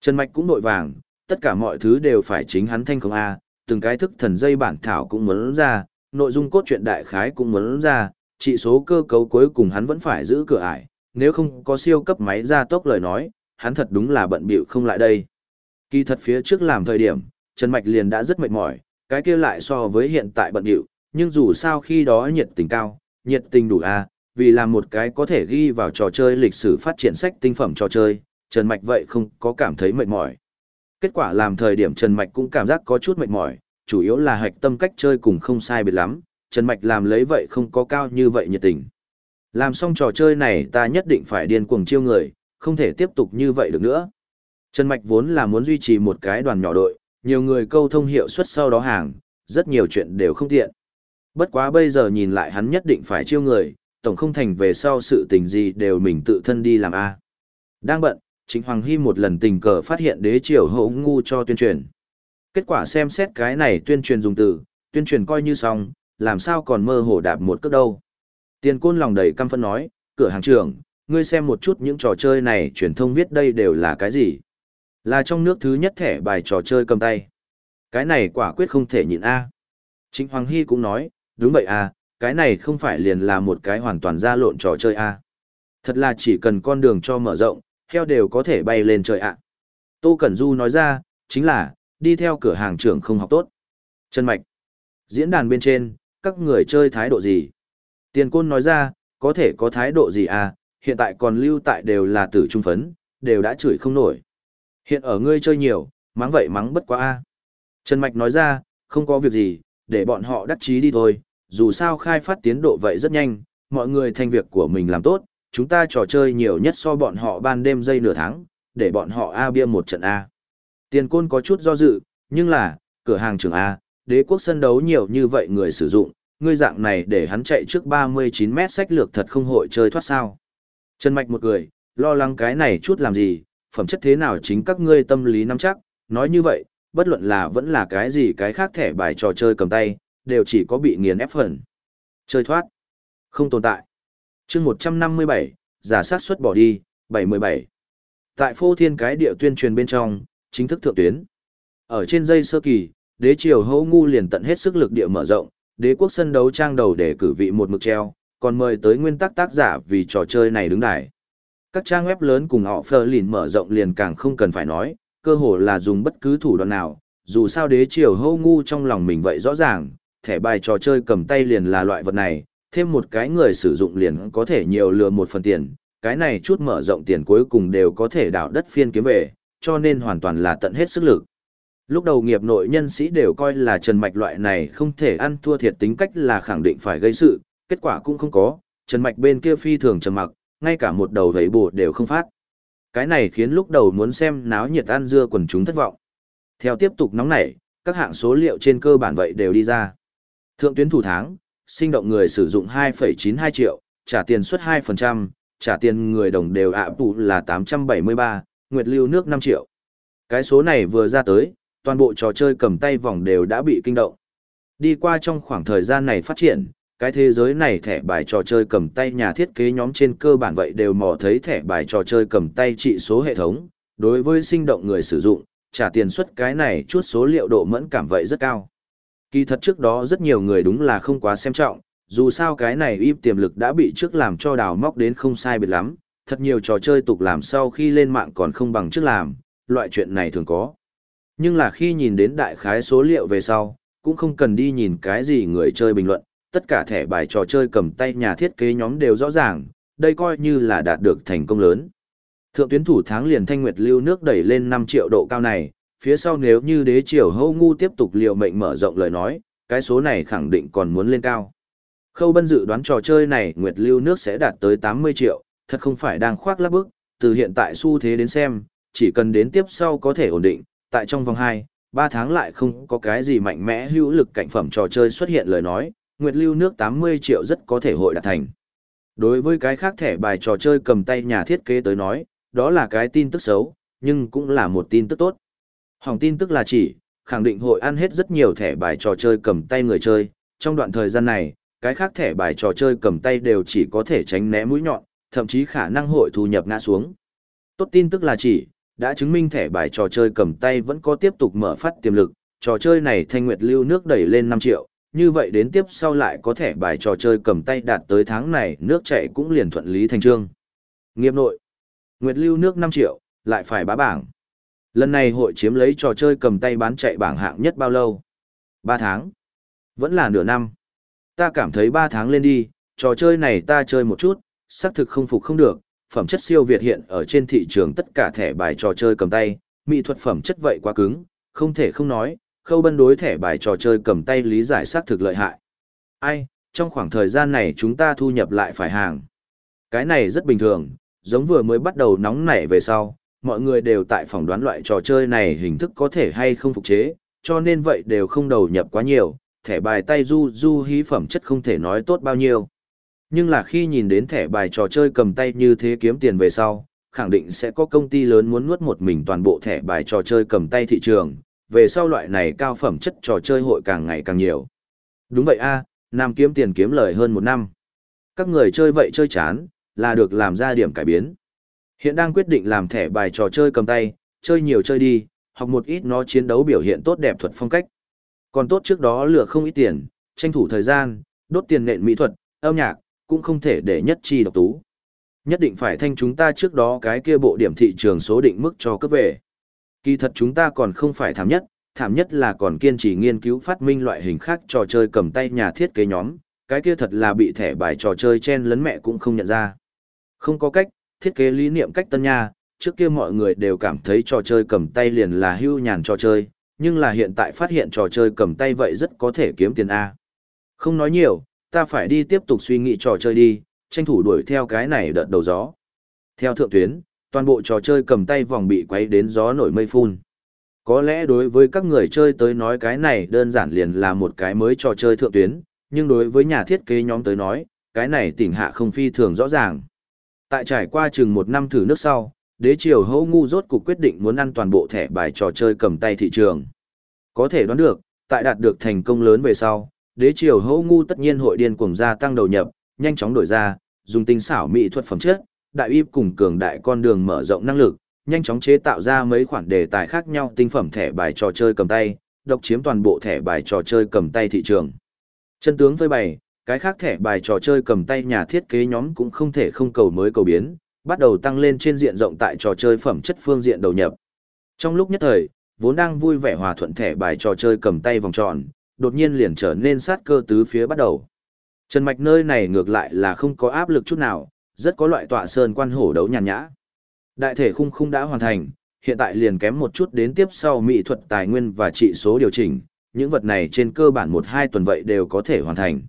Trần Mạch cũng nội vàng, tất cả mọi thứ đều phải chính hắn thanh không A, từng cái thức thần dây bản thảo cũng muốn ra, nội dung cốt truyện đại khái cũng muốn ra, trị số cơ cấu cuối cùng hắn vẫn phải giữ cửa ải, nếu không có siêu cấp máy ra tốc lời nói, hắn thật đúng là bận bịu không lại đây. Kỳ thật phía trước làm thời điểm, Trần Mạch liền đã rất mệt mỏi, cái kia lại so với hiện tại bận bịu, nhưng dù sao khi đó nhiệt tình cao, nhiệt tình đủ a, vì làm một cái có thể ghi vào trò chơi lịch sử phát triển sách tinh phẩm trò chơi, Trần Mạch vậy không có cảm thấy mệt mỏi. Kết quả làm thời điểm Trần Mạch cũng cảm giác có chút mệt mỏi, chủ yếu là hạch tâm cách chơi cùng không sai biệt lắm, Trần Mạch làm lấy vậy không có cao như vậy nhiệt tình. Làm xong trò chơi này ta nhất định phải điên cuồng chiêu người, không thể tiếp tục như vậy được nữa. Trần Mạch vốn là muốn duy trì một cái đoàn nhỏ đội, nhiều người câu thông hiệu suất sau đó hàng, rất nhiều chuyện đều không tiện. Bất quá bây giờ nhìn lại hắn nhất định phải chiêu người, tổng không thành về sau sự tình gì đều mình tự thân đi làm A. Đang bận, chính Hoàng Hy một lần tình cờ phát hiện đế triều hậu ngu cho tuyên truyền. Kết quả xem xét cái này tuyên truyền dùng từ, tuyên truyền coi như xong, làm sao còn mơ hồ đạp một cước đâu. Tiền côn lòng đầy căm phân nói, cửa hàng trưởng, ngươi xem một chút những trò chơi này truyền thông viết đây đều là cái gì. Là trong nước thứ nhất thẻ bài trò chơi cầm tay. Cái này quả quyết không thể nhịn A. Trịnh Hoàng Hy cũng nói, đúng vậy A, cái này không phải liền là một cái hoàn toàn ra lộn trò chơi A. Thật là chỉ cần con đường cho mở rộng, heo đều có thể bay lên trời ạ. Tô Cẩn Du nói ra, chính là, đi theo cửa hàng trưởng không học tốt. Trần Mạch. Diễn đàn bên trên, các người chơi thái độ gì? Tiền Côn nói ra, có thể có thái độ gì à, hiện tại còn lưu tại đều là tử trung phấn, đều đã chửi không nổi. Hiện ở ngươi chơi nhiều, mắng vậy mắng bất quá a. Trần Mạch nói ra, không có việc gì, để bọn họ đắc chí đi thôi, dù sao khai phát tiến độ vậy rất nhanh, mọi người thành việc của mình làm tốt, chúng ta trò chơi nhiều nhất so bọn họ ban đêm dây nửa tháng, để bọn họ A bia một trận A. Tiền côn có chút do dự, nhưng là, cửa hàng trưởng A, đế quốc sân đấu nhiều như vậy người sử dụng, ngươi dạng này để hắn chạy trước 39 mét sách lược thật không hội chơi thoát sao. Trần Mạch một người, lo lắng cái này chút làm gì, phẩm chất thế nào chính các ngươi tâm lý nắm chắc, nói như vậy, bất luận là vẫn là cái gì cái khác thẻ bài trò chơi cầm tay, đều chỉ có bị nghiền ép phần. Chơi thoát. Không tồn tại. chương 157, giả sát xuất bỏ đi, 77 Tại phô thiên cái địa tuyên truyền bên trong, chính thức thượng tuyến. Ở trên dây sơ kỳ, đế triều Hô ngu liền tận hết sức lực địa mở rộng, đế quốc sân đấu trang đầu để cử vị một mực treo, còn mời tới nguyên tắc tác giả vì trò chơi này đứng đài. Các trang web lớn cùng họ phơ lìn mở rộng liền càng không cần phải nói, cơ hồ là dùng bất cứ thủ đoạn nào, dù sao đế triều hô ngu trong lòng mình vậy rõ ràng, thẻ bài trò chơi cầm tay liền là loại vật này, thêm một cái người sử dụng liền có thể nhiều lừa một phần tiền, cái này chút mở rộng tiền cuối cùng đều có thể đảo đất phiên kiếm về, cho nên hoàn toàn là tận hết sức lực. Lúc đầu nghiệp nội nhân sĩ đều coi là Trần Mạch loại này không thể ăn thua thiệt tính cách là khẳng định phải gây sự, kết quả cũng không có, Trần Mạch bên kia phi thường trầm mặc, ngay cả một đầu vấy bù đều không phát. Cái này khiến lúc đầu muốn xem náo nhiệt ăn dưa quần chúng thất vọng. Theo tiếp tục nóng nảy, các hạng số liệu trên cơ bản vậy đều đi ra. Thượng tuyến thủ tháng, sinh động người sử dụng 2,92 triệu, trả tiền suất 2%, trả tiền người đồng đều ạ tụ là 873, nguyệt lưu nước 5 triệu. Cái số này vừa ra tới, toàn bộ trò chơi cầm tay vòng đều đã bị kinh động. Đi qua trong khoảng thời gian này phát triển, cái thế giới này thẻ bài trò chơi cầm tay nhà thiết kế nhóm trên cơ bản vậy đều mò thấy thẻ bài trò chơi cầm tay trị số hệ thống, đối với sinh động người sử dụng, trả tiền suất cái này chút số liệu độ mẫn cảm vậy rất cao. Kỳ thật trước đó rất nhiều người đúng là không quá xem trọng, dù sao cái này im tiềm lực đã bị trước làm cho đào móc đến không sai biệt lắm, thật nhiều trò chơi tục làm sau khi lên mạng còn không bằng trước làm, loại chuyện này thường có. Nhưng là khi nhìn đến đại khái số liệu về sau, cũng không cần đi nhìn cái gì người chơi bình luận, tất cả thẻ bài trò chơi cầm tay nhà thiết kế nhóm đều rõ ràng, đây coi như là đạt được thành công lớn. Thượng tuyến thủ tháng liền thanh nguyệt lưu nước đẩy lên 5 triệu độ cao này, phía sau nếu như đế triều hâu ngu tiếp tục liều mệnh mở rộng lời nói, cái số này khẳng định còn muốn lên cao. Khâu Bân dự đoán trò chơi này nguyệt lưu nước sẽ đạt tới 80 triệu, thật không phải đang khoác lác bức, từ hiện tại xu thế đến xem, chỉ cần đến tiếp sau có thể ổn định, tại trong vòng 2, 3 tháng lại không có cái gì mạnh mẽ hữu lực cạnh phẩm trò chơi xuất hiện lời nói, nguyệt lưu nước 80 triệu rất có thể hội đạt thành. Đối với cái khác thẻ bài trò chơi cầm tay nhà thiết kế tới nói, đó là cái tin tức xấu, nhưng cũng là một tin tức tốt. Hỏng tin tức là chỉ, khẳng định hội ăn hết rất nhiều thẻ bài trò chơi cầm tay người chơi, trong đoạn thời gian này, cái khác thẻ bài trò chơi cầm tay đều chỉ có thể tránh né mũi nhọn, thậm chí khả năng hội thu nhập ngã xuống. Tốt tin tức là chỉ, đã chứng minh thẻ bài trò chơi cầm tay vẫn có tiếp tục mở phát tiềm lực, trò chơi này thanh nguyệt lưu nước đẩy lên 5 triệu, như vậy đến tiếp sau lại có thẻ bài trò chơi cầm tay đạt tới tháng này nước chạy cũng liền thuận lý thành trương. Nghiệp nội, nguyệt lưu nước 5 triệu, lại phải bá bảng. Lần này hội chiếm lấy trò chơi cầm tay bán chạy bảng hạng nhất bao lâu? 3 tháng. Vẫn là nửa năm. Ta cảm thấy 3 tháng lên đi, trò chơi này ta chơi một chút, xác thực không phục không được, phẩm chất siêu việt hiện ở trên thị trường tất cả thẻ bài trò chơi cầm tay, mỹ thuật phẩm chất vậy quá cứng, không thể không nói, khâu bân đối thẻ bài trò chơi cầm tay lý giải xác thực lợi hại. Ai, trong khoảng thời gian này chúng ta thu nhập lại phải hàng. Cái này rất bình thường, giống vừa mới bắt đầu nóng nảy về sau, mọi người đều tại phỏng đoán loại trò chơi này hình thức có thể hay không phục chế, cho nên vậy đều không đầu nhập quá nhiều, thẻ bài tay du du hí phẩm chất không thể nói tốt bao nhiêu. Nhưng là khi nhìn đến thẻ bài trò chơi cầm tay như thế kiếm tiền về sau, khẳng định sẽ có công ty lớn muốn nuốt một mình toàn bộ thẻ bài trò chơi cầm tay thị trường, về sau loại này cao phẩm chất trò chơi hội càng ngày càng nhiều. Đúng vậy a, Nam kiếm tiền kiếm lời hơn một năm. Các người chơi vậy chơi chán, là được làm ra điểm cải biến. Hiện đang quyết định làm thẻ bài trò chơi cầm tay, chơi nhiều chơi đi, học một ít nó chiến đấu biểu hiện tốt đẹp thuật phong cách. Còn tốt trước đó lừa không ít tiền, tranh thủ thời gian, đốt tiền nện mỹ thuật, âm nhạc, cũng không thể để nhất chi độc tú. Nhất định phải thanh chúng ta trước đó cái kia bộ điểm thị trường số định mức cho cấp về. Kỳ thật chúng ta còn không phải thảm nhất, thảm nhất là còn kiên trì nghiên cứu phát minh loại hình khác trò chơi cầm tay nhà thiết kế nhóm, cái kia thật là bị thẻ bài trò chơi chen lấn mẹ cũng không nhận ra. Không có cách, thiết kế lý niệm cách tân nha, trước kia mọi người đều cảm thấy trò chơi cầm tay liền là hưu nhàn trò chơi, nhưng là hiện tại phát hiện trò chơi cầm tay vậy rất có thể kiếm tiền A. Không nói nhiều, ta phải đi tiếp tục suy nghĩ trò chơi đi, tranh thủ đuổi theo cái này đợt đầu gió. Theo thượng tuyến, toàn bộ trò chơi cầm tay vòng bị quấy đến gió nổi mây phun. Có lẽ đối với các người chơi tới nói cái này đơn giản liền là một cái mới trò chơi thượng tuyến, nhưng đối với nhà thiết kế nhóm tới nói, cái này tỉnh hạ không phi thường rõ ràng. Tại trải qua chừng một năm thử nước sau, đế triều hâu ngu rốt cuộc quyết định muốn ăn toàn bộ thẻ bài trò chơi cầm tay thị trường. Có thể đoán được, tại đạt được thành công lớn về sau, đế triều hô ngu tất nhiên hội điên cuồng gia tăng đầu nhập, nhanh chóng đổi ra, dùng tinh xảo mỹ thuật phẩm chất, đại y cùng cường đại con đường mở rộng năng lực, nhanh chóng chế tạo ra mấy khoản đề tài khác nhau tinh phẩm thẻ bài trò chơi cầm tay, độc chiếm toàn bộ thẻ bài trò chơi cầm tay thị trường. Chân tướng phơi bày, cái khác thẻ bài trò chơi cầm tay nhà thiết kế nhóm cũng không thể không cầu mới cầu biến, bắt đầu tăng lên trên diện rộng tại trò chơi phẩm chất phương diện đầu nhập. Trong lúc nhất thời, vốn đang vui vẻ hòa thuận thẻ bài trò chơi cầm tay vòng tròn, đột nhiên liền trở nên sát cơ tứ phía bắt đầu. Trần Mạch nơi này ngược lại là không có áp lực chút nào, rất có loại tọa sơn quan hổ đấu nhàn nhã. Đại thể khung khung đã hoàn thành, hiện tại liền kém một chút đến tiếp sau mỹ thuật tài nguyên và trị số điều chỉnh, những vật này trên cơ bản một hai tuần vậy đều có thể hoàn thành.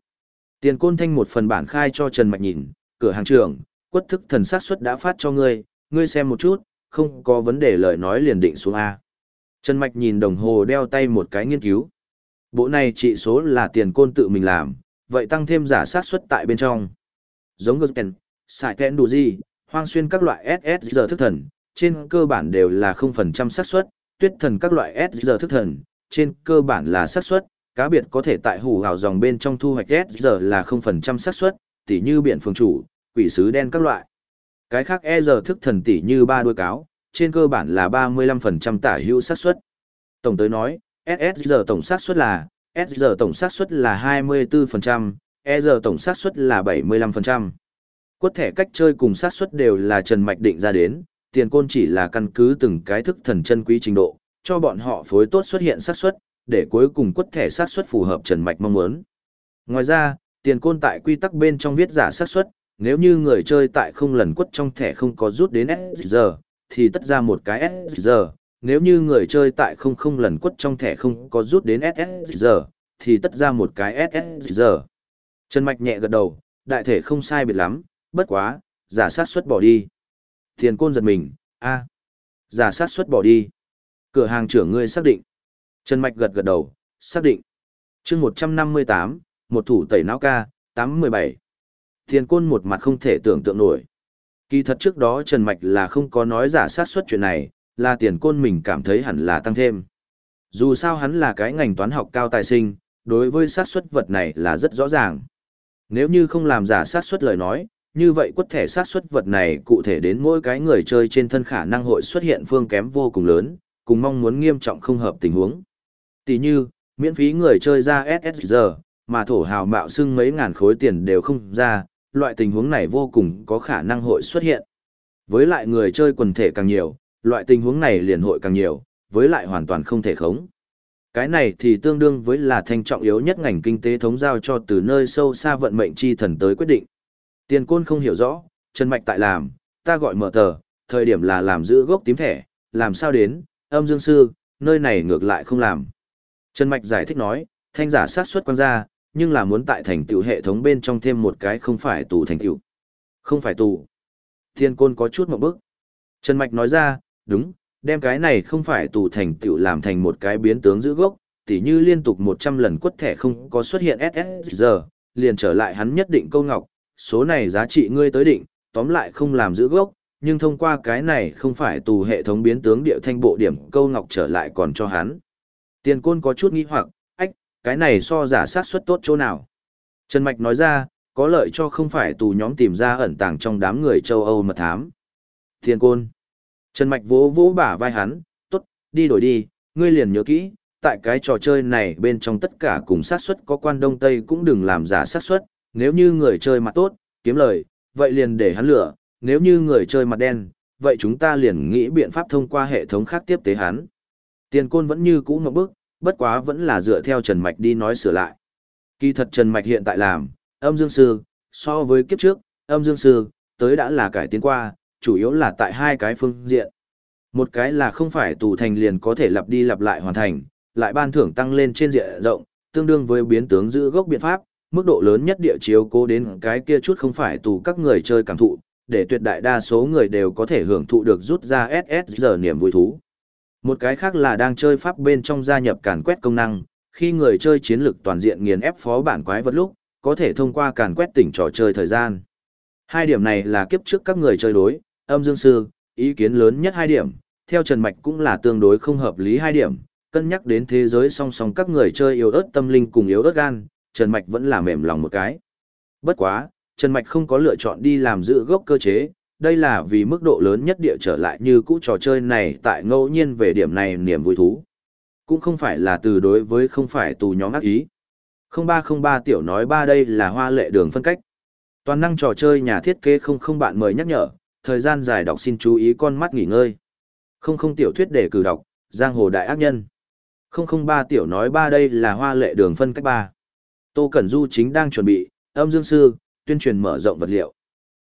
Tiền côn thanh một phần bản khai cho Trần Mạch nhìn, cửa hàng trưởng, quất thức thần sát suất đã phát cho ngươi, ngươi xem một chút, không có vấn đề lời nói liền định xuống A. Trần Mạch nhìn đồng hồ đeo tay một cái nghiên cứu. Bộ này trị số là tiền côn tự mình làm, vậy tăng thêm giả sát suất tại bên trong. Giống Gerken, Sải Ken đủ gì, hoang xuyên các loại SS giờ thức thần, trên cơ bản đều là 0% xác suất, tuyết thần các loại S giờ thức thần, trên cơ bản là xác suất, cá biệt có thể tại hủ hào dòng bên trong thu hoạch S giờ là 0% xác suất, tỉ như biển phương chủ, quỷ sứ đen các loại. Cái khác E giờ thức thần tỉ như ba đuôi cáo, trên cơ bản là 35% tả hữu xác suất. Tổng tới nói, SSG tổng xác suất là S tổng xác suất là 24%, EG tổng xác suất là 75%. Quất thẻ cách chơi cùng xác suất đều là Trần Mạch định ra đến, tiền côn chỉ là căn cứ từng cái thức thần chân quý trình độ, cho bọn họ phối tốt xuất hiện xác suất, để cuối cùng quất thẻ xác suất phù hợp Trần Mạch mong muốn. Ngoài ra, tiền côn tại quy tắc bên trong viết giả xác suất, nếu như người chơi tại không lần quất trong thẻ không có rút đến SG, thì tất ra một cái SG, nếu như người chơi tại không không lần quất trong thẻ không có rút đến SSG, thì tất ra một cái SSG. Trần Mạch nhẹ gật đầu, đại thể không sai biệt lắm, bất quá, giả sát suất bỏ đi. Tiền côn giật mình, a giả sát suất bỏ đi. Cửa hàng trưởng ngươi xác định. Trần Mạch gật gật đầu, xác định. chương 158, một thủ tẩy não ca, 817. Tiền côn một mặt không thể tưởng tượng nổi. Kỳ thật trước đó Trần Mạch là không có nói giả sát suất chuyện này, là tiền côn mình cảm thấy hẳn là tăng thêm. Dù sao hắn là cái ngành toán học cao tài sinh, đối với sát suất vật này là rất rõ ràng. Nếu như không làm giả sát suất lời nói, như vậy quất thẻ sát suất vật này cụ thể đến mỗi cái người chơi trên thân khả năng hội xuất hiện phương kém vô cùng lớn, cùng mong muốn nghiêm trọng không hợp tình huống. Tỷ như, miễn phí người chơi ra SSG, mà thổ hào mạo xưng mấy ngàn khối tiền đều không ra, loại tình huống này vô cùng có khả năng hội xuất hiện. Với lại người chơi quần thể càng nhiều, loại tình huống này liền hội càng nhiều, với lại hoàn toàn không thể khống. Cái này thì tương đương với là thanh trọng yếu nhất ngành kinh tế thống giao cho từ nơi sâu xa vận mệnh chi thần tới quyết định. Tiền côn không hiểu rõ, Trần Mạch tại làm, ta gọi mở tờ, thời điểm là làm giữ gốc tím thẻ, làm sao đến, âm dương sư, nơi này ngược lại không làm. Trần Mạch giải thích nói, thanh giả sát xuất quan ra, nhưng là muốn tại thành tựu hệ thống bên trong thêm một cái không phải tù thành tựu. Không phải tù. Thiên côn có chút một bước, Trần Mạch nói ra, đúng, đem cái này không phải tù thành tựu làm thành một cái biến tướng giữ gốc, tỉ như liên tục 100 lần quất thẻ không có xuất hiện SSG, liền trở lại hắn nhất định câu ngọc, số này giá trị ngươi tới định, tóm lại không làm giữ gốc, nhưng thông qua cái này không phải tù hệ thống biến tướng địa thanh bộ điểm câu ngọc trở lại còn cho hắn. Tiền côn có chút nghi hoặc, ách, cái này so giả sát suất tốt chỗ nào. Trần Mạch nói ra, có lợi cho không phải tù nhóm tìm ra ẩn tàng trong đám người châu Âu mật thám. Tiền côn. Trần Mạch vỗ vỗ bả vai hắn, tốt, đi đổi đi, ngươi liền nhớ kỹ, tại cái trò chơi này bên trong tất cả cùng sát suất có quan đông tây cũng đừng làm giả sát suất, nếu như người chơi mặt tốt, kiếm lời, vậy liền để hắn lửa, nếu như người chơi mặt đen, vậy chúng ta liền nghĩ biện pháp thông qua hệ thống khác tiếp tế hắn. Tiền côn vẫn như cũ ngọc bức, bất quá vẫn là dựa theo Trần Mạch đi nói sửa lại. Kỳ thật Trần Mạch hiện tại làm, âm dương sư, so với kiếp trước, âm dương sư, tới đã là cải tiến qua, chủ yếu là tại hai cái phương diện. Một cái là không phải tù thành liền có thể lặp đi lặp lại hoàn thành, lại ban thưởng tăng lên trên diện rộng, tương đương với biến tướng giữ gốc biện pháp, mức độ lớn nhất địa chiếu cố đến cái kia chút không phải tù các người chơi cảm thụ, để tuyệt đại đa số người đều có thể hưởng thụ được rút ra SSG niềm vui thú. Một cái khác là đang chơi pháp bên trong gia nhập càn quét công năng, khi người chơi chiến lược toàn diện nghiền ép phó bản quái vật lúc, có thể thông qua càn quét tỉnh trò chơi thời gian. Hai điểm này là kiếp trước các người chơi đối, âm dương sư, ý kiến lớn nhất hai điểm, theo Trần Mạch cũng là tương đối không hợp lý hai điểm, cân nhắc đến thế giới song song các người chơi yếu ớt tâm linh cùng yếu ớt gan, Trần Mạch vẫn là mềm lòng một cái. Bất quá, Trần Mạch không có lựa chọn đi làm giữ gốc cơ chế, đây là vì mức độ lớn nhất địa trở lại như cũ trò chơi này tại ngẫu nhiên về điểm này niềm vui thú. Cũng không phải là từ đối với không phải tù nhóm ác ý. 0303 tiểu nói ba đây là hoa lệ đường phân cách. Toàn năng trò chơi nhà thiết kế không không bạn mời nhắc nhở, thời gian dài đọc xin chú ý con mắt nghỉ ngơi. Không không tiểu thuyết để cử đọc, giang hồ đại ác nhân. 003 tiểu nói ba đây là hoa lệ đường phân cách ba. Tô Cẩn Du chính đang chuẩn bị, âm dương sư, tuyên truyền mở rộng vật liệu.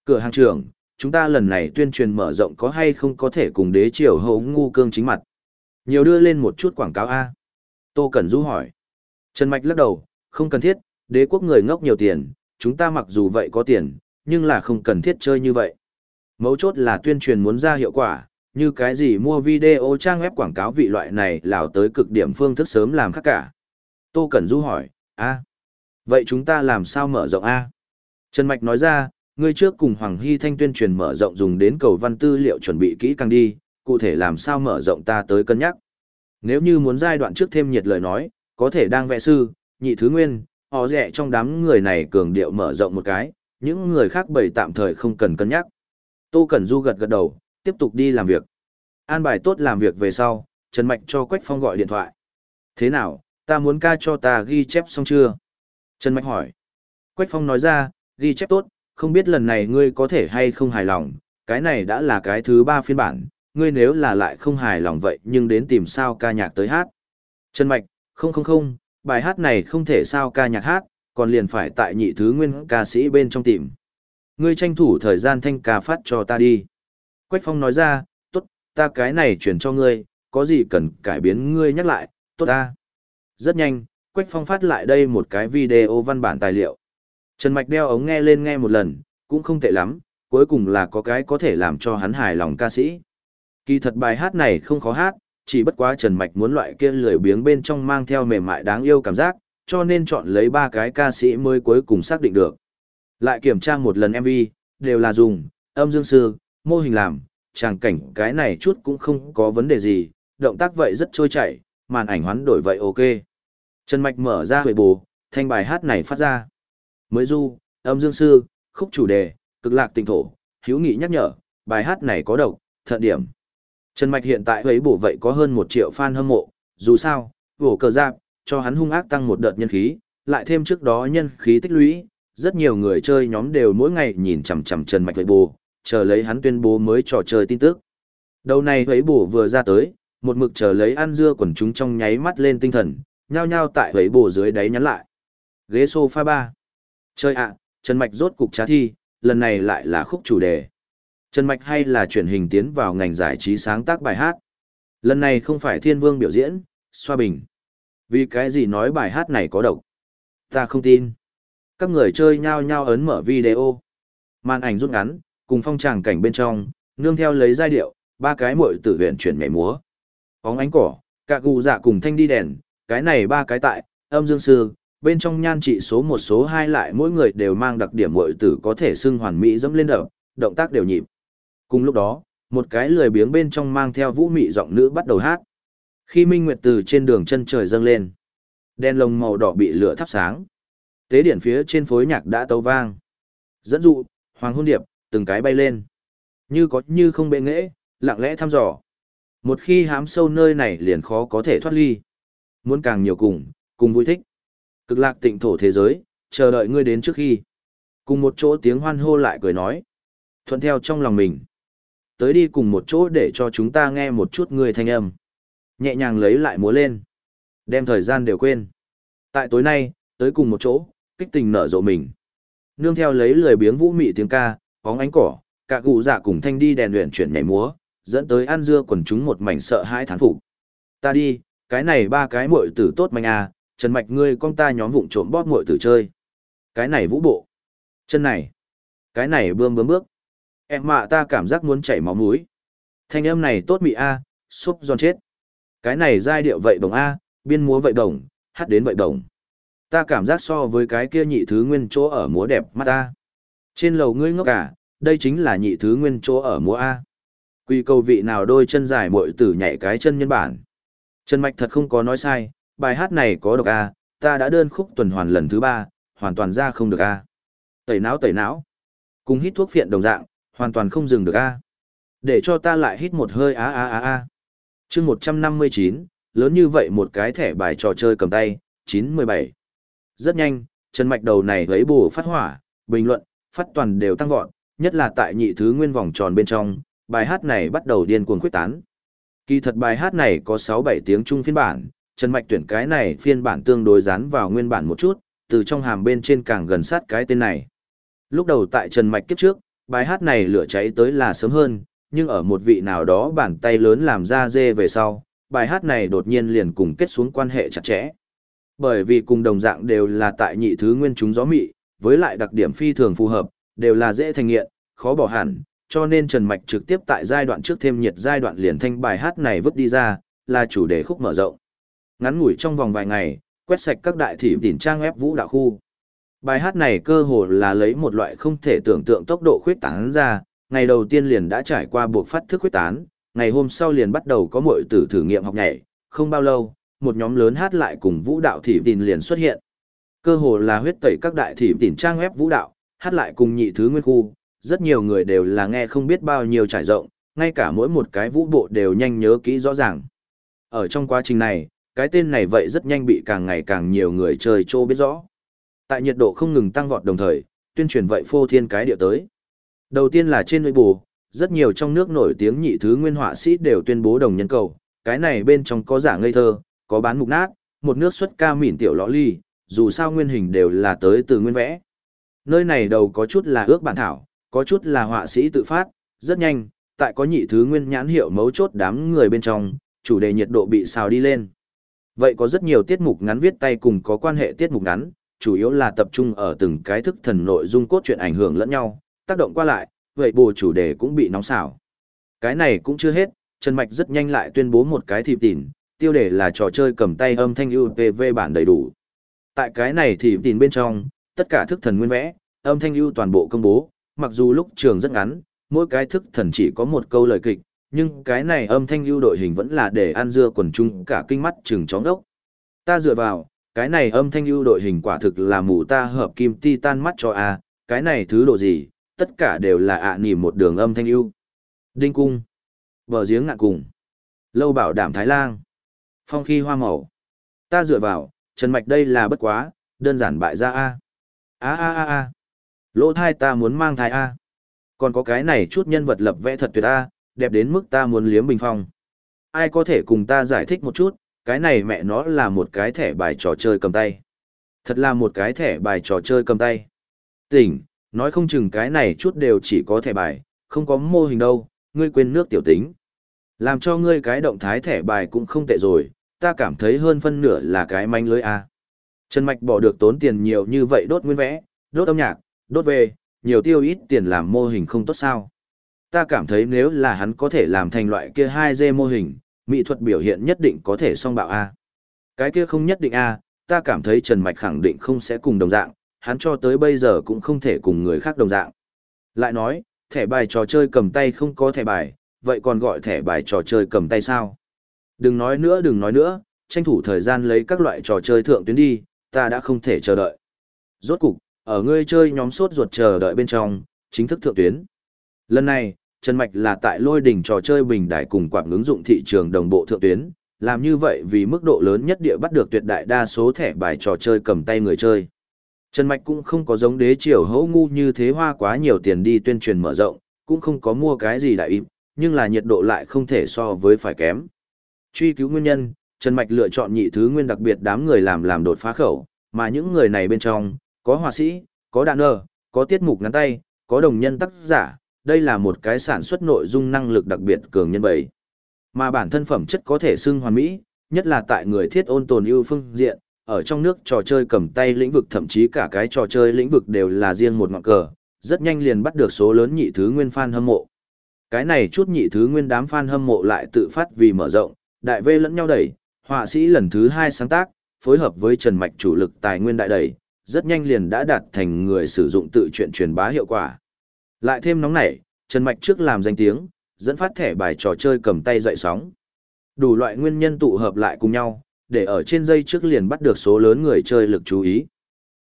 Cửa hàng trưởng, chúng ta lần này tuyên truyền mở rộng có hay không có thể cùng đế triều hấu ngu cương chính mặt. Nhiều đưa lên một chút quảng cáo A. Tô Cẩn Du hỏi. Trần Mạch lắc đầu, không cần thiết, đế quốc người ngốc nhiều tiền, chúng ta mặc dù vậy có tiền, nhưng là không cần thiết chơi như vậy. Mấu chốt là tuyên truyền muốn ra hiệu quả, như cái gì mua video trang web quảng cáo vị loại này lào tới cực điểm phương thức sớm làm khác cả. Tô Cẩn Du hỏi, a vậy chúng ta làm sao mở rộng a Trần Mạch nói ra, ngươi trước cùng Hoàng Hy Thanh tuyên truyền mở rộng dùng đến cầu văn tư liệu chuẩn bị kỹ càng đi, cụ thể làm sao mở rộng ta tới cân nhắc. Nếu như muốn giai đoạn trước thêm nhiệt lời nói, có thể đang vẽ sư, nhị thứ nguyên, họ rẻ trong đám người này cường điệu mở rộng một cái, những người khác bày tạm thời không cần cân nhắc. Tô Cẩn Du gật gật đầu, tiếp tục đi làm việc. An bài tốt làm việc về sau, Trần Mạch cho Quách Phong gọi điện thoại. Thế nào, ta muốn ca cho ta ghi chép xong chưa? Trần Mạch hỏi. Quách Phong nói ra, ghi chép tốt, không biết lần này ngươi có thể hay không hài lòng, cái này đã là cái thứ ba phiên bản, ngươi nếu là lại không hài lòng vậy nhưng đến tìm sao ca nhạc tới hát. Trần Mạch, không không không, bài hát này không thể sao ca nhạc hát, còn liền phải tại nhị thứ nguyên ca sĩ bên trong tìm. Ngươi tranh thủ thời gian thanh ca phát cho ta đi. Quách Phong nói ra, tốt, ta cái này chuyển cho ngươi, có gì cần cải biến ngươi nhắc lại, tốt ta. Rất nhanh, Quách Phong phát lại đây một cái video văn bản tài liệu. Trần Mạch đeo ống nghe lên nghe một lần, cũng không tệ lắm, cuối cùng là có cái có thể làm cho hắn hài lòng ca sĩ. Kỳ thật bài hát này không khó hát, chỉ bất quá Trần Mạch muốn loại kia lười biếng bên trong mang theo mềm mại đáng yêu cảm giác, cho nên chọn lấy ba cái ca sĩ mới cuối cùng xác định được. Lại kiểm tra một lần MV, đều là dùng, âm dương sư, mô hình làm, tràng cảnh cái này chút cũng không có vấn đề gì, động tác vậy rất trôi chảy, màn ảnh hoán đổi vậy ok. Trần Mạch mở ra huệ bù, thanh bài hát này phát ra. Mới du, âm dương sư, khúc chủ đề, cực lạc tinh thổ, hiếu nghị nhắc nhở, bài hát này có độc, thận điểm. Trần Mạch hiện tại ấy bổ vậy có hơn một triệu fan hâm mộ, dù sao, vổ cờ giáp, cho hắn hung ác tăng một đợt nhân khí, lại thêm trước đó nhân khí tích lũy, rất nhiều người chơi nhóm đều mỗi ngày nhìn chằm chằm Trần Mạch vậy bù, chờ lấy hắn tuyên bố mới trò chơi tin tức. Đầu này ấy Bù vừa ra tới, một mực chờ lấy ăn dưa quần chúng trong nháy mắt lên tinh thần, nhao nhao tại ấy Bù dưới đáy nhắn lại. Ghế sofa 3. Chơi ạ, Trần Mạch rốt cục trá thi, lần này lại là khúc chủ đề. Trần Mạch hay là chuyển hình tiến vào ngành giải trí sáng tác bài hát. Lần này không phải thiên vương biểu diễn, xoa bình. Vì cái gì nói bài hát này có độc? Ta không tin. Các người chơi nhao nhao ấn mở video. Màn ảnh rút ngắn, cùng phong tràng cảnh bên trong, nương theo lấy giai điệu, ba cái muội tử huyện chuyển nhảy múa. Bóng ánh cỏ, cả gù dạ cùng thanh đi đèn, cái này ba cái tại, âm dương sư, bên trong nhan trị số một số hai lại mỗi người đều mang đặc điểm muội tử có thể xưng hoàn mỹ dẫm lên đập, động tác đều nhịp. Cùng lúc đó, một cái lười biếng bên trong mang theo vũ mị giọng nữ bắt đầu hát. Khi Minh Nguyệt từ trên đường chân trời dâng lên, đèn lồng màu đỏ bị lửa thắp sáng. Tế điện phía trên phối nhạc đã tấu vang. Dẫn dụ, hoàng hôn điệp, từng cái bay lên. Như có như không bệ nghễ, lặng lẽ thăm dò. Một khi hám sâu nơi này liền khó có thể thoát ly. Muốn càng nhiều cùng, cùng vui thích. Cực lạc tịnh thổ thế giới, chờ đợi ngươi đến trước khi. Cùng một chỗ tiếng hoan hô lại cười nói. Thuận theo trong lòng mình. Tới đi cùng một chỗ để cho chúng ta nghe một chút ngươi thanh âm. Nhẹ nhàng lấy lại múa lên. Đem thời gian đều quên. Tại tối nay, tới cùng một chỗ, kích tình nở rộ mình. Nương theo lấy lười biếng vũ mị tiếng ca, bóng ánh cỏ, cả cụ dạ cùng thanh đi đèn luyện chuyển nhảy múa, dẫn tới ăn dưa quần chúng một mảnh sợ hãi thán phục. Ta đi, cái này ba cái muội tử tốt manh à, Trần Mạch ngươi con ta nhóm vụng trộm bóp muội tử chơi. Cái này vũ bộ. Chân này. Cái này bươm bướm bước. Em mạ ta cảm giác muốn chảy máu mũi. Thanh âm này tốt mị a, à, xúc giòn chết. Cái này giai điệu vậy đồng a, biên múa vậy đồng, hát đến vậy đồng. Ta cảm giác so với cái kia nhị thứ nguyên chỗ ở múa đẹp mắt ta. Trên lầu ngươi ngốc cả, đây chính là nhị thứ nguyên chỗ ở múa A. Quy cầu vị nào đôi chân dài muội tử nhảy cái chân nhân bản. Trần Mạch thật không có nói sai, bài hát này có độc A, ta đã đơn khúc tuần hoàn lần thứ ba, hoàn toàn ra không được A. Tẩy não tẩy não. Cùng hít thuốc phiện đồng dạng, hoàn toàn không dừng được A. Để cho ta lại hít một hơi a a a a. chương 159, lớn như vậy một cái thẻ bài trò chơi cầm tay, 917. Rất nhanh, Trần Mạch đầu này lấy bù phát hỏa, bình luận, phát toàn đều tăng vọt, nhất là tại nhị thứ nguyên vòng tròn bên trong, bài hát này bắt đầu điên cuồng khuyết tán. Kỳ thật bài hát này có 6-7 tiếng chung phiên bản, Trần Mạch tuyển cái này phiên bản tương đối dán vào nguyên bản một chút, từ trong hàm bên trên càng gần sát cái tên này. Lúc đầu tại Trần Mạch kiếp trước, bài hát này lửa cháy tới là sớm hơn, nhưng ở một vị nào đó bàn tay lớn làm ra dê về sau, bài hát này đột nhiên liền cùng kết xuống quan hệ chặt chẽ. Bởi vì cùng đồng dạng đều là tại nhị thứ nguyên chúng gió mị, với lại đặc điểm phi thường phù hợp, đều là dễ thành nghiện, khó bỏ hẳn, cho nên Trần Mạch trực tiếp tại giai đoạn trước thêm nhiệt giai đoạn liền thanh bài hát này vứt đi ra, là chủ đề khúc mở rộng. Ngắn ngủi trong vòng vài ngày, quét sạch các đại thị tỉnh trang ép vũ đạo khu. Bài hát này cơ hồ là lấy một loại không thể tưởng tượng tốc độ khuyết tán ra, ngày đầu tiên liền đã trải qua buộc phát thức khuyết tán, ngày hôm sau liền bắt đầu có mọi tử thử nghiệm học nhảy, không bao lâu, một nhóm lớn hát lại cùng vũ đạo thị tỉnh liền xuất hiện. Cơ hồ là huyết tẩy các đại thị tỉnh trang web vũ đạo, hát lại cùng nhị thứ nguyên khu, rất nhiều người đều là nghe không biết bao nhiêu trải rộng, ngay cả mỗi một cái vũ bộ đều nhanh nhớ kỹ rõ ràng. Ở trong quá trình này, cái tên này vậy rất nhanh bị càng ngày càng nhiều người chơi trô biết rõ. Tại nhiệt độ không ngừng tăng vọt đồng thời, tuyên truyền vậy phô thiên cái địa tới. Đầu tiên là trên Weibo, rất nhiều trong nước nổi tiếng nhị thứ nguyên họa sĩ đều tuyên bố đồng nhân cầu, cái này bên trong có giả ngây thơ, có bán mục nát, một nước xuất ca mỉn tiểu lõ ly, dù sao nguyên hình đều là tới từ nguyên vẽ. Nơi này đầu có chút là ước bản thảo, có chút là họa sĩ tự phát, rất nhanh, tại có nhị thứ nguyên nhãn hiệu mấu chốt đám người bên trong, chủ đề nhiệt độ bị xào đi lên. Vậy có rất nhiều tiết mục ngắn viết tay cùng có quan hệ tiết mục ngắn, chủ yếu là tập trung ở từng cái thức thần nội dung cốt truyện ảnh hưởng lẫn nhau, tác động qua lại, vậy bù chủ đề cũng bị nóng xảo. Cái này cũng chưa hết, Trần Mạch rất nhanh lại tuyên bố một cái thịp tỉn, tiêu đề là trò chơi cầm tay âm thanh UPV bản đầy đủ. Tại cái này thì tìm bên trong, tất cả thức thần nguyên vẽ, âm thanh ưu toàn bộ công bố, mặc dù lúc trường rất ngắn, mỗi cái thức thần chỉ có một câu lời kịch, nhưng cái này âm thanh ưu đội hình vẫn là để ăn dưa quần chung cả kinh mắt chừng chóng đốc. Ta dựa vào, cái này âm thanh ưu đội hình quả thực là mù ta hợp kim titan mắt cho a cái này thứ độ gì, tất cả đều là ạ à một đường âm thanh ưu. Đinh cung, bờ giếng ngạn cùng, lâu bảo đảm thái lang, phong khi hoa màu. Ta dựa vào, Trần Mạch đây là bất quá, đơn giản bại ra a. A a a a. Lỗ thai ta muốn mang thai a. Còn có cái này chút nhân vật lập vẽ thật tuyệt a đẹp đến mức ta muốn liếm bình phong. Ai có thể cùng ta giải thích một chút cái này mẹ nó là một cái thẻ bài trò chơi cầm tay. Thật là một cái thẻ bài trò chơi cầm tay. Tỉnh nói không chừng cái này chút đều chỉ có thẻ bài không có mô hình đâu ngươi quên nước tiểu tính làm cho ngươi cái động thái thẻ bài cũng không tệ rồi ta cảm thấy hơn phân nửa là cái manh lưới a Trần Mạch bỏ được tốn tiền nhiều như vậy đốt nguyên vẽ, đốt âm nhạc, đốt về, nhiều tiêu ít tiền làm mô hình không tốt sao. Ta cảm thấy nếu là hắn có thể làm thành loại kia 2D mô hình, mỹ thuật biểu hiện nhất định có thể song bạo A. Cái kia không nhất định A, ta cảm thấy Trần Mạch khẳng định không sẽ cùng đồng dạng, hắn cho tới bây giờ cũng không thể cùng người khác đồng dạng. Lại nói, thẻ bài trò chơi cầm tay không có thẻ bài, vậy còn gọi thẻ bài trò chơi cầm tay sao? Đừng nói nữa đừng nói nữa, tranh thủ thời gian lấy các loại trò chơi thượng tuyến đi, ta đã không thể chờ đợi. Rốt cục, ở ngươi chơi nhóm sốt ruột chờ đợi bên trong, chính thức thượng tuyến. Lần này, Trần Mạch là tại lôi đỉnh trò chơi bình đại cùng quảng ứng dụng thị trường đồng bộ thượng tuyến, làm như vậy vì mức độ lớn nhất địa bắt được tuyệt đại đa số thẻ bài trò chơi cầm tay người chơi. Trần Mạch cũng không có giống đế triều hấu ngu như thế hoa quá nhiều tiền đi tuyên truyền mở rộng, cũng không có mua cái gì đại im, nhưng là nhiệt độ lại không thể so với phải kém. Truy cứu nguyên nhân, Trần Mạch lựa chọn nhị thứ nguyên đặc biệt đám người làm làm đột phá khẩu, mà những người này bên trong, có họa sĩ, có đạn nơ, có tiết mục ngắn tay, có đồng nhân tác giả, đây là một cái sản xuất nội dung năng lực đặc biệt cường nhân bầy. Mà bản thân phẩm chất có thể xưng hoàn mỹ, nhất là tại người thiết ôn tồn ưu phương diện, ở trong nước trò chơi cầm tay lĩnh vực thậm chí cả cái trò chơi lĩnh vực đều là riêng một ngọn cờ, rất nhanh liền bắt được số lớn nhị thứ nguyên fan hâm mộ. Cái này chút nhị thứ nguyên đám fan hâm mộ lại tự phát vì mở rộng, đại vê lẫn nhau đẩy, họa sĩ lần thứ hai sáng tác, phối hợp với Trần Mạch chủ lực tài nguyên đại đẩy, rất nhanh liền đã đạt thành người sử dụng tự chuyện truyền bá hiệu quả. Lại thêm nóng nảy, Trần Mạch trước làm danh tiếng, dẫn phát thẻ bài trò chơi cầm tay dậy sóng. Đủ loại nguyên nhân tụ hợp lại cùng nhau, để ở trên dây trước liền bắt được số lớn người chơi lực chú ý.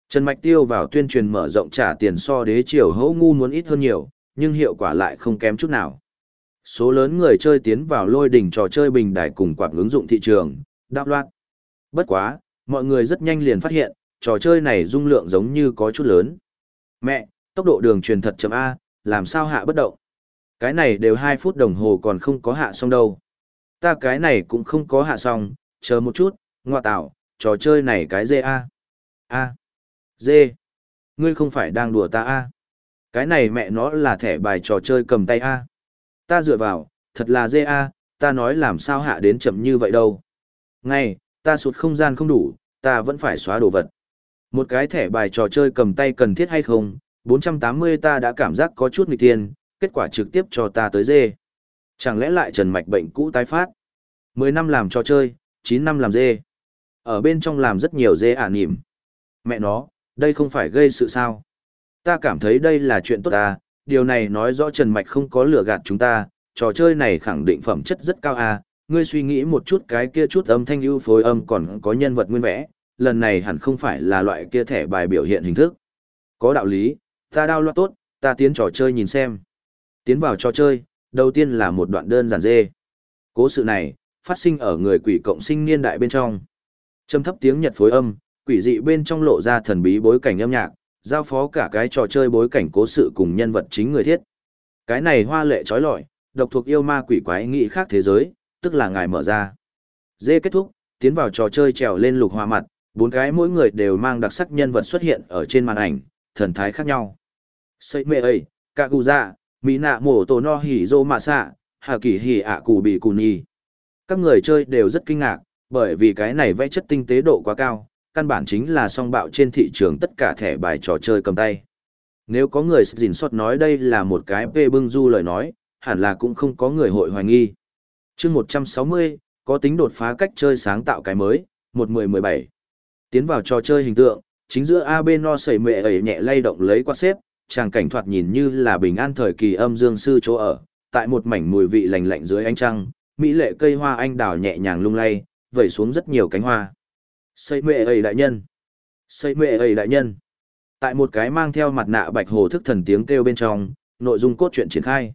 Trần Mạch tiêu vào tuyên truyền mở rộng trả tiền so đế triều hấu ngu muốn ít hơn nhiều, nhưng hiệu quả lại không kém chút nào. Số lớn người chơi tiến vào lôi đỉnh trò chơi bình đài cùng quạt ứng dụng thị trường, đáp loạn. Bất quá, mọi người rất nhanh liền phát hiện, trò chơi này dung lượng giống như có chút lớn. Mẹ, tốc độ đường truyền thật chậm A, làm sao hạ bất động. Cái này đều 2 phút đồng hồ còn không có hạ xong đâu. Ta cái này cũng không có hạ xong, chờ một chút, ngoa tạo, trò chơi này cái dê A. A. Dê. Ngươi không phải đang đùa ta A. Cái này mẹ nó là thẻ bài trò chơi cầm tay A. Ta dựa vào, thật là dê A, ta nói làm sao hạ đến chậm như vậy đâu. Ngay, ta sụt không gian không đủ, ta vẫn phải xóa đồ vật. Một cái thẻ bài trò chơi cầm tay cần thiết hay không, 480 ta đã cảm giác có chút nghịch tiền, kết quả trực tiếp cho ta tới dê. Chẳng lẽ lại trần mạch bệnh cũ tái phát? 10 năm làm trò chơi, 9 năm làm dê. Ở bên trong làm rất nhiều dê ả à Mẹ nó, đây không phải gây sự sao. Ta cảm thấy đây là chuyện tốt ta, điều này nói rõ Trần Mạch không có lừa gạt chúng ta, trò chơi này khẳng định phẩm chất rất cao à, ngươi suy nghĩ một chút cái kia chút âm thanh ưu phối âm còn có nhân vật nguyên vẽ, lần này hẳn không phải là loại kia thẻ bài biểu hiện hình thức. Có đạo lý, ta đao loạt tốt, ta tiến trò chơi nhìn xem. Tiến vào trò chơi, đầu tiên là một đoạn đơn giản dê. Cố sự này, phát sinh ở người quỷ cộng sinh niên đại bên trong. Trầm thấp tiếng nhật phối âm, quỷ dị bên trong lộ ra thần bí bối cảnh âm nhạc, giao phó cả cái trò chơi bối cảnh cố sự cùng nhân vật chính người thiết. Cái này hoa lệ trói lọi, độc thuộc yêu ma quỷ quái nghị khác thế giới, tức là ngài mở ra. Dê kết thúc, tiến vào trò chơi trèo lên lục hoa mặt, bốn cái mỗi người đều mang đặc sắc nhân vật xuất hiện ở trên màn ảnh, thần thái khác nhau. Xây mê ấy, cả cụ dạ, mỹ nạ mổ tổ no hỉ dô mạ xạ, hà kỳ hỉ ạ cụ bị cù nì. Các người chơi đều rất kinh ngạc, bởi vì cái này vẽ chất tinh tế độ quá cao, căn bản chính là song bạo trên thị trường tất cả thẻ bài trò chơi cầm tay. Nếu có người dình sót nói đây là một cái phê bưng du lời nói, hẳn là cũng không có người hội hoài nghi. chương 160, có tính đột phá cách chơi sáng tạo cái mới, 1-10-17. Tiến vào trò chơi hình tượng, chính giữa AB no sẩy mệ ấy nhẹ lay động lấy qua xếp, chàng cảnh thoạt nhìn như là bình an thời kỳ âm dương sư chỗ ở, tại một mảnh mùi vị lành lạnh dưới ánh trăng, mỹ lệ cây hoa anh đào nhẹ nhàng lung lay, vẩy xuống rất nhiều cánh hoa. Xây mệ ấy đại nhân. Xây mệ ấy đại nhân. Tại một cái mang theo mặt nạ bạch hồ thức thần tiếng kêu bên trong, nội dung cốt truyện triển khai.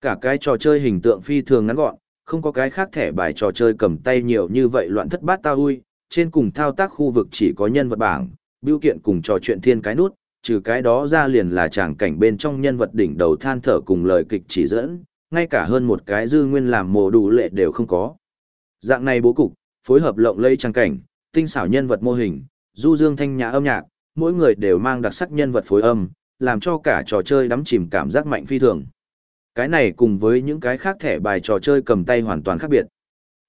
Cả cái trò chơi hình tượng phi thường ngắn gọn, không có cái khác thẻ bài trò chơi cầm tay nhiều như vậy loạn thất bát tao ui, trên cùng thao tác khu vực chỉ có nhân vật bảng, biểu kiện cùng trò chuyện thiên cái nút, trừ cái đó ra liền là tràng cảnh bên trong nhân vật đỉnh đầu than thở cùng lời kịch chỉ dẫn, ngay cả hơn một cái dư nguyên làm mồ đủ lệ đều không có. Dạng này bố cục, phối hợp lộng lẫy tràng cảnh, tinh xảo nhân vật mô hình, du dương thanh nhã âm nhạc, mỗi người đều mang đặc sắc nhân vật phối âm, làm cho cả trò chơi đắm chìm cảm giác mạnh phi thường. Cái này cùng với những cái khác thẻ bài trò chơi cầm tay hoàn toàn khác biệt.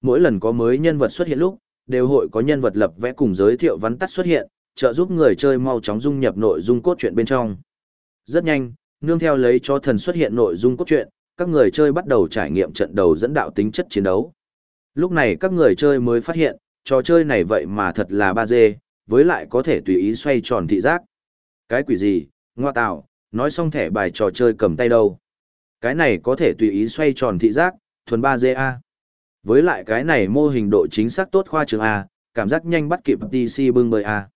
Mỗi lần có mới nhân vật xuất hiện lúc, đều hội có nhân vật lập vẽ cùng giới thiệu vắn tắt xuất hiện, trợ giúp người chơi mau chóng dung nhập nội dung cốt truyện bên trong. Rất nhanh, nương theo lấy cho thần xuất hiện nội dung cốt truyện, các người chơi bắt đầu trải nghiệm trận đầu dẫn đạo tính chất chiến đấu. Lúc này các người chơi mới phát hiện, trò chơi này vậy mà thật là ba d với lại có thể tùy ý xoay tròn thị giác. Cái quỷ gì, ngoa tạo, nói xong thẻ bài trò chơi cầm tay đâu. Cái này có thể tùy ý xoay tròn thị giác, thuần 3D A. Với lại cái này mô hình độ chính xác tốt khoa trường A, cảm giác nhanh bắt kịp TC bưng bơi A.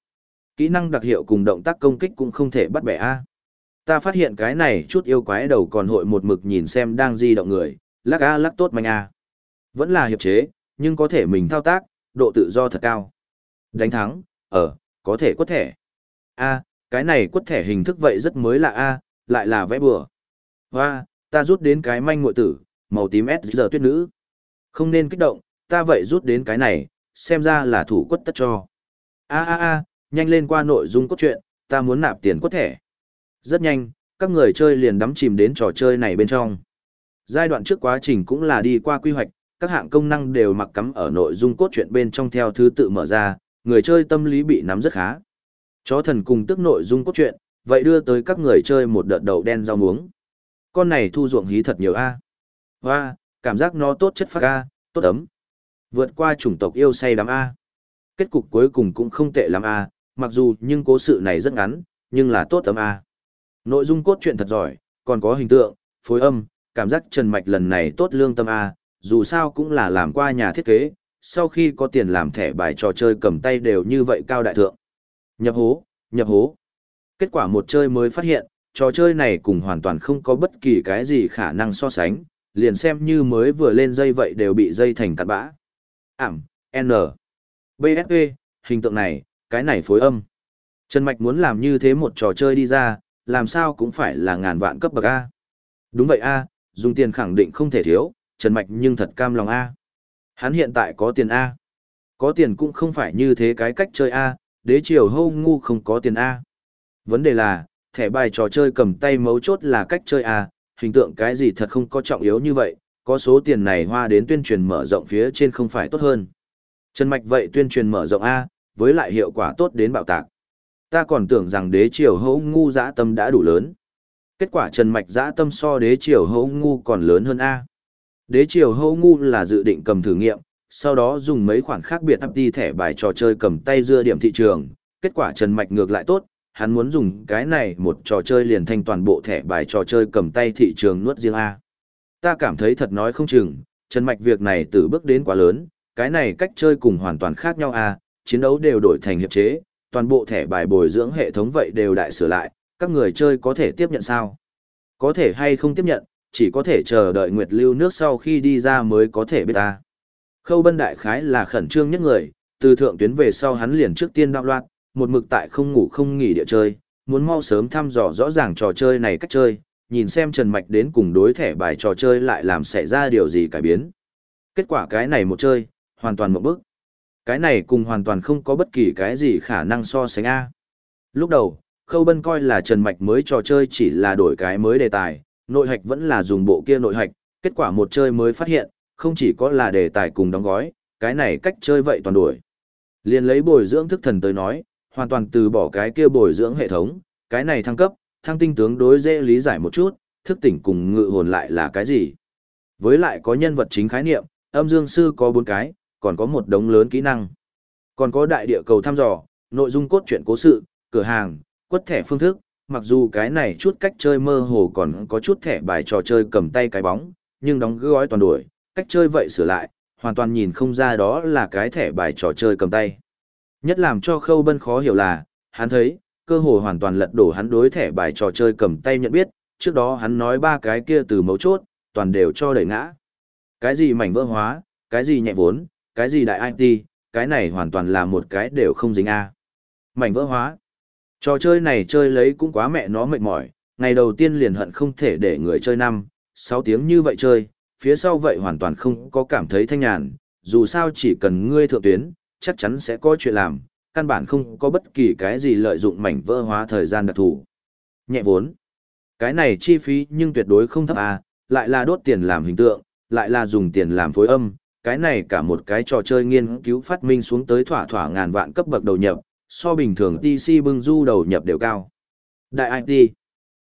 Kỹ năng đặc hiệu cùng động tác công kích cũng không thể bắt bẻ A. Ta phát hiện cái này chút yêu quái đầu còn hội một mực nhìn xem đang di động người, lắc A lắc tốt manh A. Vẫn là hiệp chế, nhưng có thể mình thao tác, độ tự do thật cao. Đánh thắng, ở, có thể quất thẻ. A, cái này quất thẻ hình thức vậy rất mới lạ A, lại là vẽ bừa. Hoa, ta rút đến cái manh muội tử, màu tím S giờ tuyết nữ. Không nên kích động, ta vậy rút đến cái này, xem ra là thủ quất tất cho. A a a, nhanh lên qua nội dung cốt truyện, ta muốn nạp tiền quất thẻ. Rất nhanh, các người chơi liền đắm chìm đến trò chơi này bên trong. Giai đoạn trước quá trình cũng là đi qua quy hoạch, các hạng công năng đều mặc cắm ở nội dung cốt truyện bên trong theo thứ tự mở ra, người chơi tâm lý bị nắm rất khá. Chó thần cùng tức nội dung cốt truyện, vậy đưa tới các người chơi một đợt đầu đen rau muống. Con này thu ruộng hí thật nhiều a. Hoa, cảm giác nó tốt chất phát a, tốt ấm. Vượt qua chủng tộc yêu say đắm a. Kết cục cuối cùng cũng không tệ lắm a, mặc dù nhưng cố sự này rất ngắn, nhưng là tốt ấm a. Nội dung cốt truyện thật giỏi, còn có hình tượng, phối âm, cảm giác Trần Mạch lần này tốt lương tâm a, dù sao cũng là làm qua nhà thiết kế, sau khi có tiền làm thẻ bài trò chơi cầm tay đều như vậy cao đại thượng. Nhập hố, nhập hố. Kết quả một chơi mới phát hiện, trò chơi này cùng hoàn toàn không có bất kỳ cái gì khả năng so sánh, liền xem như mới vừa lên dây vậy đều bị dây thành cắt bã. Ảm, N. BSP, hình tượng này, cái này phối âm. Trần Mạch muốn làm như thế một trò chơi đi ra, làm sao cũng phải là ngàn vạn cấp bậc A. Đúng vậy A, dùng tiền khẳng định không thể thiếu, Trần Mạch nhưng thật cam lòng A. Hắn hiện tại có tiền A. Có tiền cũng không phải như thế cái cách chơi A, đế triều Hô ngu không có tiền A. Vấn đề là, thẻ bài trò chơi cầm tay mấu chốt là cách chơi A, hình tượng cái gì thật không có trọng yếu như vậy, có số tiền này hoa đến tuyên truyền mở rộng phía trên không phải tốt hơn. Trần Mạch vậy tuyên truyền mở rộng A, với lại hiệu quả tốt đến bạo tạc. Ta còn tưởng rằng đế triều Hô ngu dã tâm đã đủ lớn. Kết quả Trần Mạch dã tâm so đế triều Hô ngu còn lớn hơn A. Đế triều hô ngu là dự định cầm thử nghiệm, sau đó dùng mấy khoản khác biệt ấp đi thẻ bài trò chơi cầm tay dưa điểm thị trường. Kết quả Trần Mạch ngược lại tốt, hắn muốn dùng cái này một trò chơi liền thanh toàn bộ thẻ bài trò chơi cầm tay thị trường nuốt riêng A. Ta cảm thấy thật nói không chừng, Trần Mạch việc này từ bước đến quá lớn, cái này cách chơi cùng hoàn toàn khác nhau A, chiến đấu đều đổi thành hiệp chế, toàn bộ thẻ bài bồi dưỡng hệ thống vậy đều đại sửa lại, các người chơi có thể tiếp nhận sao? Có thể hay không tiếp nhận, chỉ có thể chờ đợi Nguyệt Lưu nước sau khi đi ra mới có thể biết ta. Khâu Bân Đại Khái là khẩn trương nhất người, từ thượng tuyến về sau hắn liền trước tiên đạo loạt, một mực tại không ngủ không nghỉ địa chơi, muốn mau sớm thăm dò rõ ràng trò chơi này cách chơi, nhìn xem Trần Mạch đến cùng đối thẻ bài trò chơi lại làm xảy ra điều gì cải biến. Kết quả cái này một chơi, hoàn toàn một bước. Cái này cùng hoàn toàn không có bất kỳ cái gì khả năng so sánh A. Lúc đầu, Khâu Bân coi là Trần Mạch mới trò chơi chỉ là đổi cái mới đề tài, nội hạch vẫn là dùng bộ kia nội hạch, kết quả một chơi mới phát hiện, không chỉ có là đề tài cùng đóng gói, cái này cách chơi vậy toàn đổi. Liên lấy bồi dưỡng thức thần tới nói, hoàn toàn từ bỏ cái kia bồi dưỡng hệ thống, cái này thăng cấp, thăng tinh tướng đối dễ lý giải một chút, thức tỉnh cùng ngự hồn lại là cái gì. Với lại có nhân vật chính khái niệm, âm dương sư có bốn cái, còn có một đống lớn kỹ năng. Còn có đại địa cầu thăm dò, nội dung cốt truyện cố sự, cửa hàng, quất thẻ phương thức, mặc dù cái này chút cách chơi mơ hồ còn có chút thẻ bài trò chơi cầm tay cái bóng, nhưng đóng gói toàn đuổi cách chơi vậy sửa lại, hoàn toàn nhìn không ra đó là cái thẻ bài trò chơi cầm tay. Nhất làm cho khâu bân khó hiểu là, hắn thấy, cơ hồ hoàn toàn lật đổ hắn đối thẻ bài trò chơi cầm tay nhận biết, trước đó hắn nói ba cái kia từ mấu chốt, toàn đều cho đẩy ngã. Cái gì mảnh vỡ hóa, cái gì nhẹ vốn, cái gì đại IT, cái này hoàn toàn là một cái đều không dính a. Mảnh vỡ hóa. Trò chơi này chơi lấy cũng quá mẹ nó mệt mỏi, ngày đầu tiên liền hận không thể để người chơi năm, sáu tiếng như vậy chơi, phía sau vậy hoàn toàn không có cảm thấy thanh nhàn, dù sao chỉ cần ngươi thượng tuyến, chắc chắn sẽ có chuyện làm, căn bản không có bất kỳ cái gì lợi dụng mảnh vỡ hóa thời gian đặc thù. Nhẹ vốn. Cái này chi phí nhưng tuyệt đối không thấp à, lại là đốt tiền làm hình tượng, lại là dùng tiền làm phối âm, cái này cả một cái trò chơi nghiên cứu phát minh xuống tới thỏa thỏa ngàn vạn cấp bậc đầu nhập, so bình thường TC bưng du đầu nhập đều cao. Đại IT.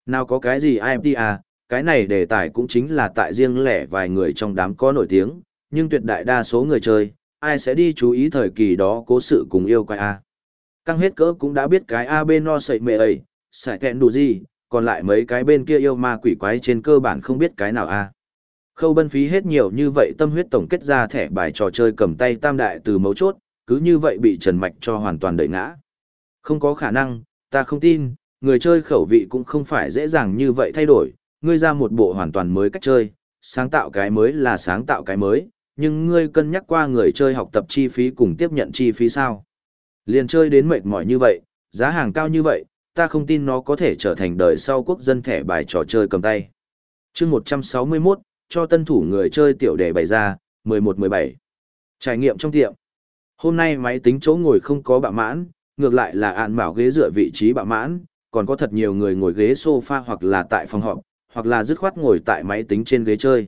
Nào có cái gì IT à, cái này đề tài cũng chính là tại riêng lẻ vài người trong đám có nổi tiếng, nhưng tuyệt đại đa số người chơi, ai sẽ đi chú ý thời kỳ đó cố sự cùng yêu quái A. Căng hết cỡ cũng đã biết cái A bên no sậy mẹ ấy, sải thẹn đủ gì, còn lại mấy cái bên kia yêu ma quỷ quái trên cơ bản không biết cái nào A. Khâu bân phí hết nhiều như vậy tâm huyết tổng kết ra thẻ bài trò chơi cầm tay tam đại từ mấu chốt, cứ như vậy bị Trần Mạch cho hoàn toàn đẩy ngã. Không có khả năng, ta không tin, người chơi khẩu vị cũng không phải dễ dàng như vậy thay đổi, ngươi ra một bộ hoàn toàn mới cách chơi, sáng tạo cái mới là sáng tạo cái mới, nhưng ngươi cân nhắc qua người chơi học tập chi phí cùng tiếp nhận chi phí sao? Liền chơi đến mệt mỏi như vậy, giá hàng cao như vậy, ta không tin nó có thể trở thành đời sau quốc dân thẻ bài trò chơi cầm tay. chương 161, cho tân thủ người chơi tiểu đề bày ra, 11-17. Trải nghiệm trong tiệm. Hôm nay máy tính chỗ ngồi không có bạ mãn, ngược lại là ạn bảo ghế dựa vị trí bạ mãn, còn có thật nhiều người ngồi ghế sofa hoặc là tại phòng họp, hoặc là dứt khoát ngồi tại máy tính trên ghế chơi.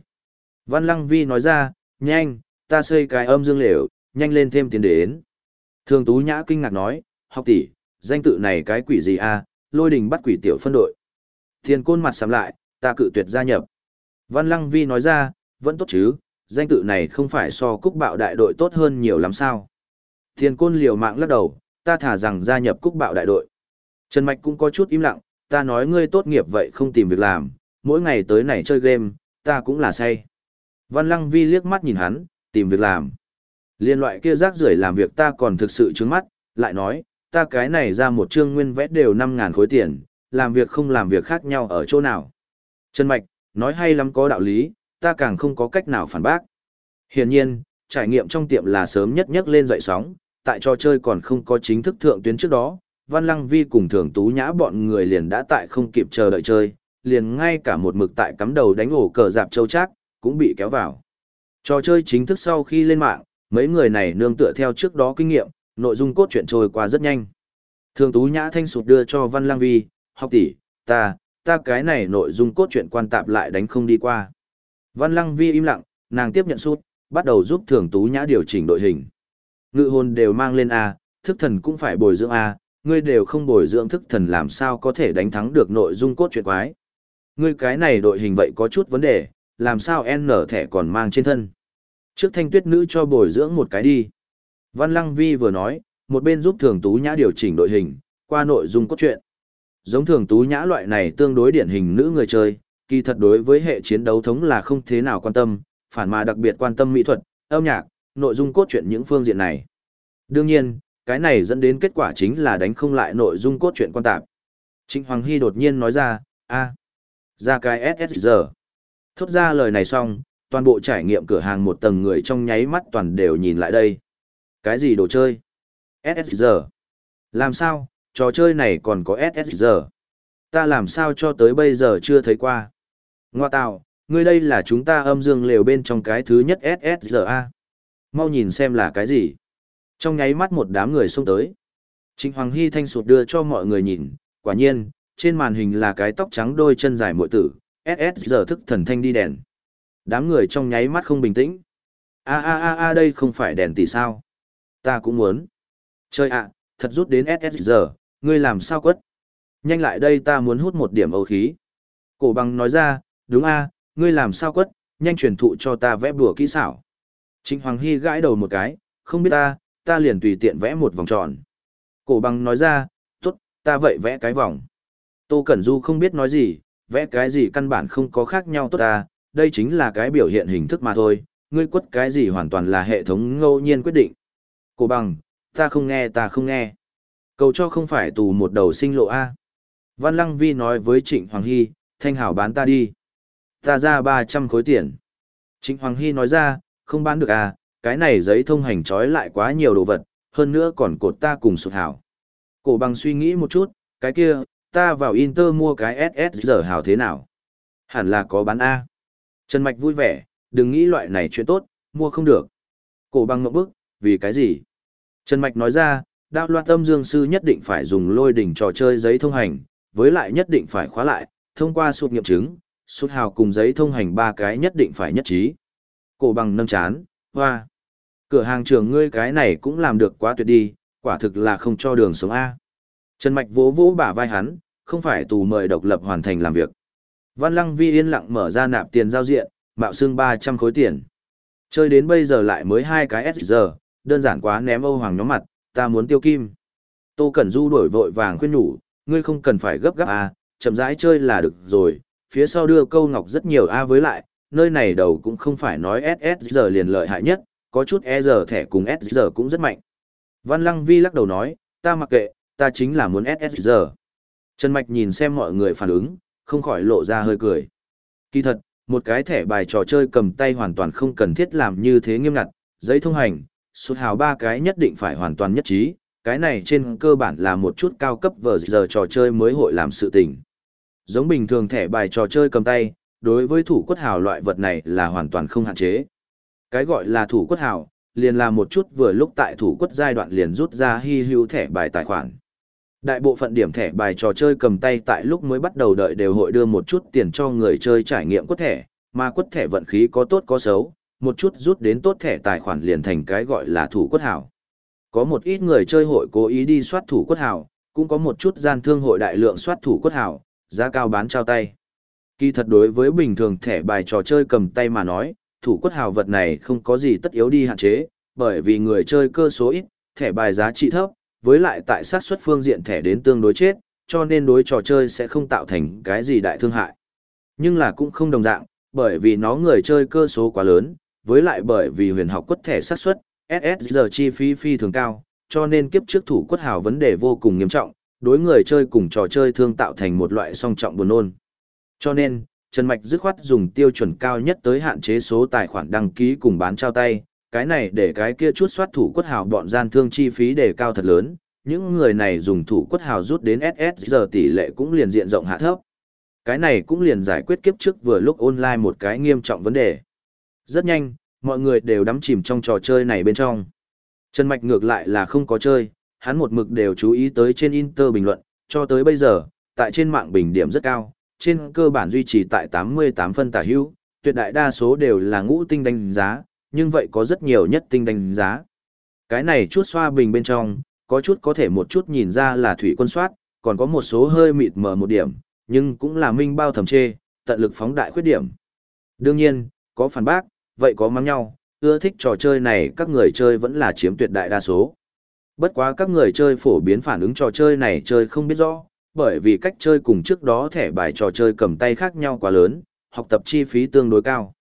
Văn Lăng Vi nói ra, nhanh, ta xây cái âm dương lều, nhanh lên thêm tiền đến. Thường Tú Nhã kinh ngạc nói, học tỷ, danh tự này cái quỷ gì a? lôi đình bắt quỷ tiểu phân đội. Thiên côn mặt sầm lại, ta cự tuyệt gia nhập. Văn Lăng Vi nói ra, vẫn tốt chứ, danh tự này không phải so cúc bạo đại đội tốt hơn nhiều lắm sao. Thiên côn liều mạng lắc đầu, ta thả rằng gia nhập cúc bạo đại đội. Trần Mạch cũng có chút im lặng, ta nói ngươi tốt nghiệp vậy không tìm việc làm, mỗi ngày tới này chơi game, ta cũng là say. Văn Lăng Vi liếc mắt nhìn hắn, tìm việc làm. Liên loại kia rác rưởi làm việc ta còn thực sự trướng mắt, lại nói, ta cái này ra một chương nguyên vẽ đều 5.000 khối tiền, làm việc không làm việc khác nhau ở chỗ nào. Trần Mạch, nói hay lắm có đạo lý, ta càng không có cách nào phản bác. Hiển nhiên, trải nghiệm trong tiệm là sớm nhất nhất lên dậy sóng, tại trò chơi còn không có chính thức thượng tuyến trước đó, Văn Lăng Vi cùng Thường Tú Nhã bọn người liền đã tại không kịp chờ đợi chơi, liền ngay cả một mực tại cắm đầu đánh ổ cờ dạp châu chắc, cũng bị kéo vào. Trò chơi chính thức sau khi lên mạng, mấy người này nương tựa theo trước đó kinh nghiệm, nội dung cốt truyện trôi qua rất nhanh. Thường Tú Nhã thanh sụp đưa cho Văn Lang Vi, học tỷ, ta, ta cái này nội dung cốt truyện quan tạp lại đánh không đi qua. Văn Lăng Vi im lặng, nàng tiếp nhận sút, bắt đầu giúp Thường Tú Nhã điều chỉnh đội hình. Ngự hồn đều mang lên A, thức thần cũng phải bồi dưỡng A, ngươi đều không bồi dưỡng thức thần làm sao có thể đánh thắng được nội dung cốt truyện quái. Ngươi cái này đội hình vậy có chút vấn đề, làm sao N thẻ còn mang trên thân. Trước thanh tuyết nữ cho bồi dưỡng một cái đi. Văn Lăng Vi vừa nói, một bên giúp thường tú nhã điều chỉnh đội hình, qua nội dung cốt truyện. Giống thường tú nhã loại này tương đối điển hình nữ người chơi, kỳ thật đối với hệ chiến đấu thống là không thế nào quan tâm, phản mà đặc biệt quan tâm mỹ thuật, âm nhạc, nội dung cốt truyện những phương diện này. Đương nhiên, cái này dẫn đến kết quả chính là đánh không lại nội dung cốt truyện quan tạp. Trịnh Hoàng Hy đột nhiên nói ra, a ra cái SSG. Thốt ra lời này xong, toàn bộ trải nghiệm cửa hàng một tầng người trong nháy mắt toàn đều nhìn lại đây. Cái gì đồ chơi? SSG. Làm sao, trò chơi này còn có SSG? Ta làm sao cho tới bây giờ chưa thấy qua? Ngoa tạo, ngươi đây là chúng ta âm dương lều bên trong cái thứ nhất SSGA. Mau nhìn xem là cái gì? Trong nháy mắt một đám người xông tới. Trịnh Hoàng Hy thanh sụt đưa cho mọi người nhìn, quả nhiên, trên màn hình là cái tóc trắng đôi chân dài muội tử, SSG thức thần thanh đi đèn. Đám người trong nháy mắt không bình tĩnh. A a a a đây không phải đèn tỷ sao? Ta cũng muốn. Chơi ạ, thật rút đến SSG, ngươi làm sao quất? Nhanh lại đây ta muốn hút một điểm âu khí. Cổ bằng nói ra, đúng a, ngươi làm sao quất, nhanh truyền thụ cho ta vẽ bùa kỹ xảo. Trịnh Hoàng Hy gãi đầu một cái, không biết ta, ta liền tùy tiện vẽ một vòng tròn. Cổ bằng nói ra, tốt, ta vậy vẽ cái vòng. Tô Cẩn Du không biết nói gì, vẽ cái gì căn bản không có khác nhau tốt ta, đây chính là cái biểu hiện hình thức mà thôi, ngươi quất cái gì hoàn toàn là hệ thống ngẫu nhiên quyết định. Cổ bằng, ta không nghe ta không nghe. Cầu cho không phải tù một đầu sinh lộ A. Văn Lăng Vi nói với Trịnh Hoàng Hy, thanh hảo bán ta đi. Ta ra 300 khối tiền. Trịnh Hoàng Hy nói ra, không bán được à, cái này giấy thông hành trói lại quá nhiều đồ vật, hơn nữa còn cột ta cùng sụt hảo. Cổ bằng suy nghĩ một chút, cái kia, ta vào Inter mua cái SS giờ hảo thế nào? Hẳn là có bán A. Trần Mạch vui vẻ, đừng nghĩ loại này chuyện tốt, mua không được. Cổ bằng mộng bức, vì cái gì? Trần Mạch nói ra, đạo loạt tâm dương sư nhất định phải dùng lôi đỉnh trò chơi giấy thông hành, với lại nhất định phải khóa lại, thông qua sụt nghiệm chứng, sụt hào cùng giấy thông hành ba cái nhất định phải nhất trí. Cổ bằng nâng chán, hoa. Cửa hàng trường ngươi cái này cũng làm được quá tuyệt đi, quả thực là không cho đường sống A. Trần Mạch vỗ vỗ bả vai hắn, không phải tù mời độc lập hoàn thành làm việc. Văn Lăng Vi yên lặng mở ra nạp tiền giao diện, mạo xương 300 khối tiền. Chơi đến bây giờ lại mới hai cái s giờ đơn giản quá ném Âu Hoàng nhóm mặt, ta muốn tiêu kim. Tô Cẩn Du đổi vội vàng khuyên nhủ, ngươi không cần phải gấp gáp à, chậm rãi chơi là được rồi, phía sau đưa câu ngọc rất nhiều A với lại, nơi này đầu cũng không phải nói SSG liền lợi hại nhất, có chút ER thẻ cùng SSG cũng rất mạnh. Văn Lăng Vi lắc đầu nói, ta mặc kệ, ta chính là muốn SSG. Trần Mạch nhìn xem mọi người phản ứng, không khỏi lộ ra hơi cười. Kỳ thật, một cái thẻ bài trò chơi cầm tay hoàn toàn không cần thiết làm như thế nghiêm ngặt, giấy thông hành, suốt hào ba cái nhất định phải hoàn toàn nhất trí, cái này trên cơ bản là một chút cao cấp vờ giờ trò chơi mới hội làm sự tình. Giống bình thường thẻ bài trò chơi cầm tay, đối với thủ quất hào loại vật này là hoàn toàn không hạn chế. Cái gọi là thủ quất hào, liền là một chút vừa lúc tại thủ quất giai đoạn liền rút ra hy hữu thẻ bài tài khoản. Đại bộ phận điểm thẻ bài trò chơi cầm tay tại lúc mới bắt đầu đợi đều hội đưa một chút tiền cho người chơi trải nghiệm quất thẻ, mà quất thẻ vận khí có tốt có xấu, một chút rút đến tốt thẻ tài khoản liền thành cái gọi là thủ quất hảo. Có một ít người chơi hội cố ý đi soát thủ quất hảo, cũng có một chút gian thương hội đại lượng soát thủ quất hảo, giá cao bán trao tay. Kỳ thật đối với bình thường thẻ bài trò chơi cầm tay mà nói, thủ quất hào vật này không có gì tất yếu đi hạn chế, bởi vì người chơi cơ số ít, thẻ bài giá trị thấp, với lại tại sát xuất phương diện thẻ đến tương đối chết, cho nên đối trò chơi sẽ không tạo thành cái gì đại thương hại. Nhưng là cũng không đồng dạng, bởi vì nó người chơi cơ số quá lớn, với lại bởi vì huyền học quất thẻ sát xuất, SSG chi phí phi thường cao, cho nên kiếp trước thủ quất hào vấn đề vô cùng nghiêm trọng, đối người chơi cùng trò chơi thương tạo thành một loại song trọng buồn nôn. Cho nên, Trần Mạch dứt khoát dùng tiêu chuẩn cao nhất tới hạn chế số tài khoản đăng ký cùng bán trao tay, cái này để cái kia chút soát thủ quất hào bọn gian thương chi phí để cao thật lớn, những người này dùng thủ quất hào rút đến SS giờ tỷ lệ cũng liền diện rộng hạ thấp. Cái này cũng liền giải quyết kiếp trước vừa lúc online một cái nghiêm trọng vấn đề. Rất nhanh, mọi người đều đắm chìm trong trò chơi này bên trong. Trần Mạch ngược lại là không có chơi, hắn một mực đều chú ý tới trên Inter bình luận, cho tới bây giờ, tại trên mạng bình điểm rất cao, trên cơ bản duy trì tại 88 phân tả hữu, tuyệt đại đa số đều là ngũ tinh đánh giá, nhưng vậy có rất nhiều nhất tinh đánh giá. Cái này chút xoa bình bên trong, có chút có thể một chút nhìn ra là thủy quân soát, còn có một số hơi mịt mờ một điểm, nhưng cũng là minh bao thầm chê, tận lực phóng đại khuyết điểm. Đương nhiên, có phản bác, vậy có mắng nhau, ưa thích trò chơi này các người chơi vẫn là chiếm tuyệt đại đa số. Bất quá các người chơi phổ biến phản ứng trò chơi này chơi không biết rõ, bởi vì cách chơi cùng trước đó thẻ bài trò chơi cầm tay khác nhau quá lớn, học tập chi phí tương đối cao.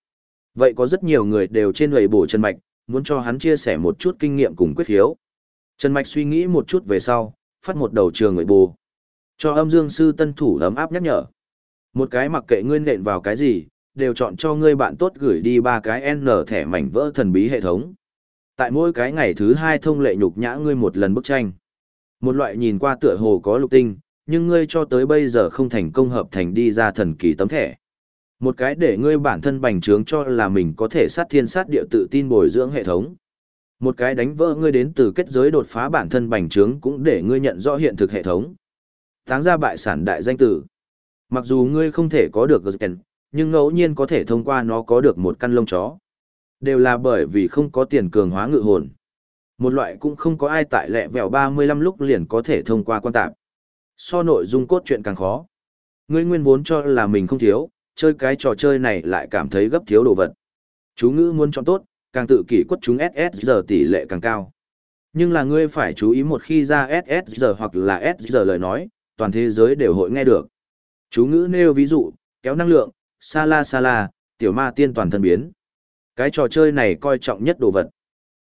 Vậy có rất nhiều người đều trên lầy bổ Trần Mạch, muốn cho hắn chia sẻ một chút kinh nghiệm cùng quyết hiếu. Trần Mạch suy nghĩ một chút về sau, phát một đầu trường người bù. Cho âm dương sư tân thủ ấm áp nhắc nhở. Một cái mặc kệ ngươi nện vào cái gì, đều chọn cho ngươi bạn tốt gửi đi ba cái N thẻ mảnh vỡ thần bí hệ thống. Tại mỗi cái ngày thứ hai thông lệ nhục nhã ngươi một lần bức tranh. Một loại nhìn qua tựa hồ có lục tinh, nhưng ngươi cho tới bây giờ không thành công hợp thành đi ra thần kỳ tấm thẻ. Một cái để ngươi bản thân bành trướng cho là mình có thể sát thiên sát địa tự tin bồi dưỡng hệ thống. Một cái đánh vỡ ngươi đến từ kết giới đột phá bản thân bành trướng cũng để ngươi nhận rõ hiện thực hệ thống. Táng ra bại sản đại danh tử. Mặc dù ngươi không thể có được Gerken, nhưng ngẫu nhiên có thể thông qua nó có được một căn lông chó. Đều là bởi vì không có tiền cường hóa ngự hồn. Một loại cũng không có ai tại lẹ vèo 35 lúc liền có thể thông qua quan tạp. So nội dung cốt truyện càng khó. Ngươi nguyên vốn cho là mình không thiếu, chơi cái trò chơi này lại cảm thấy gấp thiếu đồ vật. Chú ngữ muốn chọn tốt, càng tự kỷ quất chúng SS giờ tỷ lệ càng cao. Nhưng là ngươi phải chú ý một khi ra SS giờ hoặc là S giờ lời nói, toàn thế giới đều hội nghe được. Chú ngữ nêu ví dụ, kéo năng lượng, sa la sa la, tiểu ma tiên toàn thân biến. Cái trò chơi này coi trọng nhất đồ vật.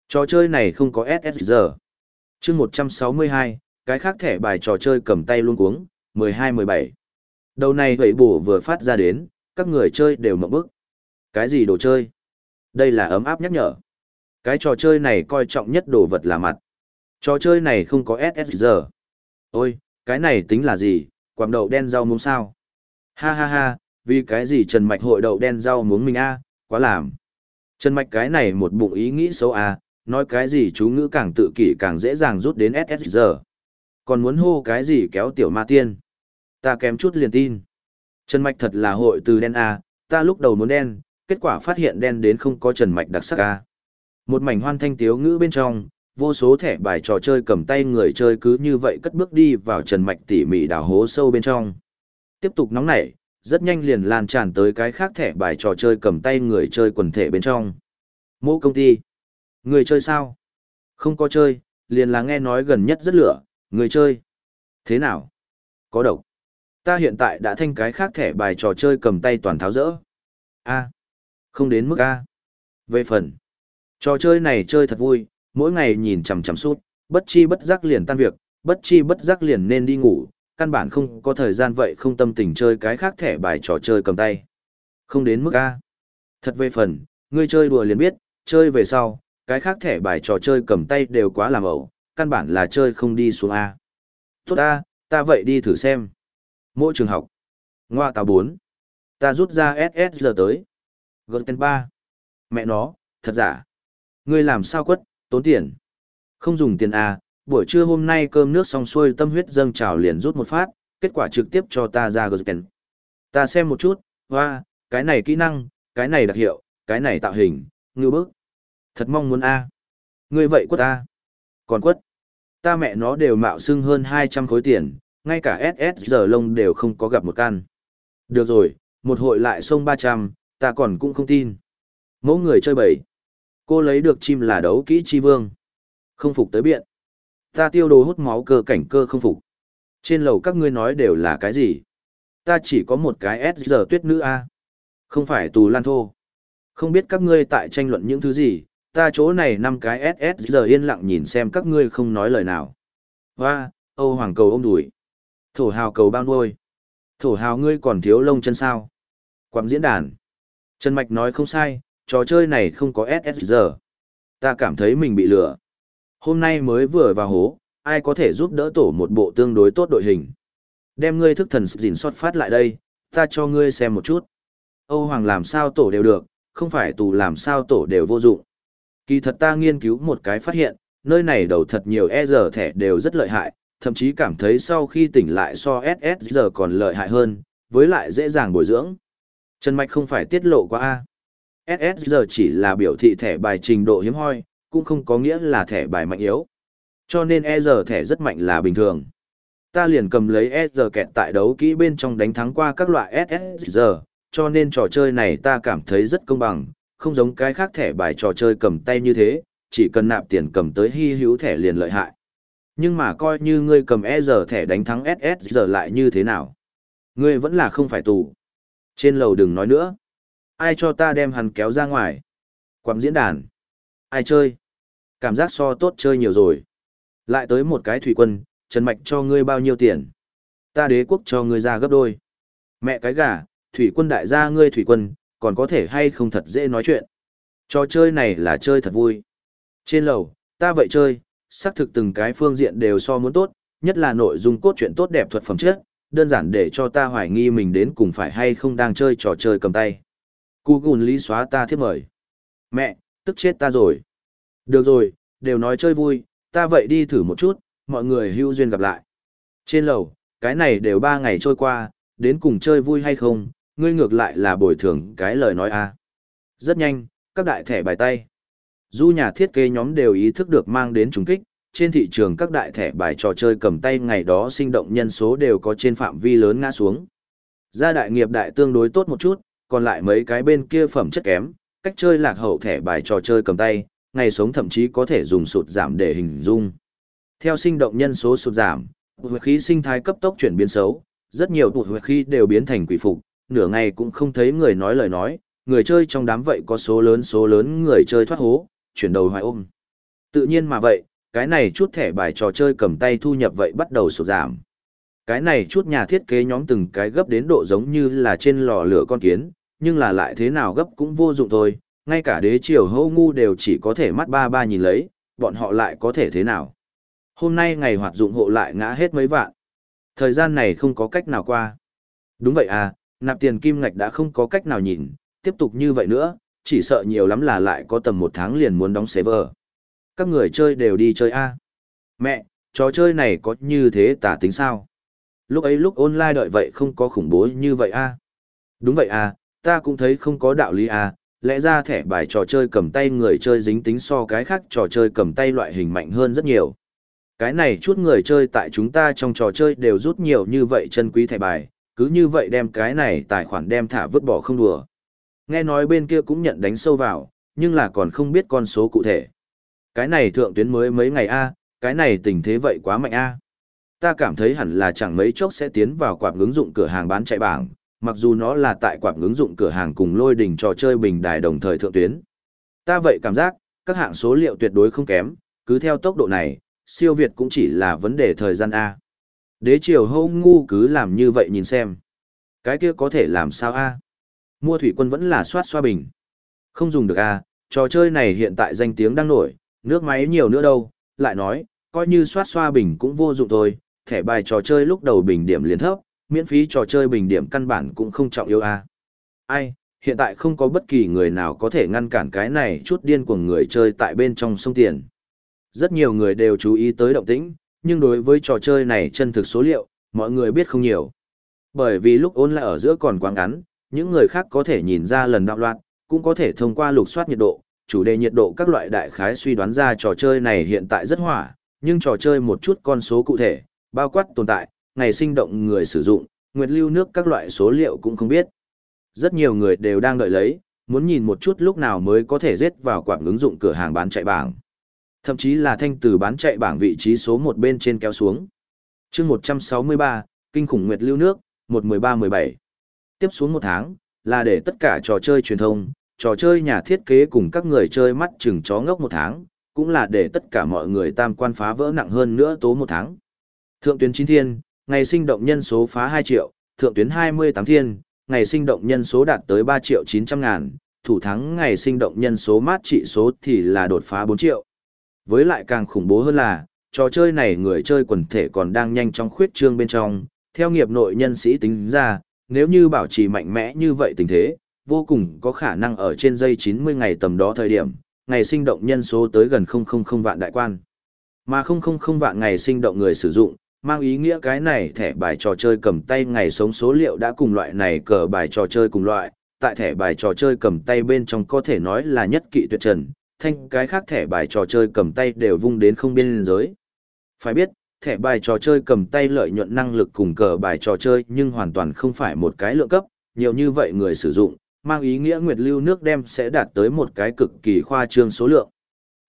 Trò chơi này không có SS giờ. chương 162, cái khác thẻ bài trò chơi cầm tay luôn cuống, 12-17. Đầu này vậy bổ vừa phát ra đến, các người chơi đều mộng bức. Cái gì đồ chơi? Đây là ấm áp nhắc nhở. Cái trò chơi này coi trọng nhất đồ vật là mặt. Trò chơi này không có SSR. Ôi, cái này tính là gì, quảng đậu đen rau muống sao? Ha ha ha, vì cái gì Trần Mạch hội đậu đen rau muống mình a quá làm. Trần Mạch cái này một bụng ý nghĩ xấu a nói cái gì chú ngữ càng tự kỷ càng dễ dàng rút đến SSR. Còn muốn hô cái gì kéo tiểu ma tiên. Ta kém chút liền tin. Trần Mạch thật là hội từ đen A, ta lúc đầu muốn đen, kết quả phát hiện đen đến không có Trần Mạch đặc sắc A. Một mảnh hoan thanh tiếu ngữ bên trong, vô số thẻ bài trò chơi cầm tay người chơi cứ như vậy cất bước đi vào Trần Mạch tỉ mỉ đào hố sâu bên trong. Tiếp tục nóng nảy, rất nhanh liền lan tràn tới cái khác thẻ bài trò chơi cầm tay người chơi quần thể bên trong. Mô công ty. Người chơi sao? Không có chơi, liền là nghe nói gần nhất rất lửa, người chơi. Thế nào? Có độc. Ta hiện tại đã thanh cái khác thẻ bài trò chơi cầm tay toàn tháo rỡ. A. Không đến mức A. Về phần. Trò chơi này chơi thật vui, mỗi ngày nhìn chằm chằm suốt, bất chi bất giác liền tan việc, bất chi bất giác liền nên đi ngủ, căn bản không có thời gian vậy không tâm tình chơi cái khác thẻ bài trò chơi cầm tay. Không đến mức A. Thật về phần, ngươi chơi đùa liền biết, chơi về sau, cái khác thẻ bài trò chơi cầm tay đều quá làm ẩu, căn bản là chơi không đi xuống A. Tốt ta, ta vậy đi thử xem. Mỗi trường học. Ngoa tàu 4. Ta rút ra SS giờ tới. Golden 3. Mẹ nó, thật giả. Ngươi làm sao quất, tốn tiền. Không dùng tiền à, buổi trưa hôm nay cơm nước xong xuôi tâm huyết dâng trào liền rút một phát, kết quả trực tiếp cho ta ra Golden. Ta xem một chút, hoa, cái này kỹ năng, cái này đặc hiệu, cái này tạo hình, ngư bức. Thật mong muốn a Ngươi vậy quất a Còn quất. Ta mẹ nó đều mạo xưng hơn 200 khối tiền, ngay cả SS giờ lông đều không có gặp một căn. Được rồi, một hội lại xông 300, ta còn cũng không tin. Mẫu người chơi bầy. Cô lấy được chim là đấu kỹ chi vương. Không phục tới biện. Ta tiêu đồ hút máu cơ cảnh cơ không phục. Trên lầu các ngươi nói đều là cái gì? Ta chỉ có một cái SG giờ tuyết nữ A. Không phải tù lan thô. Không biết các ngươi tại tranh luận những thứ gì, ta chỗ này năm cái SS giờ yên lặng nhìn xem các ngươi không nói lời nào. Hoa, Âu Hoàng cầu ôm đùi. Thổ hào cầu bao nuôi. Thổ hào ngươi còn thiếu lông chân sao. Quảng diễn đàn. Trần Mạch nói không sai, trò chơi này không có SS giờ. Ta cảm thấy mình bị lừa. Hôm nay mới vừa vào hố, ai có thể giúp đỡ tổ một bộ tương đối tốt đội hình. Đem ngươi thức thần dình xót phát lại đây, ta cho ngươi xem một chút. Âu Hoàng làm sao tổ đều được, không phải tù làm sao tổ đều vô dụng. Kỳ thật ta nghiên cứu một cái phát hiện, nơi này đầu thật nhiều e giờ thẻ đều rất lợi hại, thậm chí cảm thấy sau khi tỉnh lại so SS giờ còn lợi hại hơn, với lại dễ dàng bồi dưỡng. Trần Mạch không phải tiết lộ qua A. SS giờ chỉ là biểu thị thẻ bài trình độ hiếm hoi, cũng không có nghĩa là thẻ bài mạnh yếu. Cho nên e giờ thẻ rất mạnh là bình thường. Ta liền cầm lấy e giờ kẹt tại đấu kỹ bên trong đánh thắng qua các loại SSG, cho nên trò chơi này ta cảm thấy rất công bằng, không giống cái khác thẻ bài trò chơi cầm tay như thế, chỉ cần nạp tiền cầm tới hy hữu thẻ liền lợi hại. Nhưng mà coi như ngươi cầm e giờ thẻ đánh thắng ss giờ lại như thế nào? Ngươi vẫn là không phải tù. Trên lầu đừng nói nữa. Ai cho ta đem hắn kéo ra ngoài? Quảng diễn đàn. Ai chơi? Cảm giác so tốt chơi nhiều rồi. Lại tới một cái thủy quân, Trần Mạch cho ngươi bao nhiêu tiền? Ta đế quốc cho ngươi ra gấp đôi. Mẹ cái gà, thủy quân đại gia ngươi thủy quân, còn có thể hay không thật dễ nói chuyện. Trò chơi này là chơi thật vui. Trên lầu, ta vậy chơi, xác thực từng cái phương diện đều so muốn tốt, nhất là nội dung cốt truyện tốt đẹp thuật phẩm chất, đơn giản để cho ta hoài nghi mình đến cùng phải hay không đang chơi trò chơi cầm tay. Cú gùn lý xóa ta thiết mời. Mẹ, tức chết ta rồi. Được rồi, đều nói chơi vui, ta vậy đi thử một chút, mọi người hưu duyên gặp lại. Trên lầu, cái này đều ba ngày trôi qua, đến cùng chơi vui hay không, ngươi ngược lại là bồi thường cái lời nói a. Rất nhanh, các đại thẻ bài tay. Du nhà thiết kế nhóm đều ý thức được mang đến trùng kích, trên thị trường các đại thẻ bài trò chơi cầm tay ngày đó sinh động nhân số đều có trên phạm vi lớn ngã xuống. Gia đại nghiệp đại tương đối tốt một chút, còn lại mấy cái bên kia phẩm chất kém, cách chơi lạc hậu thẻ bài trò chơi cầm tay, ngày sống thậm chí có thể dùng sụt giảm để hình dung. Theo sinh động nhân số sụt giảm, huyết khí sinh thái cấp tốc chuyển biến xấu, rất nhiều tụt huyệt khí đều biến thành quỷ phục, nửa ngày cũng không thấy người nói lời nói, người chơi trong đám vậy có số lớn số lớn người chơi thoát hố, chuyển đầu hoài ôm. Tự nhiên mà vậy, cái này chút thẻ bài trò chơi cầm tay thu nhập vậy bắt đầu sụt giảm. Cái này chút nhà thiết kế nhóm từng cái gấp đến độ giống như là trên lò lửa con kiến, nhưng là lại thế nào gấp cũng vô dụng thôi, ngay cả đế triều hô ngu đều chỉ có thể mắt ba ba nhìn lấy, bọn họ lại có thể thế nào. Hôm nay ngày hoạt dụng hộ lại ngã hết mấy vạn. Thời gian này không có cách nào qua. Đúng vậy à, nạp tiền kim ngạch đã không có cách nào nhìn, tiếp tục như vậy nữa, chỉ sợ nhiều lắm là lại có tầm một tháng liền muốn đóng server. Các người chơi đều đi chơi A. Mẹ, trò chơi này có như thế tả tính sao? Lúc ấy lúc online đợi vậy không có khủng bố như vậy A. Đúng vậy A, ta cũng thấy không có đạo lý A, lẽ ra thẻ bài trò chơi cầm tay người chơi dính tính so cái khác trò chơi cầm tay loại hình mạnh hơn rất nhiều. Cái này chút người chơi tại chúng ta trong trò chơi đều rút nhiều như vậy chân quý thẻ bài, cứ như vậy đem cái này tài khoản đem thả vứt bỏ không đùa. Nghe nói bên kia cũng nhận đánh sâu vào, nhưng là còn không biết con số cụ thể. Cái này thượng tuyến mới mấy ngày a, cái này tình thế vậy quá mạnh a. Ta cảm thấy hẳn là chẳng mấy chốc sẽ tiến vào quạt ứng dụng cửa hàng bán chạy bảng, mặc dù nó là tại quạt ứng dụng cửa hàng cùng lôi đỉnh trò chơi bình đài đồng thời thượng tuyến. Ta vậy cảm giác, các hạng số liệu tuyệt đối không kém, cứ theo tốc độ này, siêu Việt cũng chỉ là vấn đề thời gian A. Đế triều hô ngu cứ làm như vậy nhìn xem. Cái kia có thể làm sao A. Mua thủy quân vẫn là soát xoa bình. Không dùng được A, trò chơi này hiện tại danh tiếng đang nổi, nước máy nhiều nữa đâu, lại nói, coi như soát xoa bình cũng vô dụng thôi, thẻ bài trò chơi lúc đầu bình điểm liền thấp, miễn phí trò chơi bình điểm căn bản cũng không trọng yếu a. Ai, hiện tại không có bất kỳ người nào có thể ngăn cản cái này chút điên của người chơi tại bên trong sông tiền. Rất nhiều người đều chú ý tới động tĩnh, nhưng đối với trò chơi này chân thực số liệu, mọi người biết không nhiều. Bởi vì lúc ôn lại ở giữa còn quá ngắn, những người khác có thể nhìn ra lần đạo loạn, cũng có thể thông qua lục soát nhiệt độ, chủ đề nhiệt độ các loại đại khái suy đoán ra trò chơi này hiện tại rất hỏa, nhưng trò chơi một chút con số cụ thể, bao quát tồn tại, ngày sinh động người sử dụng, nguyệt lưu nước các loại số liệu cũng không biết. Rất nhiều người đều đang đợi lấy, muốn nhìn một chút lúc nào mới có thể giết vào quảng ứng dụng cửa hàng bán chạy bảng. Thậm chí là thanh từ bán chạy bảng vị trí số một bên trên kéo xuống. chương 163, Kinh khủng nguyệt lưu nước, 113-17. Tiếp xuống một tháng, là để tất cả trò chơi truyền thông, trò chơi nhà thiết kế cùng các người chơi mắt chừng chó ngốc một tháng, cũng là để tất cả mọi người tam quan phá vỡ nặng hơn nữa tố một tháng. Thượng tuyến chín thiên, ngày sinh động nhân số phá 2 triệu, thượng tuyến 28 thiên, ngày sinh động nhân số đạt tới 3 triệu 900 ngàn, thủ thắng ngày sinh động nhân số mát trị số thì là đột phá 4 triệu. Với lại càng khủng bố hơn là, trò chơi này người chơi quần thể còn đang nhanh chóng khuyết trương bên trong, theo nghiệp nội nhân sĩ tính ra, nếu như bảo trì mạnh mẽ như vậy tình thế, vô cùng có khả năng ở trên dây 90 ngày tầm đó thời điểm, ngày sinh động nhân số tới gần 000 vạn đại quan. Mà 000 vạn ngày sinh động người sử dụng, mang ý nghĩa cái này thẻ bài trò chơi cầm tay ngày sống số liệu đã cùng loại này cờ bài trò chơi cùng loại, tại thẻ bài trò chơi cầm tay bên trong có thể nói là nhất kỵ tuyệt trần, thanh cái khác thẻ bài trò chơi cầm tay đều vung đến không biên giới. Phải biết, thẻ bài trò chơi cầm tay lợi nhuận năng lực cùng cờ bài trò chơi nhưng hoàn toàn không phải một cái lượng cấp, nhiều như vậy người sử dụng, mang ý nghĩa nguyệt lưu nước đem sẽ đạt tới một cái cực kỳ khoa trương số lượng.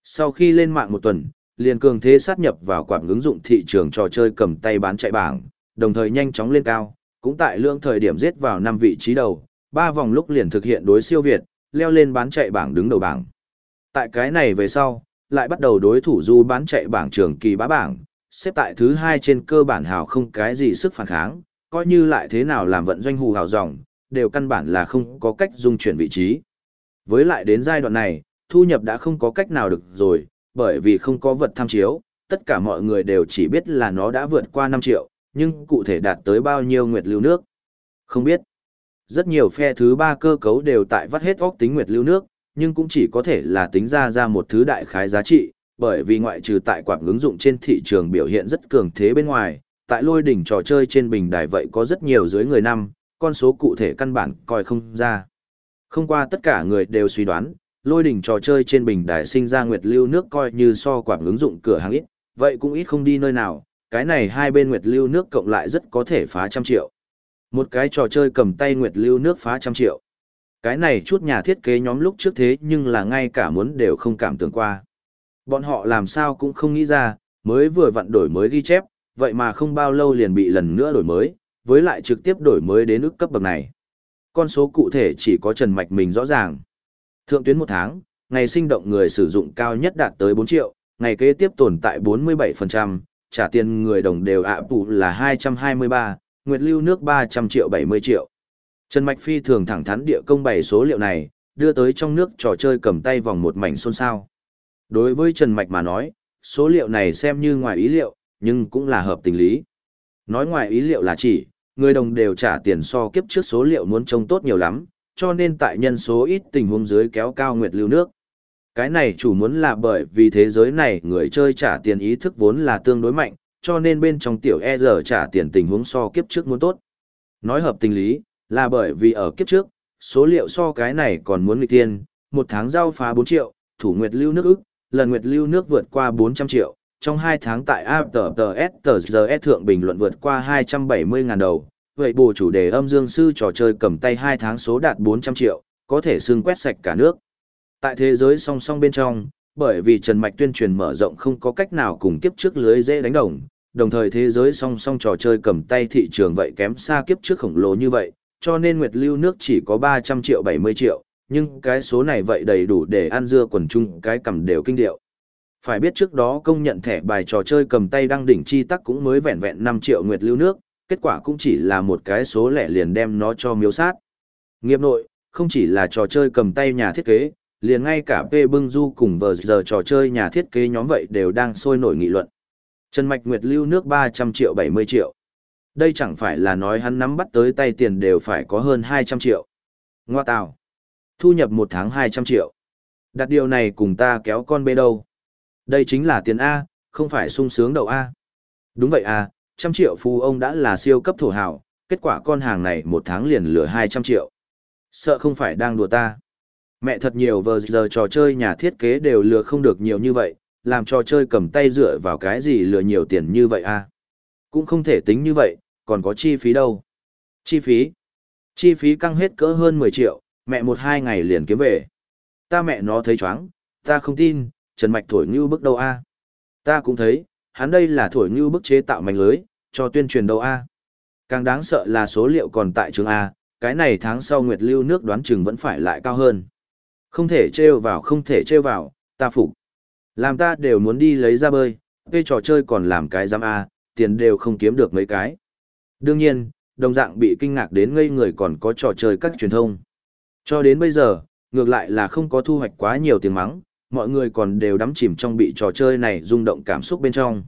Sau khi lên mạng một tuần, liền cường thế sát nhập vào quảng ứng dụng thị trường trò chơi cầm tay bán chạy bảng, đồng thời nhanh chóng lên cao, cũng tại lượng thời điểm giết vào năm vị trí đầu, ba vòng lúc liền thực hiện đối siêu Việt, leo lên bán chạy bảng đứng đầu bảng. Tại cái này về sau, lại bắt đầu đối thủ du bán chạy bảng trường kỳ bá bảng, xếp tại thứ hai trên cơ bản hào không cái gì sức phản kháng, coi như lại thế nào làm vận doanh hù hào dòng, đều căn bản là không có cách dung chuyển vị trí. Với lại đến giai đoạn này, thu nhập đã không có cách nào được rồi, bởi vì không có vật tham chiếu, tất cả mọi người đều chỉ biết là nó đã vượt qua 5 triệu, nhưng cụ thể đạt tới bao nhiêu nguyệt lưu nước. Không biết. Rất nhiều phe thứ ba cơ cấu đều tại vắt hết óc tính nguyệt lưu nước, nhưng cũng chỉ có thể là tính ra ra một thứ đại khái giá trị, bởi vì ngoại trừ tại quảng ứng dụng trên thị trường biểu hiện rất cường thế bên ngoài, tại lôi đỉnh trò chơi trên bình đài vậy có rất nhiều dưới người năm, con số cụ thể căn bản coi không ra. Không qua tất cả người đều suy đoán, lôi đỉnh trò chơi trên bình đài sinh ra nguyệt lưu nước coi như so quảng ứng dụng cửa hàng ít, vậy cũng ít không đi nơi nào, cái này hai bên nguyệt lưu nước cộng lại rất có thể phá trăm triệu. Một cái trò chơi cầm tay nguyệt lưu nước phá trăm triệu. Cái này chút nhà thiết kế nhóm lúc trước thế nhưng là ngay cả muốn đều không cảm tưởng qua. Bọn họ làm sao cũng không nghĩ ra, mới vừa vặn đổi mới ghi chép, vậy mà không bao lâu liền bị lần nữa đổi mới, với lại trực tiếp đổi mới đến ước cấp bậc này. Con số cụ thể chỉ có Trần Mạch mình rõ ràng. Thượng tuyến một tháng, ngày sinh động người sử dụng cao nhất đạt tới 4 triệu, ngày kế tiếp tồn tại 47%, trả tiền người đồng đều ạ phụ là 223, nguyệt lưu nước 300 triệu 70 triệu. Trần Mạch Phi thường thẳng thắn địa công bày số liệu này, đưa tới trong nước trò chơi cầm tay vòng một mảnh xôn xao. Đối với Trần Mạch mà nói, số liệu này xem như ngoài ý liệu, nhưng cũng là hợp tình lý. Nói ngoài ý liệu là chỉ, người đồng đều trả tiền so kiếp trước số liệu muốn trông tốt nhiều lắm, cho nên tại nhân số ít tình huống dưới kéo cao nguyệt lưu nước. Cái này chủ muốn là bởi vì thế giới này người chơi trả tiền ý thức vốn là tương đối mạnh, cho nên bên trong tiểu e giờ trả tiền tình huống so kiếp trước muốn tốt. Nói hợp tình lý, là bởi vì ở kiếp trước, số liệu so cái này còn muốn nghịch tiên, một tháng giao phá 4 triệu, thủ nguyệt lưu nước ức, lần nguyệt lưu nước vượt qua 400 triệu, trong 2 tháng tại AFTS thượng bình luận vượt qua 270.000 đầu, vậy bù chủ đề âm dương sư trò chơi cầm tay 2 tháng số đạt 400 triệu, có thể xương quét sạch cả nước. Tại thế giới song song bên trong, bởi vì Trần Mạch tuyên truyền mở rộng không có cách nào cùng kiếp trước lưới dễ đánh đồng, đồng thời thế giới song song trò chơi cầm tay thị trường vậy kém xa kiếp trước khổng lồ như vậy, cho nên Nguyệt Lưu nước chỉ có 300 triệu 70 triệu, nhưng cái số này vậy đầy đủ để ăn dưa quần chung cái cầm đều kinh điệu. Phải biết trước đó công nhận thẻ bài trò chơi cầm tay đăng đỉnh chi tắc cũng mới vẹn vẹn 5 triệu Nguyệt Lưu nước, kết quả cũng chỉ là một cái số lẻ liền đem nó cho miếu sát. Nghiệp nội, không chỉ là trò chơi cầm tay nhà thiết kế, liền ngay cả P bưng du cùng vờ giờ trò chơi nhà thiết kế nhóm vậy đều đang sôi nổi nghị luận. Trần Mạch Nguyệt lưu nước 300 triệu 70 triệu. Đây chẳng phải là nói hắn nắm bắt tới tay tiền đều phải có hơn 200 triệu. Ngoa tạo. Thu nhập một tháng 200 triệu. Đặt điều này cùng ta kéo con bê đâu. Đây chính là tiền A, không phải sung sướng đầu A. Đúng vậy A, trăm triệu phú ông đã là siêu cấp thổ hào, kết quả con hàng này một tháng liền lừa 200 triệu. Sợ không phải đang đùa ta. Mẹ thật nhiều vờ giờ trò chơi nhà thiết kế đều lừa không được nhiều như vậy, làm trò chơi cầm tay dựa vào cái gì lừa nhiều tiền như vậy a Cũng không thể tính như vậy, còn có chi phí đâu. Chi phí? Chi phí căng hết cỡ hơn 10 triệu, mẹ một hai ngày liền kiếm về. Ta mẹ nó thấy chóng, ta không tin, Trần Mạch thổi như bức đâu a Ta cũng thấy, hắn đây là thổi như bức chế tạo mảnh lưới, cho tuyên truyền đâu a Càng đáng sợ là số liệu còn tại trường A, cái này tháng sau Nguyệt Lưu nước đoán chừng vẫn phải lại cao hơn. Không thể trêu vào không thể trêu vào, ta phục. Làm ta đều muốn đi lấy ra bơi, về trò chơi còn làm cái giam A, tiền đều không kiếm được mấy cái. Đương nhiên, đồng dạng bị kinh ngạc đến ngây người còn có trò chơi các truyền thông. Cho đến bây giờ, ngược lại là không có thu hoạch quá nhiều tiếng mắng, mọi người còn đều đắm chìm trong bị trò chơi này rung động cảm xúc bên trong.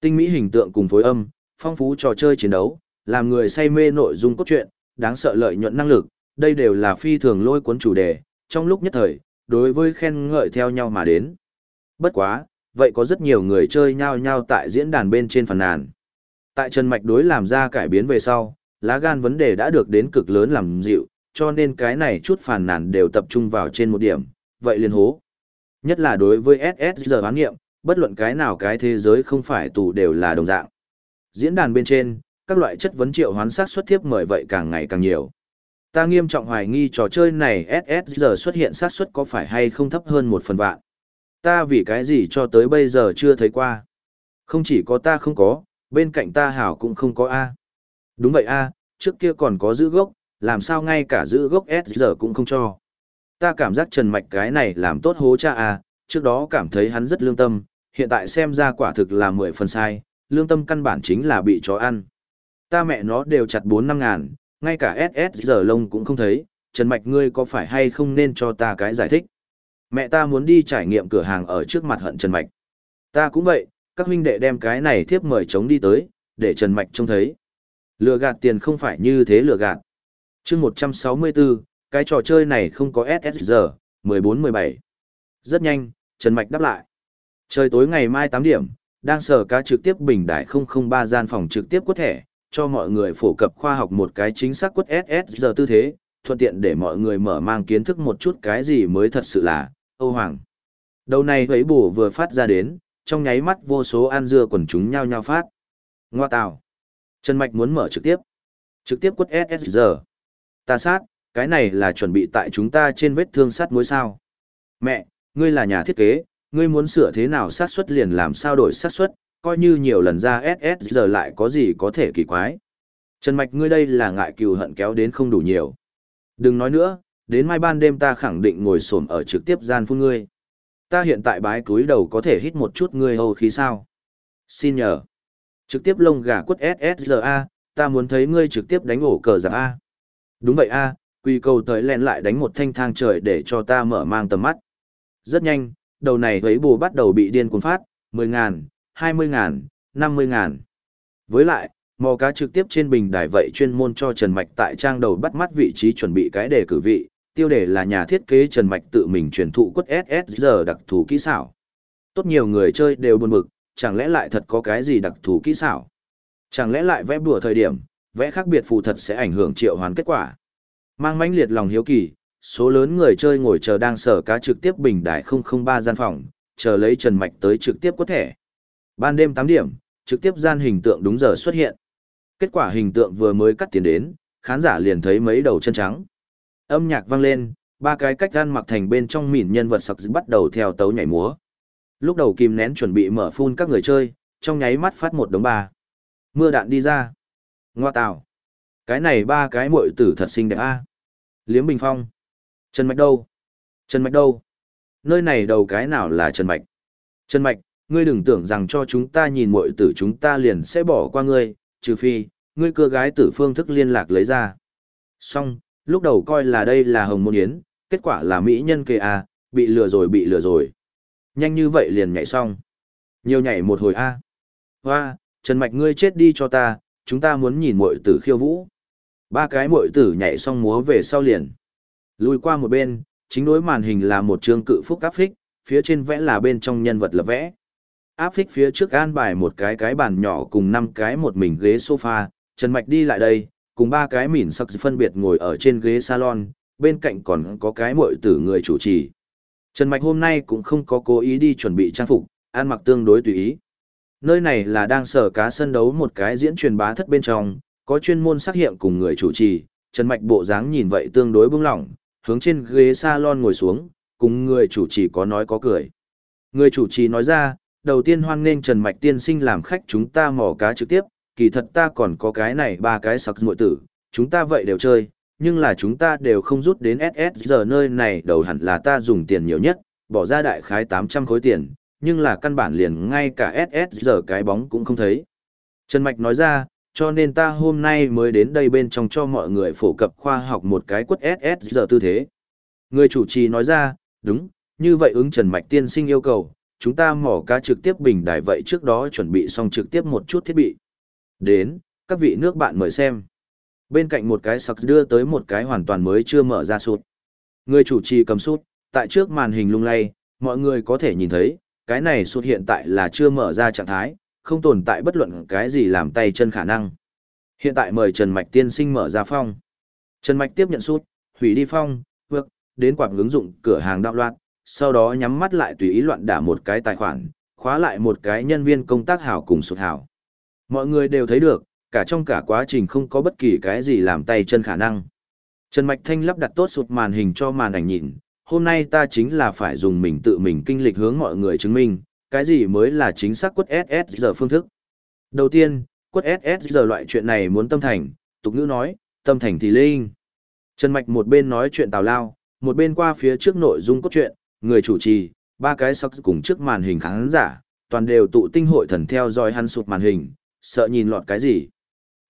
Tinh mỹ hình tượng cùng phối âm, phong phú trò chơi chiến đấu, làm người say mê nội dung cốt truyện, đáng sợ lợi nhuận năng lực, đây đều là phi thường lôi cuốn chủ đề, trong lúc nhất thời, đối với khen ngợi theo nhau mà đến. Bất quá, vậy có rất nhiều người chơi nhau nhau tại diễn đàn bên trên phần nàn. Tại Trần Mạch đối làm ra cải biến về sau, lá gan vấn đề đã được đến cực lớn làm dịu, cho nên cái này chút phản nản đều tập trung vào trên một điểm, vậy liền hố. Nhất là đối với SSG bán nghiệm, bất luận cái nào cái thế giới không phải tù đều là đồng dạng. Diễn đàn bên trên, các loại chất vấn triệu hoán sát xuất thiếp mời vậy càng ngày càng nhiều. Ta nghiêm trọng hoài nghi trò chơi này SS giờ xuất hiện sát suất có phải hay không thấp hơn một phần vạn. Ta vì cái gì cho tới bây giờ chưa thấy qua. Không chỉ có ta không có, bên cạnh ta hảo cũng không có A. Đúng vậy A, trước kia còn có giữ gốc, làm sao ngay cả giữ gốc S giờ cũng không cho. Ta cảm giác Trần Mạch cái này làm tốt hố cha A, trước đó cảm thấy hắn rất lương tâm, hiện tại xem ra quả thực là mười phần sai, lương tâm căn bản chính là bị chó ăn. Ta mẹ nó đều chặt bốn năm ngàn, ngay cả SS giờ lông cũng không thấy, Trần Mạch ngươi có phải hay không nên cho ta cái giải thích. Mẹ ta muốn đi trải nghiệm cửa hàng ở trước mặt hận Trần Mạch. Ta cũng vậy, các huynh đệ đem cái này thiếp mời chống đi tới, để Trần Mạch trông thấy. Lừa gạt tiền không phải như thế lừa gạt. chương 164, cái trò chơi này không có SSR, 14-17. Rất nhanh, Trần Mạch đáp lại. Trời tối ngày mai 8 điểm, đang sở cá trực tiếp bình đại 003 gian phòng trực tiếp quất thẻ, cho mọi người phổ cập khoa học một cái chính xác quất SSR tư thế, thuận tiện để mọi người mở mang kiến thức một chút cái gì mới thật sự là, Âu Hoàng. Đầu này thấy bù vừa phát ra đến, trong nháy mắt vô số an dưa quần chúng nhao nhao phát. Ngoa tào. Trần Mạch muốn mở trực tiếp. Trực tiếp quất SSR. Ta sát, cái này là chuẩn bị tại chúng ta trên vết thương sát mối sao. Mẹ, ngươi là nhà thiết kế, ngươi muốn sửa thế nào sát suất liền làm sao đổi sát suất, coi như nhiều lần ra SSR lại có gì có thể kỳ quái. Trần Mạch ngươi đây là ngại cừu hận kéo đến không đủ nhiều. Đừng nói nữa, đến mai ban đêm ta khẳng định ngồi xổm ở trực tiếp gian phun ngươi. Ta hiện tại bái túi đầu có thể hít một chút ngươi hầu khí sao. Xin nhờ. Trực tiếp lông gà quất SSRA, ta muốn thấy ngươi trực tiếp đánh ổ cờ giảm A. Đúng vậy A, quy cầu tới lén lại đánh một thanh thang trời để cho ta mở mang tầm mắt. Rất nhanh, đầu này thấy bù bắt đầu bị điên cuốn phát, 10 ngàn, 20 ngàn, 50 ngàn. Với lại, mò cá trực tiếp trên bình đài vậy chuyên môn cho Trần Mạch tại trang đầu bắt mắt vị trí chuẩn bị cái đề cử vị, tiêu đề là nhà thiết kế Trần Mạch tự mình truyền thụ quất SSR đặc thù kỹ xảo. Tốt nhiều người chơi đều buồn bực, chẳng lẽ lại thật có cái gì đặc thù kỹ xảo? Chẳng lẽ lại vẽ bùa thời điểm, vẽ khác biệt phù thật sẽ ảnh hưởng triệu hoán kết quả? Mang mãnh liệt lòng hiếu kỳ, số lớn người chơi ngồi chờ đang sở cá trực tiếp bình đại 003 gian phòng, chờ lấy Trần Mạch tới trực tiếp có thể. Ban đêm 8 điểm, trực tiếp gian hình tượng đúng giờ xuất hiện. Kết quả hình tượng vừa mới cắt tiền đến, khán giả liền thấy mấy đầu chân trắng. Âm nhạc vang lên, ba cái cách gan mặc thành bên trong mỉn nhân vật sặc bắt đầu theo tấu nhảy múa. Lúc đầu kìm nén chuẩn bị mở phun các người chơi, trong nháy mắt phát một đống ba. Mưa đạn đi ra. Ngoa tào. Cái này ba cái muội tử thật xinh đẹp a. Liếm Bình Phong. Trần Mạch đâu? Trần Mạch đâu? Nơi này đầu cái nào là Trần Mạch? Trần Mạch, ngươi đừng tưởng rằng cho chúng ta nhìn muội tử chúng ta liền sẽ bỏ qua ngươi, trừ phi, ngươi cưa gái tử phương thức liên lạc lấy ra. Xong, lúc đầu coi là đây là hồng môn yến, kết quả là mỹ nhân kê a, bị lừa rồi bị lừa rồi. Nhanh như vậy liền nhảy xong. Nhiều nhảy một hồi a. Hoa, Trần Mạch ngươi chết đi cho ta, chúng ta muốn nhìn muội tử khiêu vũ. Ba cái muội tử nhảy xong múa về sau liền. Lùi qua một bên, chính đối màn hình là một chương cự phúc áp phích, phía trên vẽ là bên trong nhân vật lập vẽ. Áp phích phía trước an bài một cái cái bàn nhỏ cùng năm cái một mình ghế sofa, Trần Mạch đi lại đây, cùng ba cái mỉn sắc phân biệt ngồi ở trên ghế salon, bên cạnh còn có cái muội tử người chủ trì. Trần Mạch hôm nay cũng không có cố ý đi chuẩn bị trang phục, ăn mặc tương đối tùy ý. Nơi này là đang sở cá sân đấu một cái diễn truyền bá thất bên trong, có chuyên môn xác hiện cùng người chủ trì, Trần Mạch bộ dáng nhìn vậy tương đối bưng lỏng, hướng trên ghế salon ngồi xuống, cùng người chủ trì có nói có cười. Người chủ trì nói ra, đầu tiên hoan nghênh Trần Mạch tiên sinh làm khách chúng ta mò cá trực tiếp, kỳ thật ta còn có cái này ba cái sặc muội tử, chúng ta vậy đều chơi, nhưng là chúng ta đều không rút đến SS giờ nơi này đầu hẳn là ta dùng tiền nhiều nhất, bỏ ra đại khái 800 khối tiền, nhưng là căn bản liền ngay cả SS giờ cái bóng cũng không thấy. Trần Mạch nói ra, cho nên ta hôm nay mới đến đây bên trong cho mọi người phổ cập khoa học một cái quất SS giờ tư thế. Người chủ trì nói ra, đúng, như vậy ứng Trần Mạch tiên sinh yêu cầu, chúng ta mỏ cá trực tiếp bình đài vậy trước đó chuẩn bị xong trực tiếp một chút thiết bị. Đến, các vị nước bạn mời xem. Bên cạnh một cái sặc đưa tới một cái hoàn toàn mới chưa mở ra sụt. Người chủ trì cầm sút, tại trước màn hình lung lay, mọi người có thể nhìn thấy, cái này sụt hiện tại là chưa mở ra trạng thái, không tồn tại bất luận cái gì làm tay chân khả năng. Hiện tại mời Trần Mạch tiên sinh mở ra phong. Trần Mạch tiếp nhận sút, hủy đi phong, vượt, đến quảng ứng dụng cửa hàng đạo loạn, sau đó nhắm mắt lại tùy ý loạn đả một cái tài khoản, khóa lại một cái nhân viên công tác hảo cùng sụt hảo. Mọi người đều thấy được, cả trong cả quá trình không có bất kỳ cái gì làm tay chân khả năng. Trần Mạch Thanh lắp đặt tốt sụt màn hình cho màn ảnh nhìn, hôm nay ta chính là phải dùng mình tự mình kinh lịch hướng mọi người chứng minh, cái gì mới là chính xác quất SS giờ phương thức. Đầu tiên, quất SS giờ loại chuyện này muốn tâm thành, tục ngữ nói, tâm thành thì linh. Trần Mạch một bên nói chuyện tào lao, một bên qua phía trước nội dung cốt truyện, người chủ trì, ba cái sắc cùng trước màn hình khán giả, toàn đều tụ tinh hội thần theo dõi hắn sụt màn hình, sợ nhìn lọt cái gì.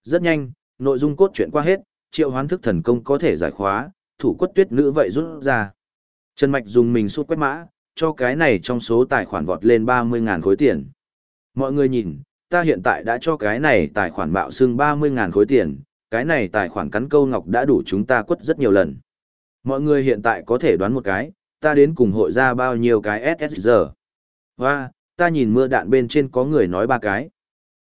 Rất nhanh, nội dung cốt truyện qua hết, triệu hoán thức thần công có thể giải khóa, thủ quất tuyết nữ vậy rút ra. Trần Mạch dùng mình suốt quét mã, cho cái này trong số tài khoản vọt lên 30.000 khối tiền. Mọi người nhìn, ta hiện tại đã cho cái này tài khoản bạo xưng 30.000 khối tiền, cái này tài khoản cắn câu ngọc đã đủ chúng ta quất rất nhiều lần. Mọi người hiện tại có thể đoán một cái, ta đến cùng hội ra bao nhiêu cái SSG. Và, ta nhìn mưa đạn bên trên có người nói ba cái.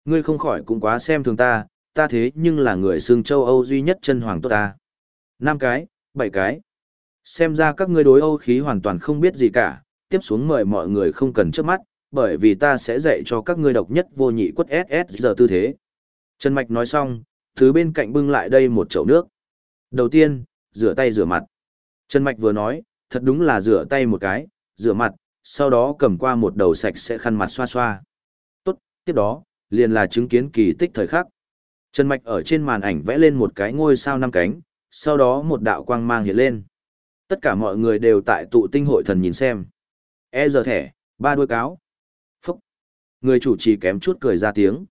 Ngươi không khỏi cũng quá xem thường ta, ta thế nhưng là người xương châu Âu duy nhất chân hoàng tốt ta. năm cái, bảy cái. Xem ra các ngươi đối Âu khí hoàn toàn không biết gì cả, tiếp xuống mời mọi người không cần trước mắt, bởi vì ta sẽ dạy cho các ngươi độc nhất vô nhị quất SS giờ tư thế. Trần Mạch nói xong, thứ bên cạnh bưng lại đây một chậu nước. Đầu tiên, rửa tay rửa mặt. Trần Mạch vừa nói, thật đúng là rửa tay một cái, rửa mặt, sau đó cầm qua một đầu sạch sẽ khăn mặt xoa xoa. Tốt, tiếp đó, liền là chứng kiến kỳ tích thời khắc. Trần Mạch ở trên màn ảnh vẽ lên một cái ngôi sao năm cánh, sau đó một đạo quang mang hiện lên. Tất cả mọi người đều tại tụ tinh hội thần nhìn xem. E giờ thẻ, ba đuôi cáo. Phúc. Người chủ trì kém chút cười ra tiếng.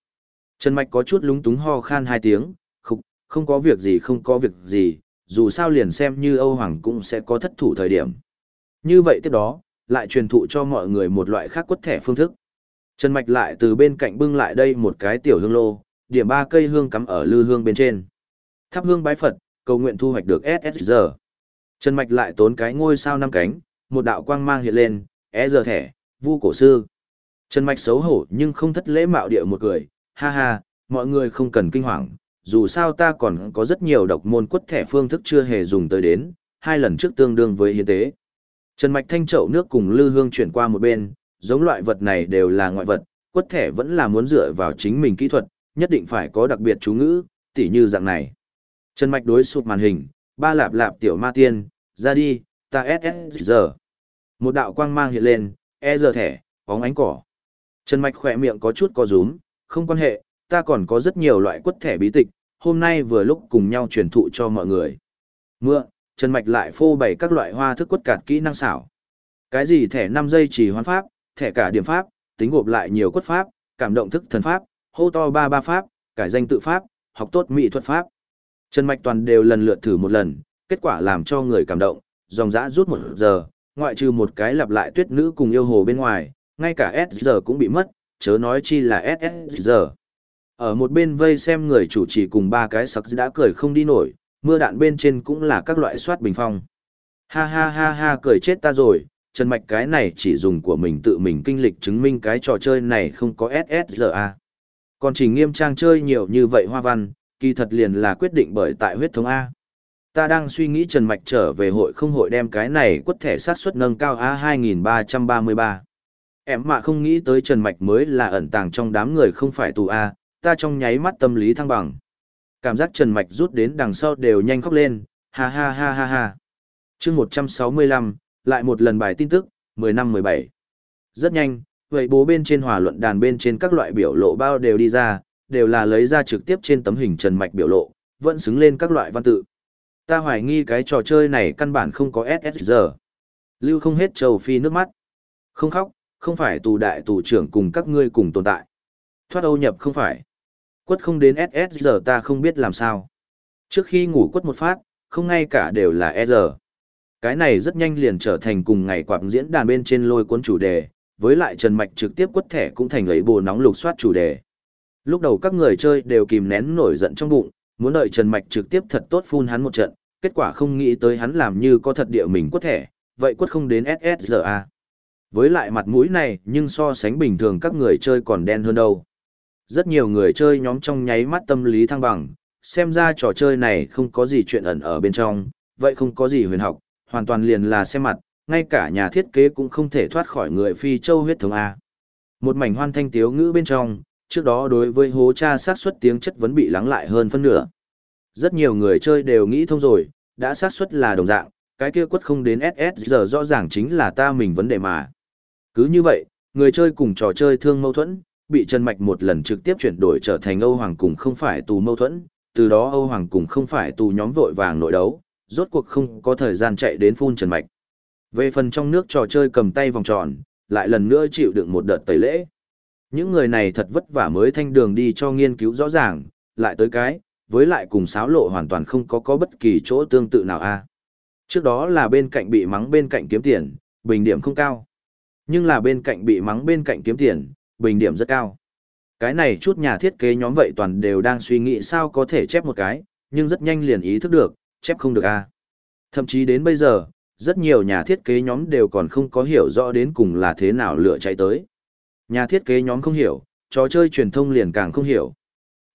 Trần Mạch có chút lúng túng ho khan hai tiếng, không, không có việc gì không có việc gì, dù sao liền xem như Âu Hoàng cũng sẽ có thất thủ thời điểm. Như vậy tiếp đó, lại truyền thụ cho mọi người một loại khác quất thẻ phương thức. Trần Mạch lại từ bên cạnh bưng lại đây một cái tiểu hương lô, điểm ba cây hương cắm ở lư hương bên trên. Thắp hương bái Phật, cầu nguyện thu hoạch được SSG. Trần Mạch lại tốn cái ngôi sao năm cánh, một đạo quang mang hiện lên, é giờ thẻ, vu cổ sư. Trần Mạch xấu hổ nhưng không thất lễ mạo địa một cười, ha ha, mọi người không cần kinh hoàng, dù sao ta còn có rất nhiều độc môn quất thẻ phương thức chưa hề dùng tới đến, hai lần trước tương đương với hiến tế. Trần Mạch thanh chậu nước cùng lư hương chuyển qua một bên, giống loại vật này đều là ngoại vật, quất thẻ vẫn là muốn dựa vào chính mình kỹ thuật, nhất định phải có đặc biệt chú ngữ, tỉ như dạng này. Trần Mạch đối sụp màn hình, ba lạp lạp tiểu ma tiên, ra đi, ta SS giờ. Một đạo quang mang hiện lên, e giờ thẻ, bóng ánh cỏ. Trần Mạch khỏe miệng có chút co rúm, không quan hệ, ta còn có rất nhiều loại quất thẻ bí tịch, hôm nay vừa lúc cùng nhau truyền thụ cho mọi người. Mưa, Trần Mạch lại phô bày các loại hoa thức quất cạt kỹ năng xảo. Cái gì thẻ 5 giây chỉ hoán pháp, thẻ cả điểm pháp, tính gộp lại nhiều quất pháp, cảm động thức thần pháp, hô to ba ba pháp, cải danh tự pháp, học tốt mỹ thuật pháp. Trần Mạch toàn đều lần lượt thử một lần, kết quả làm cho người cảm động, dòng dã rút một giờ, ngoại trừ một cái lặp lại tuyết nữ cùng yêu hồ bên ngoài, ngay cả S giờ cũng bị mất, chớ nói chi là SS giờ. Ở một bên vây xem người chủ trì cùng ba cái sặc đã cười không đi nổi, mưa đạn bên trên cũng là các loại soát bình phong. Ha ha ha ha cười chết ta rồi, Trần Mạch cái này chỉ dùng của mình tự mình kinh lịch chứng minh cái trò chơi này không có SSRA. Còn chỉ nghiêm trang chơi nhiều như vậy hoa văn, kỳ thật liền là quyết định bởi tại huyết thống A. Ta đang suy nghĩ Trần Mạch trở về hội không hội đem cái này quất thẻ sát suất nâng cao A2333. Em mà không nghĩ tới Trần Mạch mới là ẩn tàng trong đám người không phải tù A, ta trong nháy mắt tâm lý thăng bằng. Cảm giác Trần Mạch rút đến đằng sau đều nhanh khóc lên, ha ha ha ha ha. chương 165, lại một lần bài tin tức, 10 năm 17. Rất nhanh, vậy bố bên trên hòa luận đàn bên trên các loại biểu lộ bao đều đi ra, đều là lấy ra trực tiếp trên tấm hình Trần Mạch biểu lộ, vẫn xứng lên các loại văn tự. Ta hoài nghi cái trò chơi này căn bản không có SSR. Lưu không hết trầu phi nước mắt. Không khóc, không phải tù đại tù trưởng cùng các ngươi cùng tồn tại. Thoát Âu nhập không phải. Quất không đến SSR ta không biết làm sao. Trước khi ngủ quất một phát, không ngay cả đều là SR. Cái này rất nhanh liền trở thành cùng ngày quảng diễn đàn bên trên lôi cuốn chủ đề, với lại Trần Mạch trực tiếp quất thẻ cũng thành lấy bồ nóng lục soát chủ đề. Lúc đầu các người chơi đều kìm nén nổi giận trong bụng, muốn đợi Trần Mạch trực tiếp thật tốt phun hắn một trận, kết quả không nghĩ tới hắn làm như có thật địa mình quất thẻ, vậy quất không đến SSRA. Với lại mặt mũi này nhưng so sánh bình thường các người chơi còn đen hơn đâu. Rất nhiều người chơi nhóm trong nháy mắt tâm lý thăng bằng, xem ra trò chơi này không có gì chuyện ẩn ở bên trong, vậy không có gì huyền học, hoàn toàn liền là xem mặt, ngay cả nhà thiết kế cũng không thể thoát khỏi người phi châu huyết thống A. Một mảnh hoan thanh tiếu ngữ bên trong, trước đó đối với hố cha xác suất tiếng chất vấn bị lắng lại hơn phân nửa. Rất nhiều người chơi đều nghĩ thông rồi, đã xác suất là đồng dạng, cái kia quất không đến SS giờ rõ ràng chính là ta mình vấn đề mà. Cứ như vậy, người chơi cùng trò chơi thương mâu thuẫn, bị Trần Mạch một lần trực tiếp chuyển đổi trở thành Âu Hoàng cùng không phải tù mâu thuẫn, từ đó Âu Hoàng cùng không phải tù nhóm vội vàng nội đấu, rốt cuộc không có thời gian chạy đến phun Trần Mạch. Về phần trong nước trò chơi cầm tay vòng tròn, lại lần nữa chịu đựng một đợt tẩy lễ. Những người này thật vất vả mới thanh đường đi cho nghiên cứu rõ ràng, lại tới cái, với lại cùng sáo lộ hoàn toàn không có có bất kỳ chỗ tương tự nào a. À. Trước đó là bên cạnh bị mắng bên cạnh kiếm tiền, bình điểm không cao. Nhưng là bên cạnh bị mắng bên cạnh kiếm tiền, bình điểm rất cao. Cái này chút nhà thiết kế nhóm vậy toàn đều đang suy nghĩ sao có thể chép một cái, nhưng rất nhanh liền ý thức được, chép không được a. Thậm chí đến bây giờ, rất nhiều nhà thiết kế nhóm đều còn không có hiểu rõ đến cùng là thế nào lựa chạy tới. Nhà thiết kế nhóm không hiểu, trò chơi truyền thông liền càng không hiểu.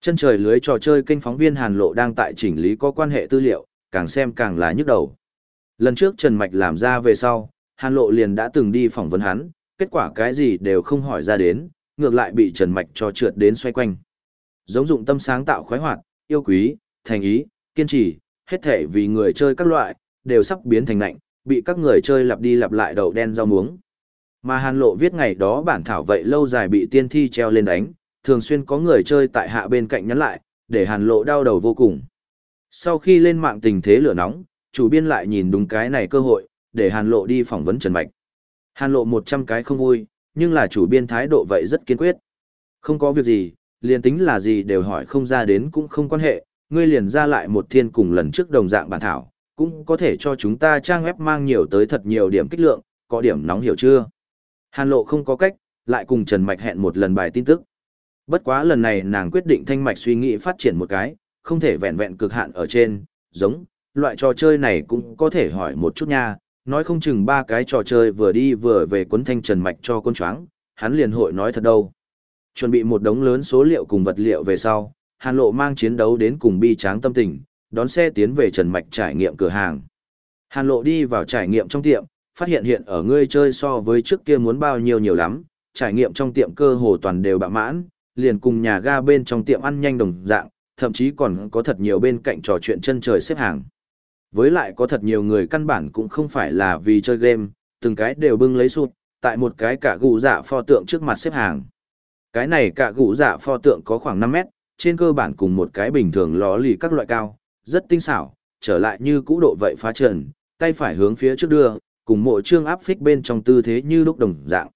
Chân trời lưới trò chơi kênh phóng viên Hàn Lộ đang tại chỉnh lý có quan hệ tư liệu, càng xem càng là nhức đầu. Lần trước Trần Mạch làm ra về sau, Hàn Lộ liền đã từng đi phỏng vấn hắn, kết quả cái gì đều không hỏi ra đến, ngược lại bị Trần Mạch cho trượt đến xoay quanh. Giống dụng tâm sáng tạo khoái hoạt, yêu quý, thành ý, kiên trì, hết thể vì người chơi các loại, đều sắp biến thành nạnh, bị các người chơi lặp đi lặp lại đầu đen rau muống. Mà Hàn Lộ viết ngày đó bản thảo vậy lâu dài bị tiên thi treo lên đánh, thường xuyên có người chơi tại hạ bên cạnh nhắn lại, để Hàn Lộ đau đầu vô cùng. Sau khi lên mạng tình thế lửa nóng, chủ biên lại nhìn đúng cái này cơ hội, để Hàn Lộ đi phỏng vấn Trần Mạch. Hàn Lộ 100 cái không vui, nhưng là chủ biên thái độ vậy rất kiên quyết. Không có việc gì, liền tính là gì đều hỏi không ra đến cũng không quan hệ, ngươi liền ra lại một thiên cùng lần trước đồng dạng bản thảo, cũng có thể cho chúng ta trang web mang nhiều tới thật nhiều điểm kích lượng, có điểm nóng hiểu chưa? Hàn lộ không có cách, lại cùng Trần Mạch hẹn một lần bài tin tức. Bất quá lần này nàng quyết định thanh mạch suy nghĩ phát triển một cái, không thể vẹn vẹn cực hạn ở trên, giống, loại trò chơi này cũng có thể hỏi một chút nha, nói không chừng ba cái trò chơi vừa đi vừa về cuốn thanh Trần Mạch cho con choáng, hắn liền hội nói thật đâu. Chuẩn bị một đống lớn số liệu cùng vật liệu về sau, Hàn Lộ mang chiến đấu đến cùng bi tráng tâm tình, đón xe tiến về Trần Mạch trải nghiệm cửa hàng. Hàn Lộ đi vào trải nghiệm trong tiệm, phát hiện hiện ở ngươi chơi so với trước kia muốn bao nhiêu nhiều lắm, trải nghiệm trong tiệm cơ hồ toàn đều bạ mãn, liền cùng nhà ga bên trong tiệm ăn nhanh đồng dạng, thậm chí còn có thật nhiều bên cạnh trò chuyện chân trời xếp hàng. Với lại có thật nhiều người căn bản cũng không phải là vì chơi game, từng cái đều bưng lấy sụt, tại một cái cả gụ dạ pho tượng trước mặt xếp hàng. Cái này cả gụ dạ pho tượng có khoảng 5 mét, trên cơ bản cùng một cái bình thường ló lì các loại cao, rất tinh xảo, trở lại như cũ độ vậy phá trần, tay phải hướng phía trước đưa, cùng mộ trương áp phích bên trong tư thế như lúc đồng dạng.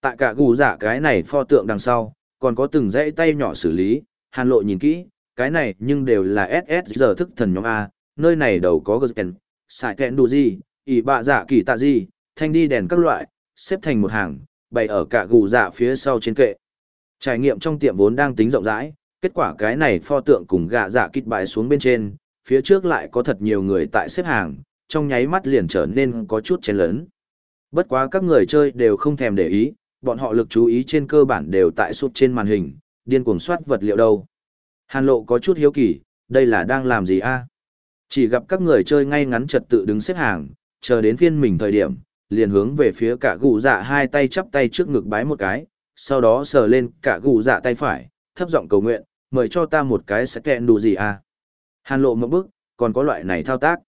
Tại cả gù giả cái này pho tượng đằng sau, còn có từng dãy tay nhỏ xử lý, hàn lộ nhìn kỹ, cái này nhưng đều là SS giờ thức thần nhóm A, nơi này đầu có Gerken, xài kẹn Đù gì, ỉ bạ giả kỳ tạ gì, thanh đi đèn các loại, xếp thành một hàng, bày ở cả gù giả phía sau trên kệ. Trải nghiệm trong tiệm vốn đang tính rộng rãi, kết quả cái này pho tượng cùng gạ dạ kít bại xuống bên trên, phía trước lại có thật nhiều người tại xếp hàng, trong nháy mắt liền trở nên có chút chén lớn. Bất quá các người chơi đều không thèm để ý, bọn họ lực chú ý trên cơ bản đều tại sụt trên màn hình, điên cuồng soát vật liệu đâu. Hàn lộ có chút hiếu kỳ, đây là đang làm gì a? Chỉ gặp các người chơi ngay ngắn trật tự đứng xếp hàng, chờ đến phiên mình thời điểm, liền hướng về phía cả gù dạ hai tay chắp tay trước ngực bái một cái, sau đó sờ lên cả gù dạ tay phải, thấp giọng cầu nguyện, mời cho ta một cái sẽ kẹn đủ gì à? Hàn lộ một bước, còn có loại này thao tác.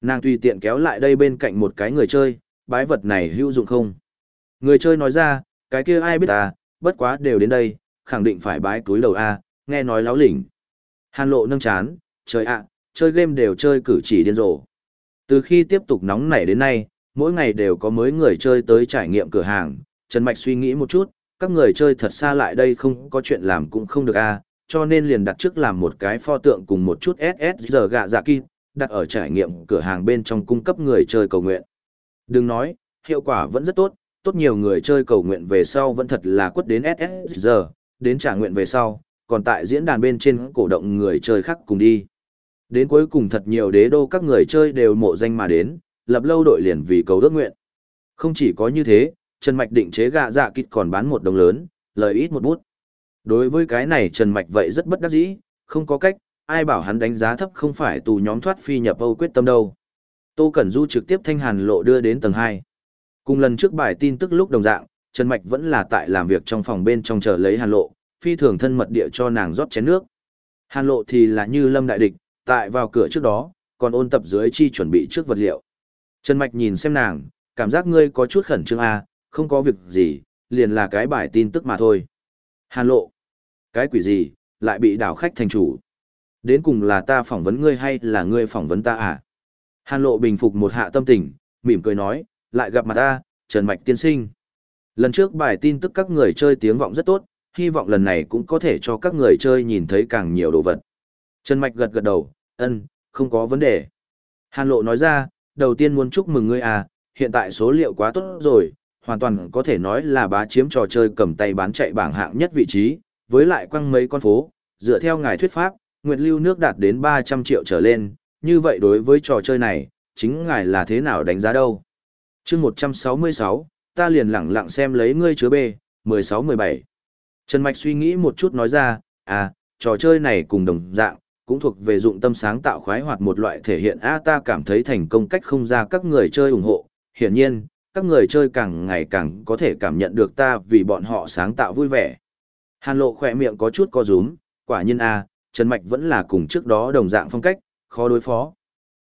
Nàng tùy tiện kéo lại đây bên cạnh một cái người chơi, bái vật này hữu dụng không? Người chơi nói ra, cái kia ai biết à, bất quá đều đến đây, khẳng định phải bái túi đầu A, nghe nói láo lỉnh. Hàn lộ nâng chán, trời ạ, chơi game đều chơi cử chỉ điên rồ. Từ khi tiếp tục nóng nảy đến nay, mỗi ngày đều có mới người chơi tới trải nghiệm cửa hàng, Trần Mạch suy nghĩ một chút, các người chơi thật xa lại đây không có chuyện làm cũng không được a cho nên liền đặt trước làm một cái pho tượng cùng một chút ssr gạ dạ kịp, đặt ở trải nghiệm cửa hàng bên trong cung cấp người chơi cầu nguyện. Đừng nói, hiệu quả vẫn rất tốt, tốt nhiều người chơi cầu nguyện về sau vẫn thật là quất đến ssr đến trả nguyện về sau, còn tại diễn đàn bên trên cổ động người chơi khác cùng đi. Đến cuối cùng thật nhiều đế đô các người chơi đều mộ danh mà đến, lập lâu đội liền vì cầu ước nguyện. Không chỉ có như thế, Trần Mạch định chế gạ dạ kịt còn bán một đồng lớn, lời ít một bút. Đối với cái này Trần Mạch vậy rất bất đắc dĩ, không có cách, ai bảo hắn đánh giá thấp không phải tù nhóm thoát phi nhập Âu quyết tâm đâu. Tô Cẩn Du trực tiếp thanh hàn lộ đưa đến tầng 2. Cùng lần trước bài tin tức lúc đồng dạng, Trần Mạch vẫn là tại làm việc trong phòng bên trong chờ lấy Hàn Lộ, phi thường thân mật địa cho nàng rót chén nước. Hàn Lộ thì là như lâm đại địch, tại vào cửa trước đó, còn ôn tập dưới chi chuẩn bị trước vật liệu. Trần Mạch nhìn xem nàng, cảm giác ngươi có chút khẩn trương à, không có việc gì, liền là cái bài tin tức mà thôi. Hàn Lộ, cái quỷ gì, lại bị đảo khách thành chủ. Đến cùng là ta phỏng vấn ngươi hay là ngươi phỏng vấn ta à? Hàn Lộ bình phục một hạ tâm tình, mỉm cười nói, lại gặp mặt ta, Trần Mạch tiên sinh. Lần trước bài tin tức các người chơi tiếng vọng rất tốt, hy vọng lần này cũng có thể cho các người chơi nhìn thấy càng nhiều đồ vật. Trần Mạch gật gật đầu, ân, không có vấn đề. Hàn Lộ nói ra, đầu tiên muốn chúc mừng ngươi à, hiện tại số liệu quá tốt rồi, hoàn toàn có thể nói là bá chiếm trò chơi cầm tay bán chạy bảng hạng nhất vị trí, với lại quăng mấy con phố, dựa theo ngài thuyết pháp, nguyệt lưu nước đạt đến 300 triệu trở lên, như vậy đối với trò chơi này, chính ngài là thế nào đánh giá đâu? chương 166, ta liền lẳng lặng xem lấy ngươi chứa bê, 16-17. Trần Mạch suy nghĩ một chút nói ra, à, trò chơi này cùng đồng dạng, cũng thuộc về dụng tâm sáng tạo khoái hoạt một loại thể hiện a ta cảm thấy thành công cách không ra các người chơi ủng hộ. Hiển nhiên, các người chơi càng ngày càng có thể cảm nhận được ta vì bọn họ sáng tạo vui vẻ. Hàn lộ khỏe miệng có chút co rúm, quả nhiên a Trần Mạch vẫn là cùng trước đó đồng dạng phong cách, khó đối phó.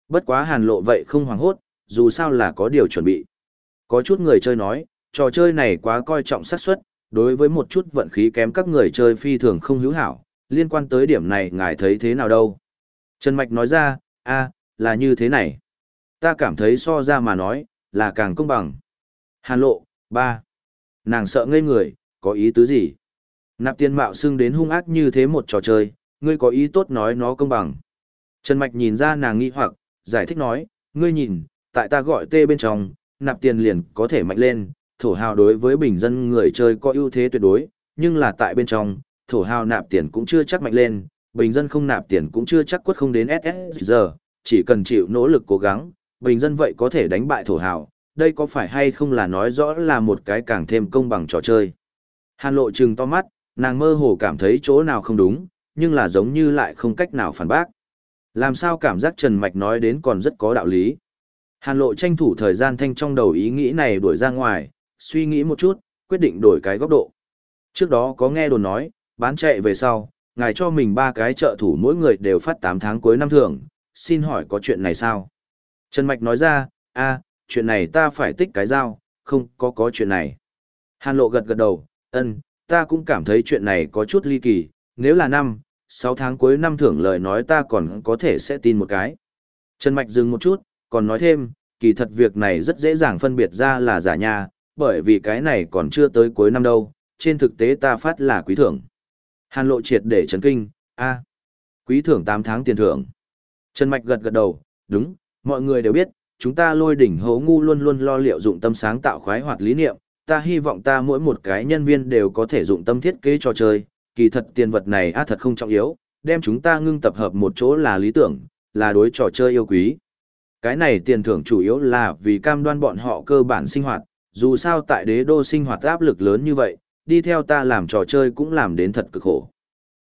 Bất quá hàn lộ vậy không hoảng hốt, dù sao là có điều chuẩn bị. Có chút người chơi nói, trò chơi này quá coi trọng xác suất, đối với một chút vận khí kém các người chơi phi thường không hữu hảo, liên quan tới điểm này ngài thấy thế nào đâu? Trần Mạch nói ra, a là như thế này. Ta cảm thấy so ra mà nói, là càng công bằng. Hàn lộ, ba Nàng sợ ngây người, có ý tứ gì? Nạp tiền mạo xưng đến hung ác như thế một trò chơi, ngươi có ý tốt nói nó công bằng. Trần Mạch nhìn ra nàng nghi hoặc, giải thích nói, ngươi nhìn, tại ta gọi tê bên trong, nạp tiền liền có thể mạnh lên, thổ hào đối với bình dân người chơi có ưu thế tuyệt đối, nhưng là tại bên trong, thổ hào nạp tiền cũng chưa chắc mạnh lên, bình dân không nạp tiền cũng chưa chắc quất không đến SS giờ, chỉ cần chịu nỗ lực cố gắng, bình dân vậy có thể đánh bại thổ hào, đây có phải hay không là nói rõ là một cái càng thêm công bằng trò chơi. Hàn lộ trừng to mắt, nàng mơ hồ cảm thấy chỗ nào không đúng, nhưng là giống như lại không cách nào phản bác. Làm sao cảm giác Trần Mạch nói đến còn rất có đạo lý. Hàn lộ tranh thủ thời gian thanh trong đầu ý nghĩ này đuổi ra ngoài, suy nghĩ một chút, quyết định đổi cái góc độ. Trước đó có nghe đồn nói, bán chạy về sau, ngài cho mình ba cái trợ thủ mỗi người đều phát 8 tháng cuối năm thưởng, xin hỏi có chuyện này sao? Trần Mạch nói ra, a chuyện này ta phải tích cái dao, không có có chuyện này. Hàn lộ gật gật đầu, ân, ta cũng cảm thấy chuyện này có chút ly kỳ, nếu là năm, 6 tháng cuối năm thưởng lời nói ta còn có thể sẽ tin một cái. Trần Mạch dừng một chút, còn nói thêm, kỳ thật việc này rất dễ dàng phân biệt ra là giả nha, bởi vì cái này còn chưa tới cuối năm đâu, trên thực tế ta phát là quý thưởng. Hàn lộ triệt để chấn kinh, a quý thưởng 8 tháng tiền thưởng. Trần Mạch gật gật đầu, đúng, mọi người đều biết, chúng ta lôi đỉnh hố ngu luôn luôn lo liệu dụng tâm sáng tạo khoái hoạt lý niệm, ta hy vọng ta mỗi một cái nhân viên đều có thể dụng tâm thiết kế trò chơi, kỳ thật tiền vật này a thật không trọng yếu, đem chúng ta ngưng tập hợp một chỗ là lý tưởng, là đối trò chơi yêu quý. Cái này tiền thưởng chủ yếu là vì cam đoan bọn họ cơ bản sinh hoạt, dù sao tại đế đô sinh hoạt áp lực lớn như vậy, đi theo ta làm trò chơi cũng làm đến thật cực khổ.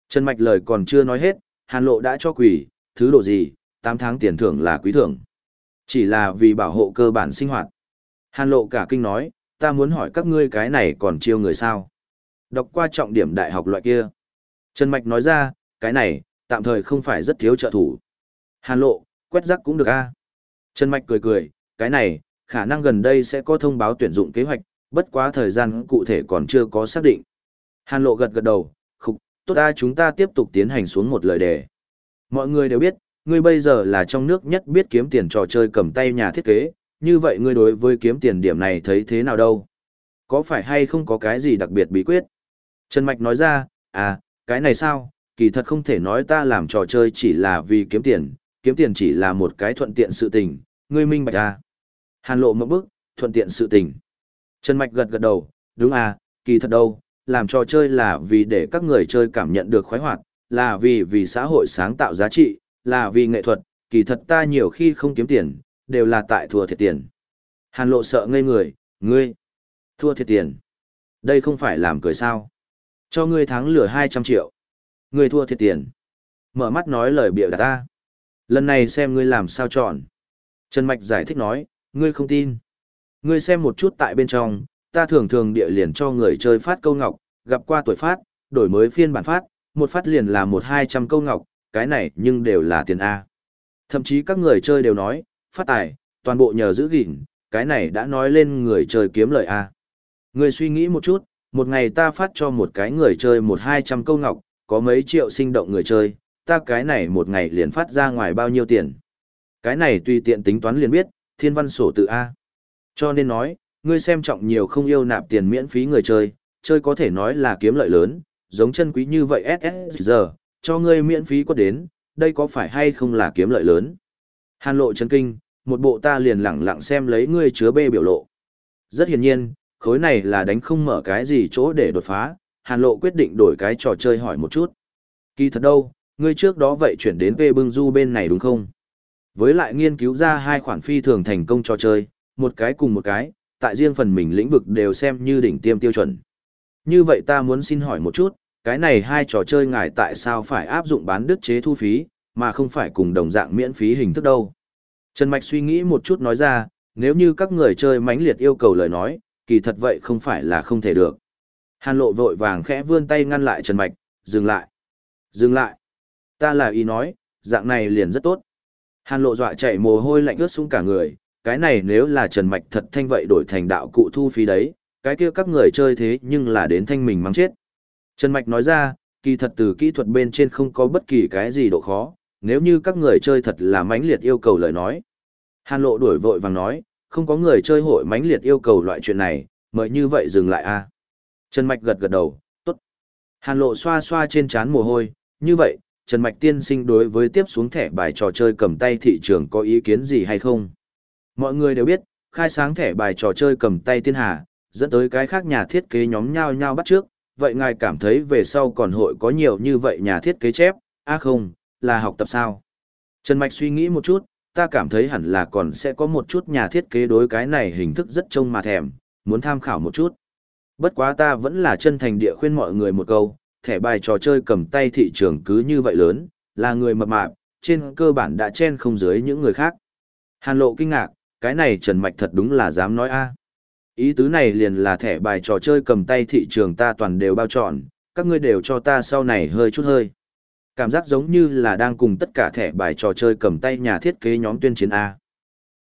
Trần Mạch lời còn chưa nói hết, Hàn Lộ đã cho quỷ, thứ độ gì, 8 tháng tiền thưởng là quý thưởng. Chỉ là vì bảo hộ cơ bản sinh hoạt. Hàn Lộ cả kinh nói, ta muốn hỏi các ngươi cái này còn chiêu người sao? Đọc qua trọng điểm đại học loại kia. Trần Mạch nói ra, cái này, tạm thời không phải rất thiếu trợ thủ. Hàn Lộ, quét rắc cũng được a Trần Mạch cười cười, cái này, khả năng gần đây sẽ có thông báo tuyển dụng kế hoạch, bất quá thời gian cụ thể còn chưa có xác định. Hàn lộ gật gật đầu, khục, tốt ta chúng ta tiếp tục tiến hành xuống một lời đề. Mọi người đều biết, ngươi bây giờ là trong nước nhất biết kiếm tiền trò chơi cầm tay nhà thiết kế, như vậy ngươi đối với kiếm tiền điểm này thấy thế nào đâu? Có phải hay không có cái gì đặc biệt bí quyết? Trần Mạch nói ra, à, cái này sao, kỳ thật không thể nói ta làm trò chơi chỉ là vì kiếm tiền, kiếm tiền chỉ là một cái thuận tiện sự tình, ngươi minh bạch à. Hàn lộ một bước, thuận tiện sự tình. Trần Mạch gật gật đầu, đúng à, kỳ thật đâu, làm trò chơi là vì để các người chơi cảm nhận được khoái hoạt, là vì vì xã hội sáng tạo giá trị, là vì nghệ thuật, kỳ thật ta nhiều khi không kiếm tiền, đều là tại thua thiệt tiền. Hàn lộ sợ ngây người, ngươi, thua thiệt tiền. Đây không phải làm cười sao. Cho ngươi thắng lửa 200 triệu. Ngươi thua thiệt tiền. Mở mắt nói lời bịa đặt ta. Lần này xem ngươi làm sao chọn. Trần Mạch giải thích nói, ngươi không tin. Ngươi xem một chút tại bên trong, ta thường thường địa liền cho người chơi phát câu ngọc, gặp qua tuổi phát, đổi mới phiên bản phát, một phát liền là một hai trăm câu ngọc, cái này nhưng đều là tiền A. Thậm chí các người chơi đều nói, phát tài, toàn bộ nhờ giữ gìn, cái này đã nói lên người chơi kiếm lợi A. Người suy nghĩ một chút, một ngày ta phát cho một cái người chơi một hai trăm câu ngọc, có mấy triệu sinh động người chơi, ta cái này một ngày liền phát ra ngoài bao nhiêu tiền. Cái này tùy tiện tính toán liền biết, thiên văn sổ tự A. Cho nên nói, ngươi xem trọng nhiều không yêu nạp tiền miễn phí người chơi, chơi có thể nói là kiếm lợi lớn, giống chân quý như vậy SSG, giờ, cho ngươi miễn phí quất đến, đây có phải hay không là kiếm lợi lớn. Hàn lộ chấn kinh, một bộ ta liền lẳng lặng xem lấy ngươi chứa bê biểu lộ. Rất hiển nhiên, khối này là đánh không mở cái gì chỗ để đột phá, hàn lộ quyết định đổi cái trò chơi hỏi một chút. Kỳ thật đâu, ngươi trước đó vậy chuyển đến về bưng du bên này đúng không? Với lại nghiên cứu ra hai khoản phi thường thành công trò chơi, một cái cùng một cái, tại riêng phần mình lĩnh vực đều xem như đỉnh tiêm tiêu chuẩn. Như vậy ta muốn xin hỏi một chút, cái này hai trò chơi ngài tại sao phải áp dụng bán đứt chế thu phí, mà không phải cùng đồng dạng miễn phí hình thức đâu? Trần Mạch suy nghĩ một chút nói ra, nếu như các người chơi mãnh liệt yêu cầu lời nói, kỳ thật vậy không phải là không thể được. Hàn lộ vội vàng khẽ vươn tay ngăn lại Trần Mạch, dừng lại. Dừng lại. Ta là ý nói, dạng này liền rất tốt. Hàn lộ dọa chạy mồ hôi lạnh ướt xuống cả người, cái này nếu là Trần Mạch thật thanh vậy đổi thành đạo cụ thu phí đấy, cái kia các người chơi thế nhưng là đến thanh mình mắng chết. Trần Mạch nói ra, kỳ thật từ kỹ thuật bên trên không có bất kỳ cái gì độ khó, nếu như các người chơi thật là mãnh liệt yêu cầu lời nói. Hàn lộ đuổi vội vàng nói, không có người chơi hội mãnh liệt yêu cầu loại chuyện này, mời như vậy dừng lại a Trần Mạch gật gật đầu, tốt. Hàn lộ xoa xoa trên trán mồ hôi, như vậy, Trần Mạch tiên sinh đối với tiếp xuống thẻ bài trò chơi cầm tay thị trường có ý kiến gì hay không? Mọi người đều biết, khai sáng thẻ bài trò chơi cầm tay tiên hà, dẫn tới cái khác nhà thiết kế nhóm nhau nhau bắt trước, vậy ngài cảm thấy về sau còn hội có nhiều như vậy nhà thiết kế chép, à không, là học tập sao? Trần Mạch suy nghĩ một chút, ta cảm thấy hẳn là còn sẽ có một chút nhà thiết kế đối cái này hình thức rất trông mà thèm, muốn tham khảo một chút. Bất quá ta vẫn là chân thành địa khuyên mọi người một câu, thẻ bài trò chơi cầm tay thị trường cứ như vậy lớn, là người mập mạp, trên cơ bản đã chen không dưới những người khác. Hàn lộ kinh ngạc, cái này Trần Mạch thật đúng là dám nói a Ý tứ này liền là thẻ bài trò chơi cầm tay thị trường ta toàn đều bao trọn, các ngươi đều cho ta sau này hơi chút hơi. Cảm giác giống như là đang cùng tất cả thẻ bài trò chơi cầm tay nhà thiết kế nhóm tuyên chiến A.